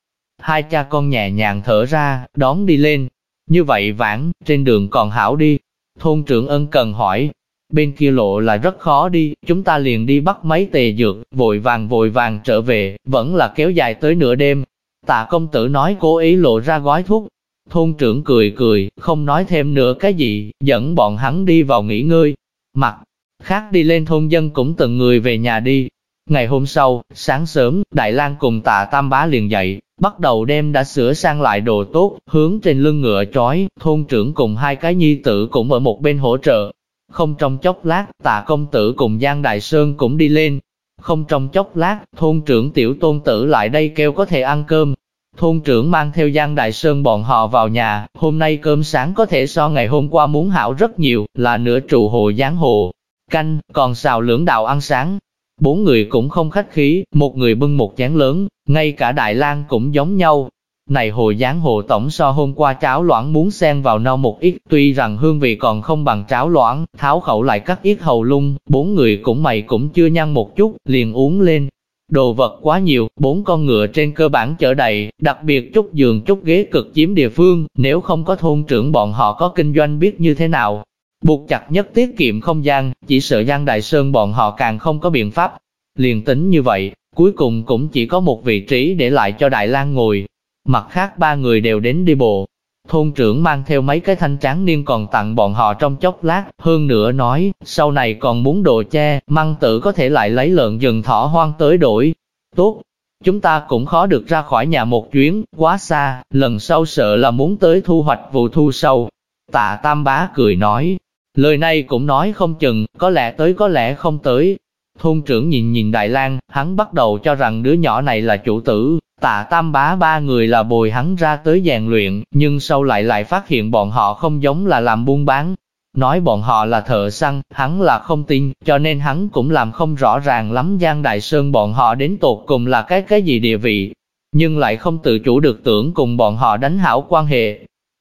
Hai cha con nhẹ nhàng thở ra, đón đi lên. Như vậy vãn, trên đường còn hảo đi. Thôn trưởng ân cần hỏi, bên kia lộ là rất khó đi, chúng ta liền đi bắt mấy tề dược, vội vàng vội vàng trở về, vẫn là kéo dài tới nửa đêm. Tạ công tử nói cố ý lộ ra gói thuốc, Thôn trưởng cười cười, không nói thêm nữa cái gì, dẫn bọn hắn đi vào nghỉ ngơi. Mặt khác đi lên thôn dân cũng từng người về nhà đi. Ngày hôm sau, sáng sớm, Đại lang cùng tạ Tam Bá liền dậy, bắt đầu đem đã sửa sang lại đồ tốt, hướng trên lưng ngựa trói, thôn trưởng cùng hai cái nhi tử cũng ở một bên hỗ trợ. Không trong chốc lát, tạ công tử cùng Giang Đại Sơn cũng đi lên. Không trong chốc lát, thôn trưởng tiểu tôn tử lại đây kêu có thể ăn cơm, Thôn trưởng mang theo Giang Đại Sơn bọn họ vào nhà, hôm nay cơm sáng có thể so ngày hôm qua muốn hảo rất nhiều, là nửa trụ hồ giáng hồ, canh, còn xào lưỡng đạo ăn sáng. Bốn người cũng không khách khí, một người bưng một chén lớn, ngay cả Đại lang cũng giống nhau. Này hồ giáng hồ tổng so hôm qua cháo loãng muốn xen vào no một ít, tuy rằng hương vị còn không bằng cháo loãng, tháo khẩu lại cắt ít hầu lung, bốn người cũng mày cũng chưa nhăn một chút, liền uống lên, Đồ vật quá nhiều, bốn con ngựa trên cơ bản chở đầy, đặc biệt chút giường chút ghế cực chiếm địa phương, nếu không có thôn trưởng bọn họ có kinh doanh biết như thế nào. Buộc chặt nhất tiết kiệm không gian, chỉ sợ gian Đại Sơn bọn họ càng không có biện pháp. Liền tính như vậy, cuối cùng cũng chỉ có một vị trí để lại cho Đại lang ngồi. Mặt khác ba người đều đến đi bộ, Thôn trưởng mang theo mấy cái thanh tráng niên còn tặng bọn họ trong chốc lát, hơn nữa nói, sau này còn muốn đồ che, măng tử có thể lại lấy lợn rừng thỏ hoang tới đổi. Tốt, chúng ta cũng khó được ra khỏi nhà một chuyến, quá xa, lần sau sợ là muốn tới thu hoạch vụ thu sâu. Tạ Tam Bá cười nói, lời này cũng nói không chừng, có lẽ tới có lẽ không tới. Thôn trưởng nhìn nhìn Đại lang hắn bắt đầu cho rằng đứa nhỏ này là chủ tử, Tạ tam bá ba người là bồi hắn ra tới rèn luyện, nhưng sau lại lại phát hiện bọn họ không giống là làm buôn bán. Nói bọn họ là thợ săn, hắn là không tin, cho nên hắn cũng làm không rõ ràng lắm Giang Đại Sơn bọn họ đến tột cùng là cái cái gì địa vị. Nhưng lại không tự chủ được tưởng cùng bọn họ đánh hảo quan hệ.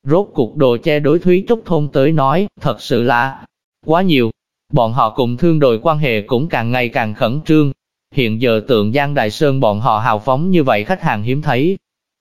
Rốt cuộc đồ che đối Thúy Trúc Thôn tới nói, thật sự là quá nhiều. Bọn họ cùng thương đội quan hệ cũng càng ngày càng khẩn trương, Hiện giờ tượng Giang Đại Sơn bọn họ hào phóng như vậy khách hàng hiếm thấy.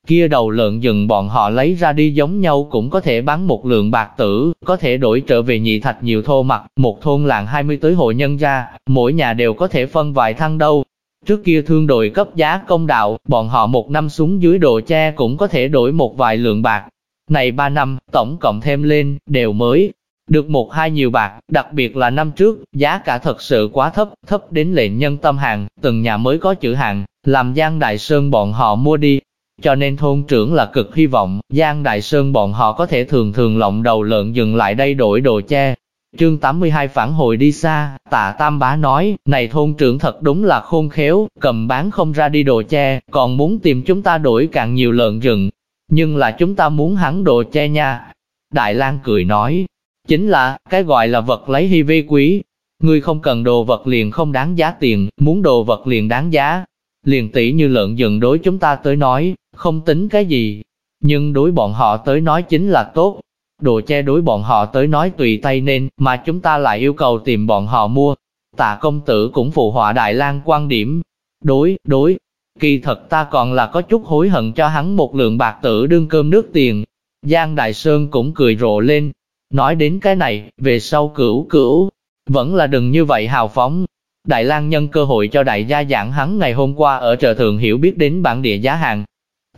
Kia đầu lợn rừng bọn họ lấy ra đi giống nhau cũng có thể bán một lượng bạc tử, có thể đổi trở về nhị thạch nhiều thô mặt, một thôn làng 20 tới hộ nhân gia, mỗi nhà đều có thể phân vài thăng đâu. Trước kia thương đội cấp giá công đạo, bọn họ một năm xuống dưới đồ che cũng có thể đổi một vài lượng bạc. Này ba năm, tổng cộng thêm lên, đều mới, được một hai nhiều bạc, đặc biệt là năm trước, giá cả thật sự quá thấp, thấp đến lệnh nhân tâm hàng, từng nhà mới có chữ hàng, làm Giang Đại Sơn bọn họ mua đi. Cho nên thôn trưởng là cực hy vọng, Giang Đại Sơn bọn họ có thể thường thường lộng đầu lợn dừng lại đây đổi đồ che. Chương 82 phản hồi đi xa, tạ Tam Bá nói, này thôn trưởng thật đúng là khôn khéo, cầm bán không ra đi đồ che, còn muốn tìm chúng ta đổi càng nhiều lợn rừng. Nhưng là chúng ta muốn hắn đồ che nha. Đại lang cười nói, Chính là, cái gọi là vật lấy hy vi quý. Ngươi không cần đồ vật liền không đáng giá tiền, muốn đồ vật liền đáng giá. Liền tỷ như lợn dừng đối chúng ta tới nói, không tính cái gì. Nhưng đối bọn họ tới nói chính là tốt. Đồ che đối bọn họ tới nói tùy tay nên, mà chúng ta lại yêu cầu tìm bọn họ mua. Tạ công tử cũng phụ họa Đại lang quan điểm. Đối, đối, kỳ thật ta còn là có chút hối hận cho hắn một lượng bạc tử đương cơm nước tiền. Giang Đại Sơn cũng cười rộ lên. Nói đến cái này, về sau cửu cửu, vẫn là đừng như vậy hào phóng. Đại lang nhân cơ hội cho đại gia giảng hắn ngày hôm qua ở chợ thường hiểu biết đến bản địa giá hàng,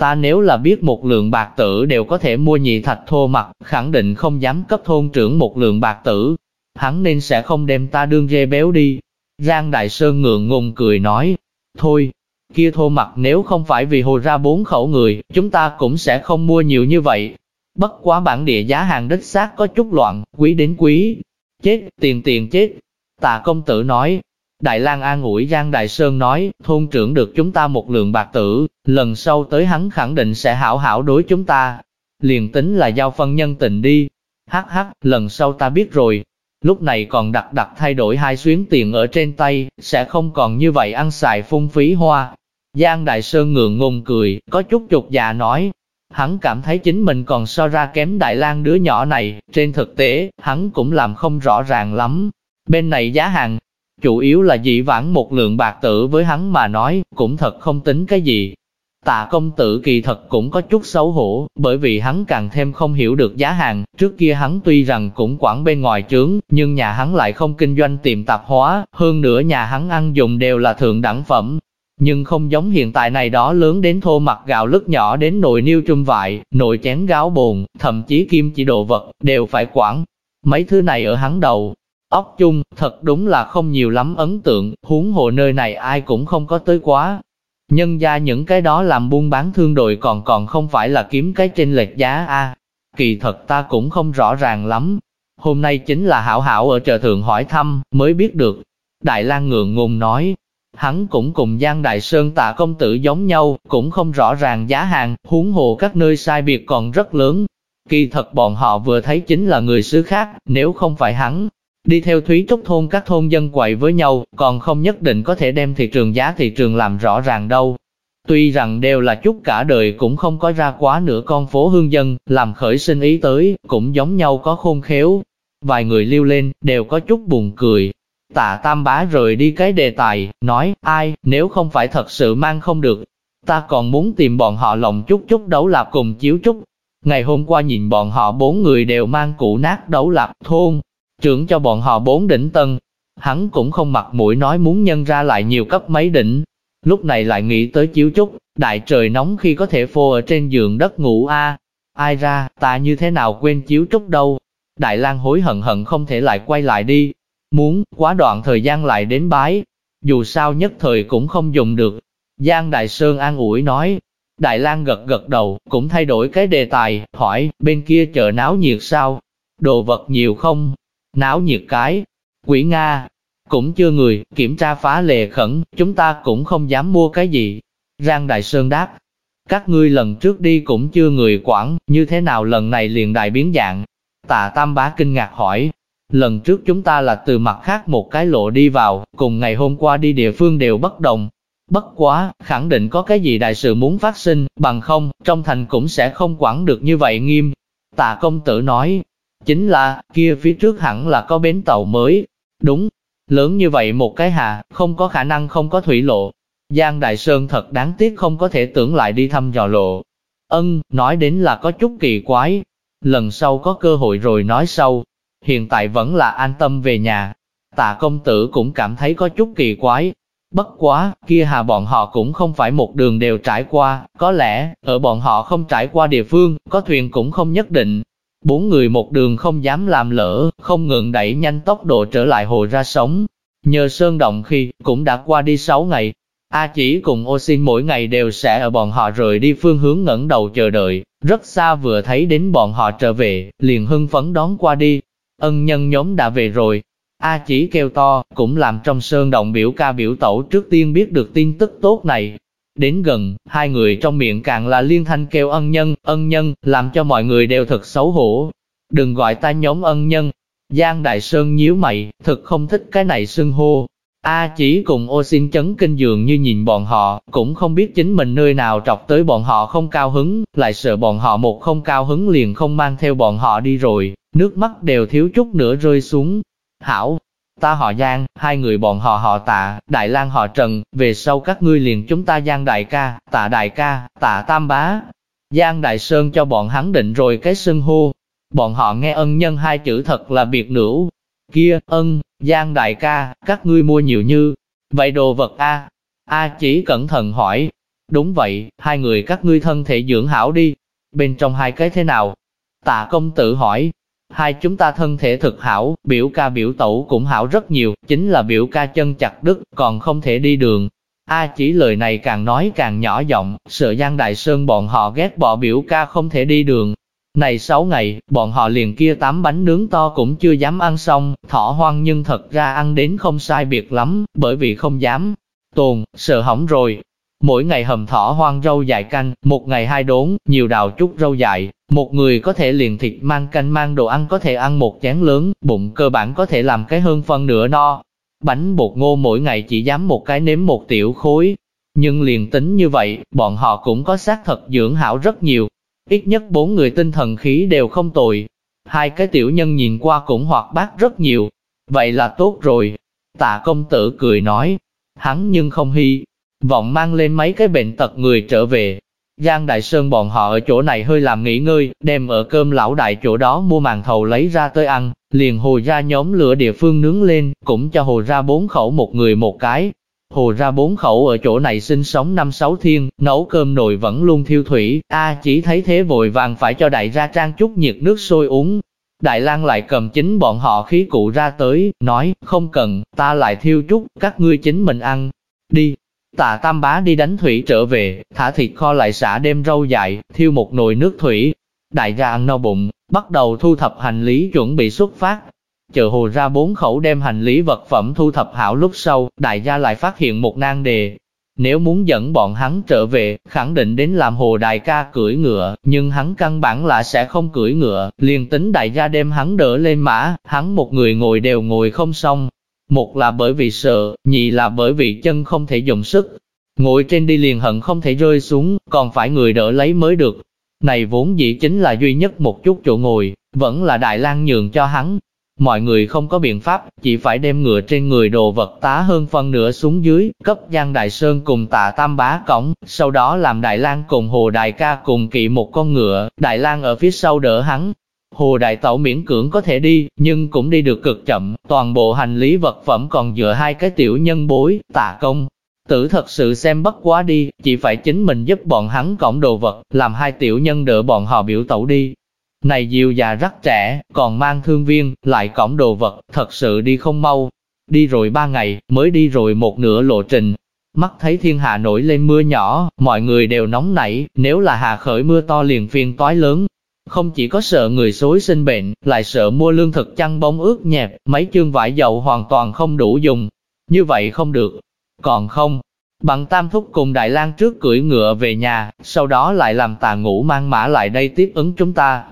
Ta nếu là biết một lượng bạc tử đều có thể mua nhị thạch thô mặt, khẳng định không dám cấp thôn trưởng một lượng bạc tử. Hắn nên sẽ không đem ta đương dê béo đi. Giang Đại Sơn ngượng ngùng cười nói, thôi, kia thô mặt nếu không phải vì hồ ra bốn khẩu người, chúng ta cũng sẽ không mua nhiều như vậy. Bất quá bản địa giá hàng đích xác có chút loạn, quý đến quý. Chết, tiền tiền chết. Tạ công tử nói, Đại lang an ủi Giang Đại Sơn nói, thôn trưởng được chúng ta một lượng bạc tử, lần sau tới hắn khẳng định sẽ hảo hảo đối chúng ta. Liền tính là giao phân nhân tình đi. Hắc hắc, lần sau ta biết rồi. Lúc này còn đặt đặt thay đổi hai xuyến tiền ở trên tay, sẽ không còn như vậy ăn xài phung phí hoa. Giang Đại Sơn ngượng ngùng cười, có chút chục già dạ nói. Hắn cảm thấy chính mình còn so ra kém Đại lang đứa nhỏ này, trên thực tế, hắn cũng làm không rõ ràng lắm. Bên này giá hàng, Chủ yếu là dị vãng một lượng bạc tử với hắn mà nói, cũng thật không tính cái gì. Tạ công tử kỳ thật cũng có chút xấu hổ, bởi vì hắn càng thêm không hiểu được giá hàng, trước kia hắn tuy rằng cũng quản bên ngoài trướng, nhưng nhà hắn lại không kinh doanh tiệm tạp hóa, hơn nữa nhà hắn ăn dùng đều là thượng đẳng phẩm. Nhưng không giống hiện tại này đó lớn đến thô mặt gạo lứt nhỏ đến nồi niêu trung vại, nồi chén gáo bồn, thậm chí kim chỉ đồ vật, đều phải quản. Mấy thứ này ở hắn đầu, Ốc chung, thật đúng là không nhiều lắm ấn tượng, huống hồ nơi này ai cũng không có tới quá. Nhân ra những cái đó làm buôn bán thương đội còn còn không phải là kiếm cái trên lệch giá a Kỳ thật ta cũng không rõ ràng lắm. Hôm nay chính là hảo hảo ở chợ thượng hỏi thăm, mới biết được. Đại lang ngượng ngùng nói, hắn cũng cùng Giang Đại Sơn tạ công tử giống nhau, cũng không rõ ràng giá hàng, huống hồ các nơi sai biệt còn rất lớn. Kỳ thật bọn họ vừa thấy chính là người xứ khác, nếu không phải hắn, Đi theo Thúy Trúc thôn các thôn dân quậy với nhau, còn không nhất định có thể đem thị trường giá thị trường làm rõ ràng đâu. Tuy rằng đều là chút cả đời cũng không có ra quá nửa con phố hương dân, làm khởi sinh ý tới, cũng giống nhau có khôn khéo. Vài người lưu lên, đều có chút buồn cười. Tạ Tam Bá rời đi cái đề tài, nói, ai, nếu không phải thật sự mang không được, ta còn muốn tìm bọn họ lòng chút chút đấu lạp cùng chiếu chút. Ngày hôm qua nhìn bọn họ bốn người đều mang cụ nát đấu lạp thôn, trưởng cho bọn họ bốn đỉnh tân. Hắn cũng không mặc mũi nói muốn nhân ra lại nhiều cấp mấy đỉnh. Lúc này lại nghĩ tới chiếu trúc, đại trời nóng khi có thể phô ở trên giường đất ngủ a Ai ra, ta như thế nào quên chiếu trúc đâu. Đại lang hối hận hận không thể lại quay lại đi. Muốn, quá đoạn thời gian lại đến bái. Dù sao nhất thời cũng không dùng được. Giang Đại Sơn an ủi nói. Đại lang gật gật đầu, cũng thay đổi cái đề tài, hỏi, bên kia chợ náo nhiệt sao? Đồ vật nhiều không? náo nhiệt cái. Quỷ Nga, cũng chưa người, kiểm tra phá lệ khẩn, chúng ta cũng không dám mua cái gì. Giang Đại Sơn đáp, các ngươi lần trước đi cũng chưa người quản, như thế nào lần này liền đại biến dạng. Tạ Tam Bá kinh ngạc hỏi, lần trước chúng ta là từ mặt khác một cái lộ đi vào, cùng ngày hôm qua đi địa phương đều bất đồng. Bất quá, khẳng định có cái gì đại sự muốn phát sinh, bằng không, trong thành cũng sẽ không quản được như vậy nghiêm. Tạ công tử nói, Chính là, kia phía trước hẳn là có bến tàu mới. Đúng, lớn như vậy một cái hà, không có khả năng không có thủy lộ. Giang Đại Sơn thật đáng tiếc không có thể tưởng lại đi thăm dò lộ. Ân, nói đến là có chút kỳ quái. Lần sau có cơ hội rồi nói sau. Hiện tại vẫn là an tâm về nhà. Tạ công tử cũng cảm thấy có chút kỳ quái. Bất quá, kia hà bọn họ cũng không phải một đường đều trải qua, có lẽ, ở bọn họ không trải qua địa phương, có thuyền cũng không nhất định, Bốn người một đường không dám làm lỡ, không ngừng đẩy nhanh tốc độ trở lại hồ ra sống. Nhờ sơn động khi, cũng đã qua đi 6 ngày. A chỉ cùng ô xin mỗi ngày đều sẽ ở bọn họ rời đi phương hướng ngẩng đầu chờ đợi, rất xa vừa thấy đến bọn họ trở về, liền hưng phấn đón qua đi. Ân nhân nhóm đã về rồi. A chỉ kêu to, cũng làm trong sơn động biểu ca biểu tẩu trước tiên biết được tin tức tốt này, Đến gần, hai người trong miệng càng là liên thanh kêu ân nhân, ân nhân, làm cho mọi người đều thật xấu hổ. Đừng gọi ta nhóm ân nhân. Giang Đại Sơn nhíu mày, thật không thích cái này xưng hô. A chỉ cùng ô xin chấn kinh dường như nhìn bọn họ, cũng không biết chính mình nơi nào trọc tới bọn họ không cao hứng, lại sợ bọn họ một không cao hứng liền không mang theo bọn họ đi rồi, nước mắt đều thiếu chút nữa rơi xuống. Hảo, ta họ Giang, hai người bọn họ họ tạ, Đại lang họ Trần, về sau các ngươi liền chúng ta Giang Đại ca, tạ Đại ca, tạ Tam Bá. Giang Đại Sơn cho bọn hắn định rồi cái xưng hô. Bọn họ nghe ân nhân hai chữ thật là biệt nữ. Kia, ân, Giang Đại ca, các ngươi mua nhiều như, vậy đồ vật a A chỉ cẩn thận hỏi. Đúng vậy, hai người các ngươi thân thể dưỡng hảo đi. Bên trong hai cái thế nào? Tạ công tử hỏi, Hai chúng ta thân thể thực hảo, biểu ca biểu tẩu cũng hảo rất nhiều, chính là biểu ca chân chặt đứt, còn không thể đi đường. A chỉ lời này càng nói càng nhỏ giọng, sợ Giang Đại Sơn bọn họ ghét bỏ biểu ca không thể đi đường. Này sáu ngày, bọn họ liền kia tám bánh nướng to cũng chưa dám ăn xong, thỏ hoang nhưng thật ra ăn đến không sai biệt lắm, bởi vì không dám. Tồn, sợ hỏng rồi, Mỗi ngày hầm thỏ hoang rau dại canh, một ngày hai đốn, nhiều đào chút rau dại. Một người có thể liền thịt mang canh mang đồ ăn có thể ăn một chén lớn, bụng cơ bản có thể làm cái hơn phân nửa no. Bánh bột ngô mỗi ngày chỉ dám một cái nếm một tiểu khối. Nhưng liền tính như vậy, bọn họ cũng có xác thật dưỡng hảo rất nhiều. Ít nhất bốn người tinh thần khí đều không tồi. Hai cái tiểu nhân nhìn qua cũng hoạt bát rất nhiều. Vậy là tốt rồi. Tạ công tử cười nói. Hắn nhưng không hy, vọng mang lên mấy cái bệnh tật người trở về. Giang Đại Sơn bọn họ ở chỗ này hơi làm nghỉ ngơi, đem ở cơm lão đại chỗ đó mua màn thầu lấy ra tới ăn, liền hồ ra nhóm lửa địa phương nướng lên, cũng cho hồ ra bốn khẩu một người một cái. Hồ ra bốn khẩu ở chỗ này sinh sống năm sáu thiên, nấu cơm nồi vẫn luôn thiêu thủy, a chỉ thấy thế vội vàng phải cho đại ra trang chút nhiệt nước sôi uống. Đại lang lại cầm chính bọn họ khí cụ ra tới, nói, không cần, ta lại thiêu chút, các ngươi chính mình ăn. Đi, Tạ Tam Bá đi đánh thủy trở về, thả thịt kho lại xả đem rau dại, thiêu một nồi nước thủy. Đại gia ăn no bụng, bắt đầu thu thập hành lý chuẩn bị xuất phát. Chờ hồ ra bốn khẩu đem hành lý vật phẩm thu thập hảo lúc sau, đại gia lại phát hiện một nan đề. Nếu muốn dẫn bọn hắn trở về, khẳng định đến làm hồ đại ca cưỡi ngựa, nhưng hắn căn bản là sẽ không cưỡi ngựa, liền tính đại gia đem hắn đỡ lên mã, hắn một người ngồi đều ngồi không xong, một là bởi vì sợ, nhị là bởi vì chân không thể dùng sức. Ngồi trên đi liền hận không thể rơi xuống, còn phải người đỡ lấy mới được. Này vốn dĩ chính là duy nhất một chút chỗ ngồi, vẫn là Đại lang nhường cho hắn. Mọi người không có biện pháp, chỉ phải đem ngựa trên người đồ vật tá hơn phân nửa xuống dưới, cấp Giang Đại Sơn cùng tạ tam bá cổng, sau đó làm Đại lang cùng Hồ Đại ca cùng kỵ một con ngựa, Đại lang ở phía sau đỡ hắn, Hồ Đại Tẩu miễn cưỡng có thể đi, nhưng cũng đi được cực chậm, toàn bộ hành lý vật phẩm còn dựa hai cái tiểu nhân bối, tạ công. Tử thật sự xem bất quá đi, chỉ phải chính mình giúp bọn hắn cõng đồ vật, làm hai tiểu nhân đỡ bọn họ biểu tẩu đi. Này diều già rất trẻ, còn mang thương viên, lại cõng đồ vật, thật sự đi không mau. Đi rồi ba ngày, mới đi rồi một nửa lộ trình. Mắt thấy thiên hạ nổi lên mưa nhỏ, mọi người đều nóng nảy, nếu là hạ khởi mưa to liền phiên toái lớn, không chỉ có sợ người xối sinh bệnh, lại sợ mua lương thực chăn bông ướt nhẹp, mấy chương vải dầu hoàn toàn không đủ dùng. Như vậy không được. Còn không, bằng tam thúc cùng Đại lang trước cưỡi ngựa về nhà, sau đó lại làm tà ngũ mang mã lại đây tiếp ứng chúng ta.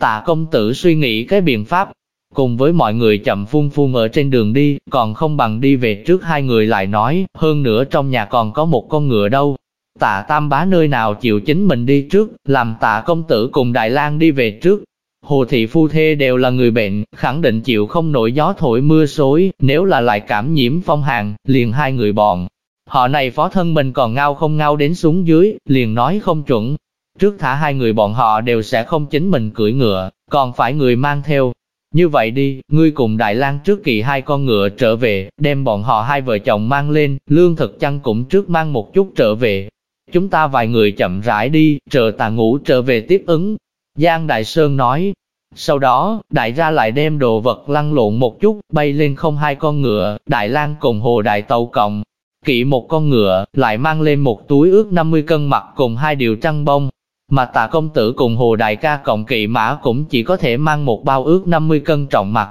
Tạ công tử suy nghĩ cái biện pháp, cùng với mọi người chậm phun phun ở trên đường đi, còn không bằng đi về trước hai người lại nói, hơn nữa trong nhà còn có một con ngựa đâu, Tạ Tam Bá nơi nào chịu chính mình đi trước, làm tạ công tử cùng Đại lang đi về trước. Hồ thị phu thê đều là người bệnh, khẳng định chịu không nổi gió thổi mưa xối, nếu là lại cảm nhiễm phong hàn, liền hai người bọn. Họ này phó thân mình còn ngao không ngao đến xuống dưới, liền nói không chuẩn. Trước thả hai người bọn họ đều sẽ không chính mình cưỡi ngựa, còn phải người mang theo. Như vậy đi, ngươi cùng Đại lang trước kỳ hai con ngựa trở về, đem bọn họ hai vợ chồng mang lên, lương thực chăn cũng trước mang một chút trở về, Chúng ta vài người chậm rãi đi, chờ tà ngủ trở về tiếp ứng. Giang Đại Sơn nói, sau đó, đại gia lại đem đồ vật lăn lộn một chút, bay lên không hai con ngựa, Đại lang cùng Hồ Đại Tàu cộng. Kỵ một con ngựa, lại mang lên một túi ước 50 cân mặt cùng hai điều trăng bông. Mà tà công tử cùng Hồ Đại ca cộng kỵ mã cũng chỉ có thể mang một bao ước 50 cân trọng mặt.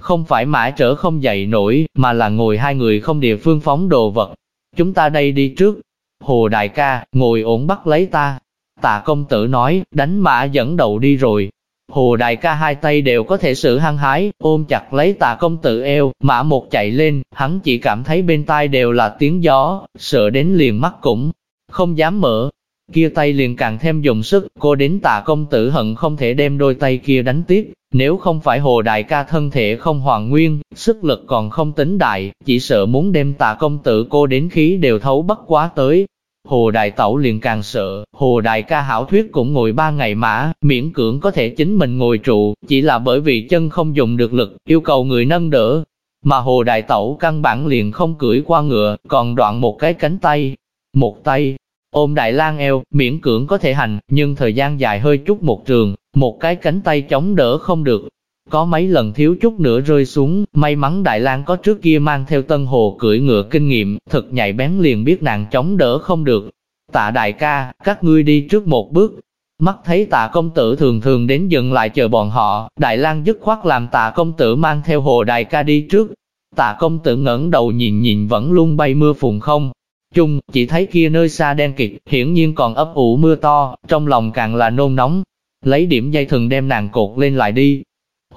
Không phải mã trở không dậy nổi, mà là ngồi hai người không địa phương phóng đồ vật. Chúng ta đây đi trước, Hồ đại ca, ngồi ổn bắt lấy ta. Tạ công tử nói, đánh mã dẫn đầu đi rồi. Hồ đại ca hai tay đều có thể sự hăng hái, ôm chặt lấy Tạ công tử eo, mã một chạy lên, hắn chỉ cảm thấy bên tai đều là tiếng gió, sợ đến liền mắt cũng không dám mở. Kia tay liền càng thêm dùng sức, cô đến Tạ công tử hận không thể đem đôi tay kia đánh tiếp, nếu không phải hồ đại ca thân thể không hoàn nguyên, sức lực còn không tính đại, chỉ sợ muốn đem tà công tử cô đến khí đều thấu bất quá tới, Hồ Đại Tẩu liền càng sợ, Hồ Đại ca hảo thuyết cũng ngồi ba ngày mã, miễn cưỡng có thể chính mình ngồi trụ, chỉ là bởi vì chân không dùng được lực, yêu cầu người nâng đỡ. Mà Hồ Đại Tẩu căn bản liền không cưỡi qua ngựa, còn đoạn một cái cánh tay, một tay, ôm Đại lang eo, miễn cưỡng có thể hành, nhưng thời gian dài hơi chút một trường, một cái cánh tay chống đỡ không được, có mấy lần thiếu chút nữa rơi xuống, may mắn Đại lang có trước kia mang theo tân hồ cưỡi ngựa kinh nghiệm, thật nhạy bén liền biết nàng chống đỡ không được. Tạ đại ca, các ngươi đi trước một bước. Mắt thấy tạ công tử thường thường đến dừng lại chờ bọn họ, Đại lang dứt khoát làm tạ công tử mang theo hồ đại ca đi trước. Tạ công tử ngẩng đầu nhìn nhìn vẫn luôn bay mưa phùn không. Chung, chỉ thấy kia nơi xa đen kịt, hiển nhiên còn ấp ủ mưa to, trong lòng càng là nôn nóng. Lấy điểm dây thừng đem nàng cột lên lại đi,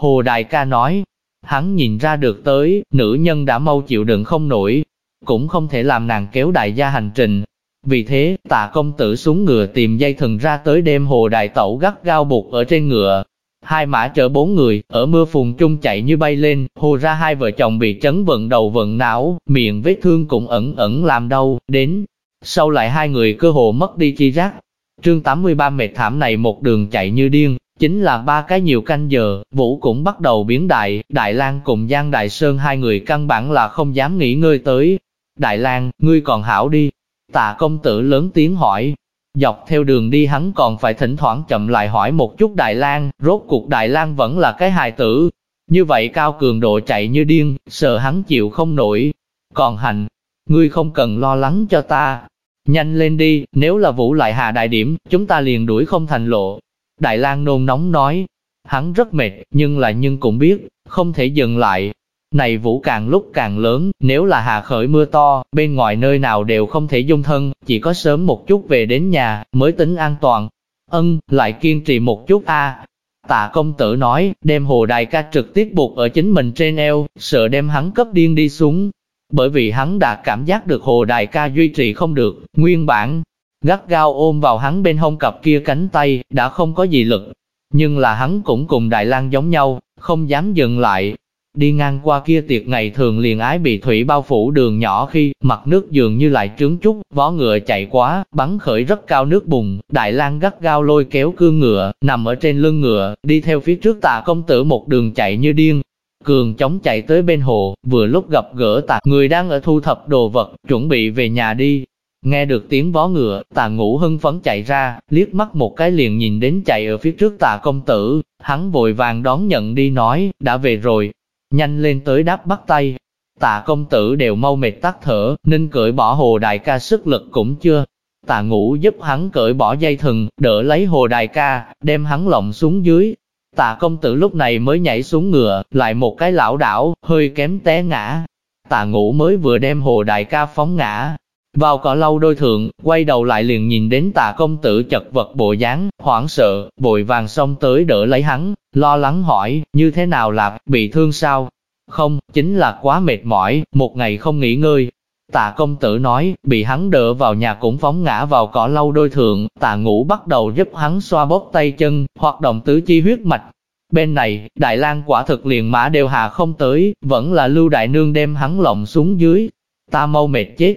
Hồ Đại ca nói, hắn nhìn ra được tới, nữ nhân đã mau chịu đựng không nổi, cũng không thể làm nàng kéo đại gia hành trình. Vì thế, tạ công tử xuống ngựa tìm dây thừng ra tới đêm hồ đại tẩu gắt gao buộc ở trên ngựa. Hai mã chở bốn người, ở mưa phùn chung chạy như bay lên, hồ ra hai vợ chồng bị chấn vận đầu vận não, miệng vết thương cũng ẩn ẩn làm đau, đến. Sau lại hai người cơ hồ mất đi chi giác. Trương 83 mệt thảm này một đường chạy như điên, Chính là ba cái nhiều canh giờ, Vũ cũng bắt đầu biến đại, Đại lang cùng Giang Đại Sơn hai người căn bản là không dám nghỉ ngơi tới. Đại lang, ngươi còn hảo đi. Tạ công tử lớn tiếng hỏi. Dọc theo đường đi hắn còn phải thỉnh thoảng chậm lại hỏi một chút Đại lang, rốt cuộc Đại lang vẫn là cái hài tử. Như vậy cao cường độ chạy như điên, sợ hắn chịu không nổi. Còn hành, ngươi không cần lo lắng cho ta. Nhanh lên đi, nếu là Vũ lại hạ đại điểm, chúng ta liền đuổi không thành lộ, Đại lang nôn nóng nói, hắn rất mệt, nhưng là nhưng cũng biết, không thể dừng lại. Này vũ càng lúc càng lớn, nếu là hạ khởi mưa to, bên ngoài nơi nào đều không thể dung thân, chỉ có sớm một chút về đến nhà, mới tính an toàn. Ân, lại kiên trì một chút a. Tạ công tử nói, đem hồ đại ca trực tiếp buộc ở chính mình trên eo, sợ đem hắn cấp điên đi xuống. Bởi vì hắn đã cảm giác được hồ đại ca duy trì không được, nguyên bản, gắt gao ôm vào hắn bên hông cặp kia cánh tay, đã không có gì lực. Nhưng là hắn cũng cùng Đại lang giống nhau, không dám dừng lại. Đi ngang qua kia tiệc ngày thường liền ái bị thủy bao phủ đường nhỏ khi mặt nước dường như lại trướng chút, vó ngựa chạy quá, bắn khởi rất cao nước bùn, Đại lang gắt gao lôi kéo cương ngựa, nằm ở trên lưng ngựa, đi theo phía trước tạ công tử một đường chạy như điên. Cường chống chạy tới bên hồ, vừa lúc gặp gỡ Tà người đang ở thu thập đồ vật, chuẩn bị về nhà đi, Nghe được tiếng vó ngựa, tà ngũ hưng phấn chạy ra, liếc mắt một cái liền nhìn đến chạy ở phía trước tà công tử, hắn vội vàng đón nhận đi nói, đã về rồi, nhanh lên tới đáp bắt tay. Tạ công tử đều mau mệt tắt thở, nên cởi bỏ hồ đại ca sức lực cũng chưa. Tạ ngũ giúp hắn cởi bỏ dây thừng, đỡ lấy hồ đại ca, đem hắn lộng xuống dưới. Tạ công tử lúc này mới nhảy xuống ngựa, lại một cái lão đảo, hơi kém té ngã. Tạ ngũ mới vừa đem hồ đại ca phóng ngã, vào cỏ lâu đôi thượng, quay đầu lại liền nhìn đến tạ công tử chật vật bộ dáng, hoảng sợ, bội vàng xông tới đỡ lấy hắn, lo lắng hỏi, như thế nào là, bị thương sao? Không, chính là quá mệt mỏi, một ngày không nghỉ ngơi. Tạ công tử nói, bị hắn đỡ vào nhà cũng phóng ngã vào cỏ lâu đôi thượng, tạ ngủ bắt đầu giúp hắn xoa bóp tay chân, hoạt động tứ chi huyết mạch. Bên này, Đại lang quả thực liền mã đều hạ không tới, vẫn là lưu đại nương đem hắn lộng xuống dưới. Ta mau mệt chết,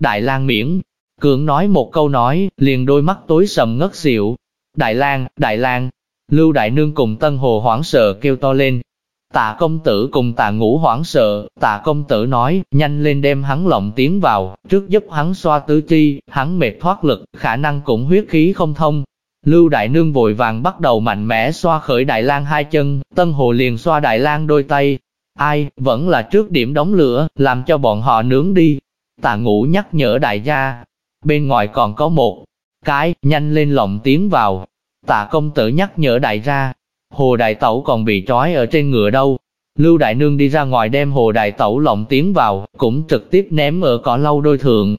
Đại lang miễn, cường nói một câu nói, liền đôi mắt tối sầm ngất xỉu. Đại lang, đại lang, Lưu Đại Nương cùng Tân Hồ hoảng sợ kêu to lên. Tạ công tử cùng tạ ngũ hoảng sợ, tạ công tử nói, nhanh lên đem hắn lộng tiến vào, trước giúp hắn xoa tứ chi, hắn mệt thoát lực, khả năng cũng huyết khí không thông. Lưu Đại Nương vội vàng bắt đầu mạnh mẽ xoa khởi Đại lang hai chân, Tân Hồ liền xoa Đại lang đôi tay. Ai, vẫn là trước điểm đóng lửa, làm cho bọn họ nướng đi, Tạ ngũ nhắc nhở đại gia, bên ngoài còn có một cái, nhanh lên lộng tiến vào. Tạ công tử nhắc nhở đại gia, hồ đại tẩu còn bị trói ở trên ngựa đâu. Lưu đại nương đi ra ngoài đem hồ đại tẩu lộng tiến vào, cũng trực tiếp ném ở cỏ lâu đôi thượng.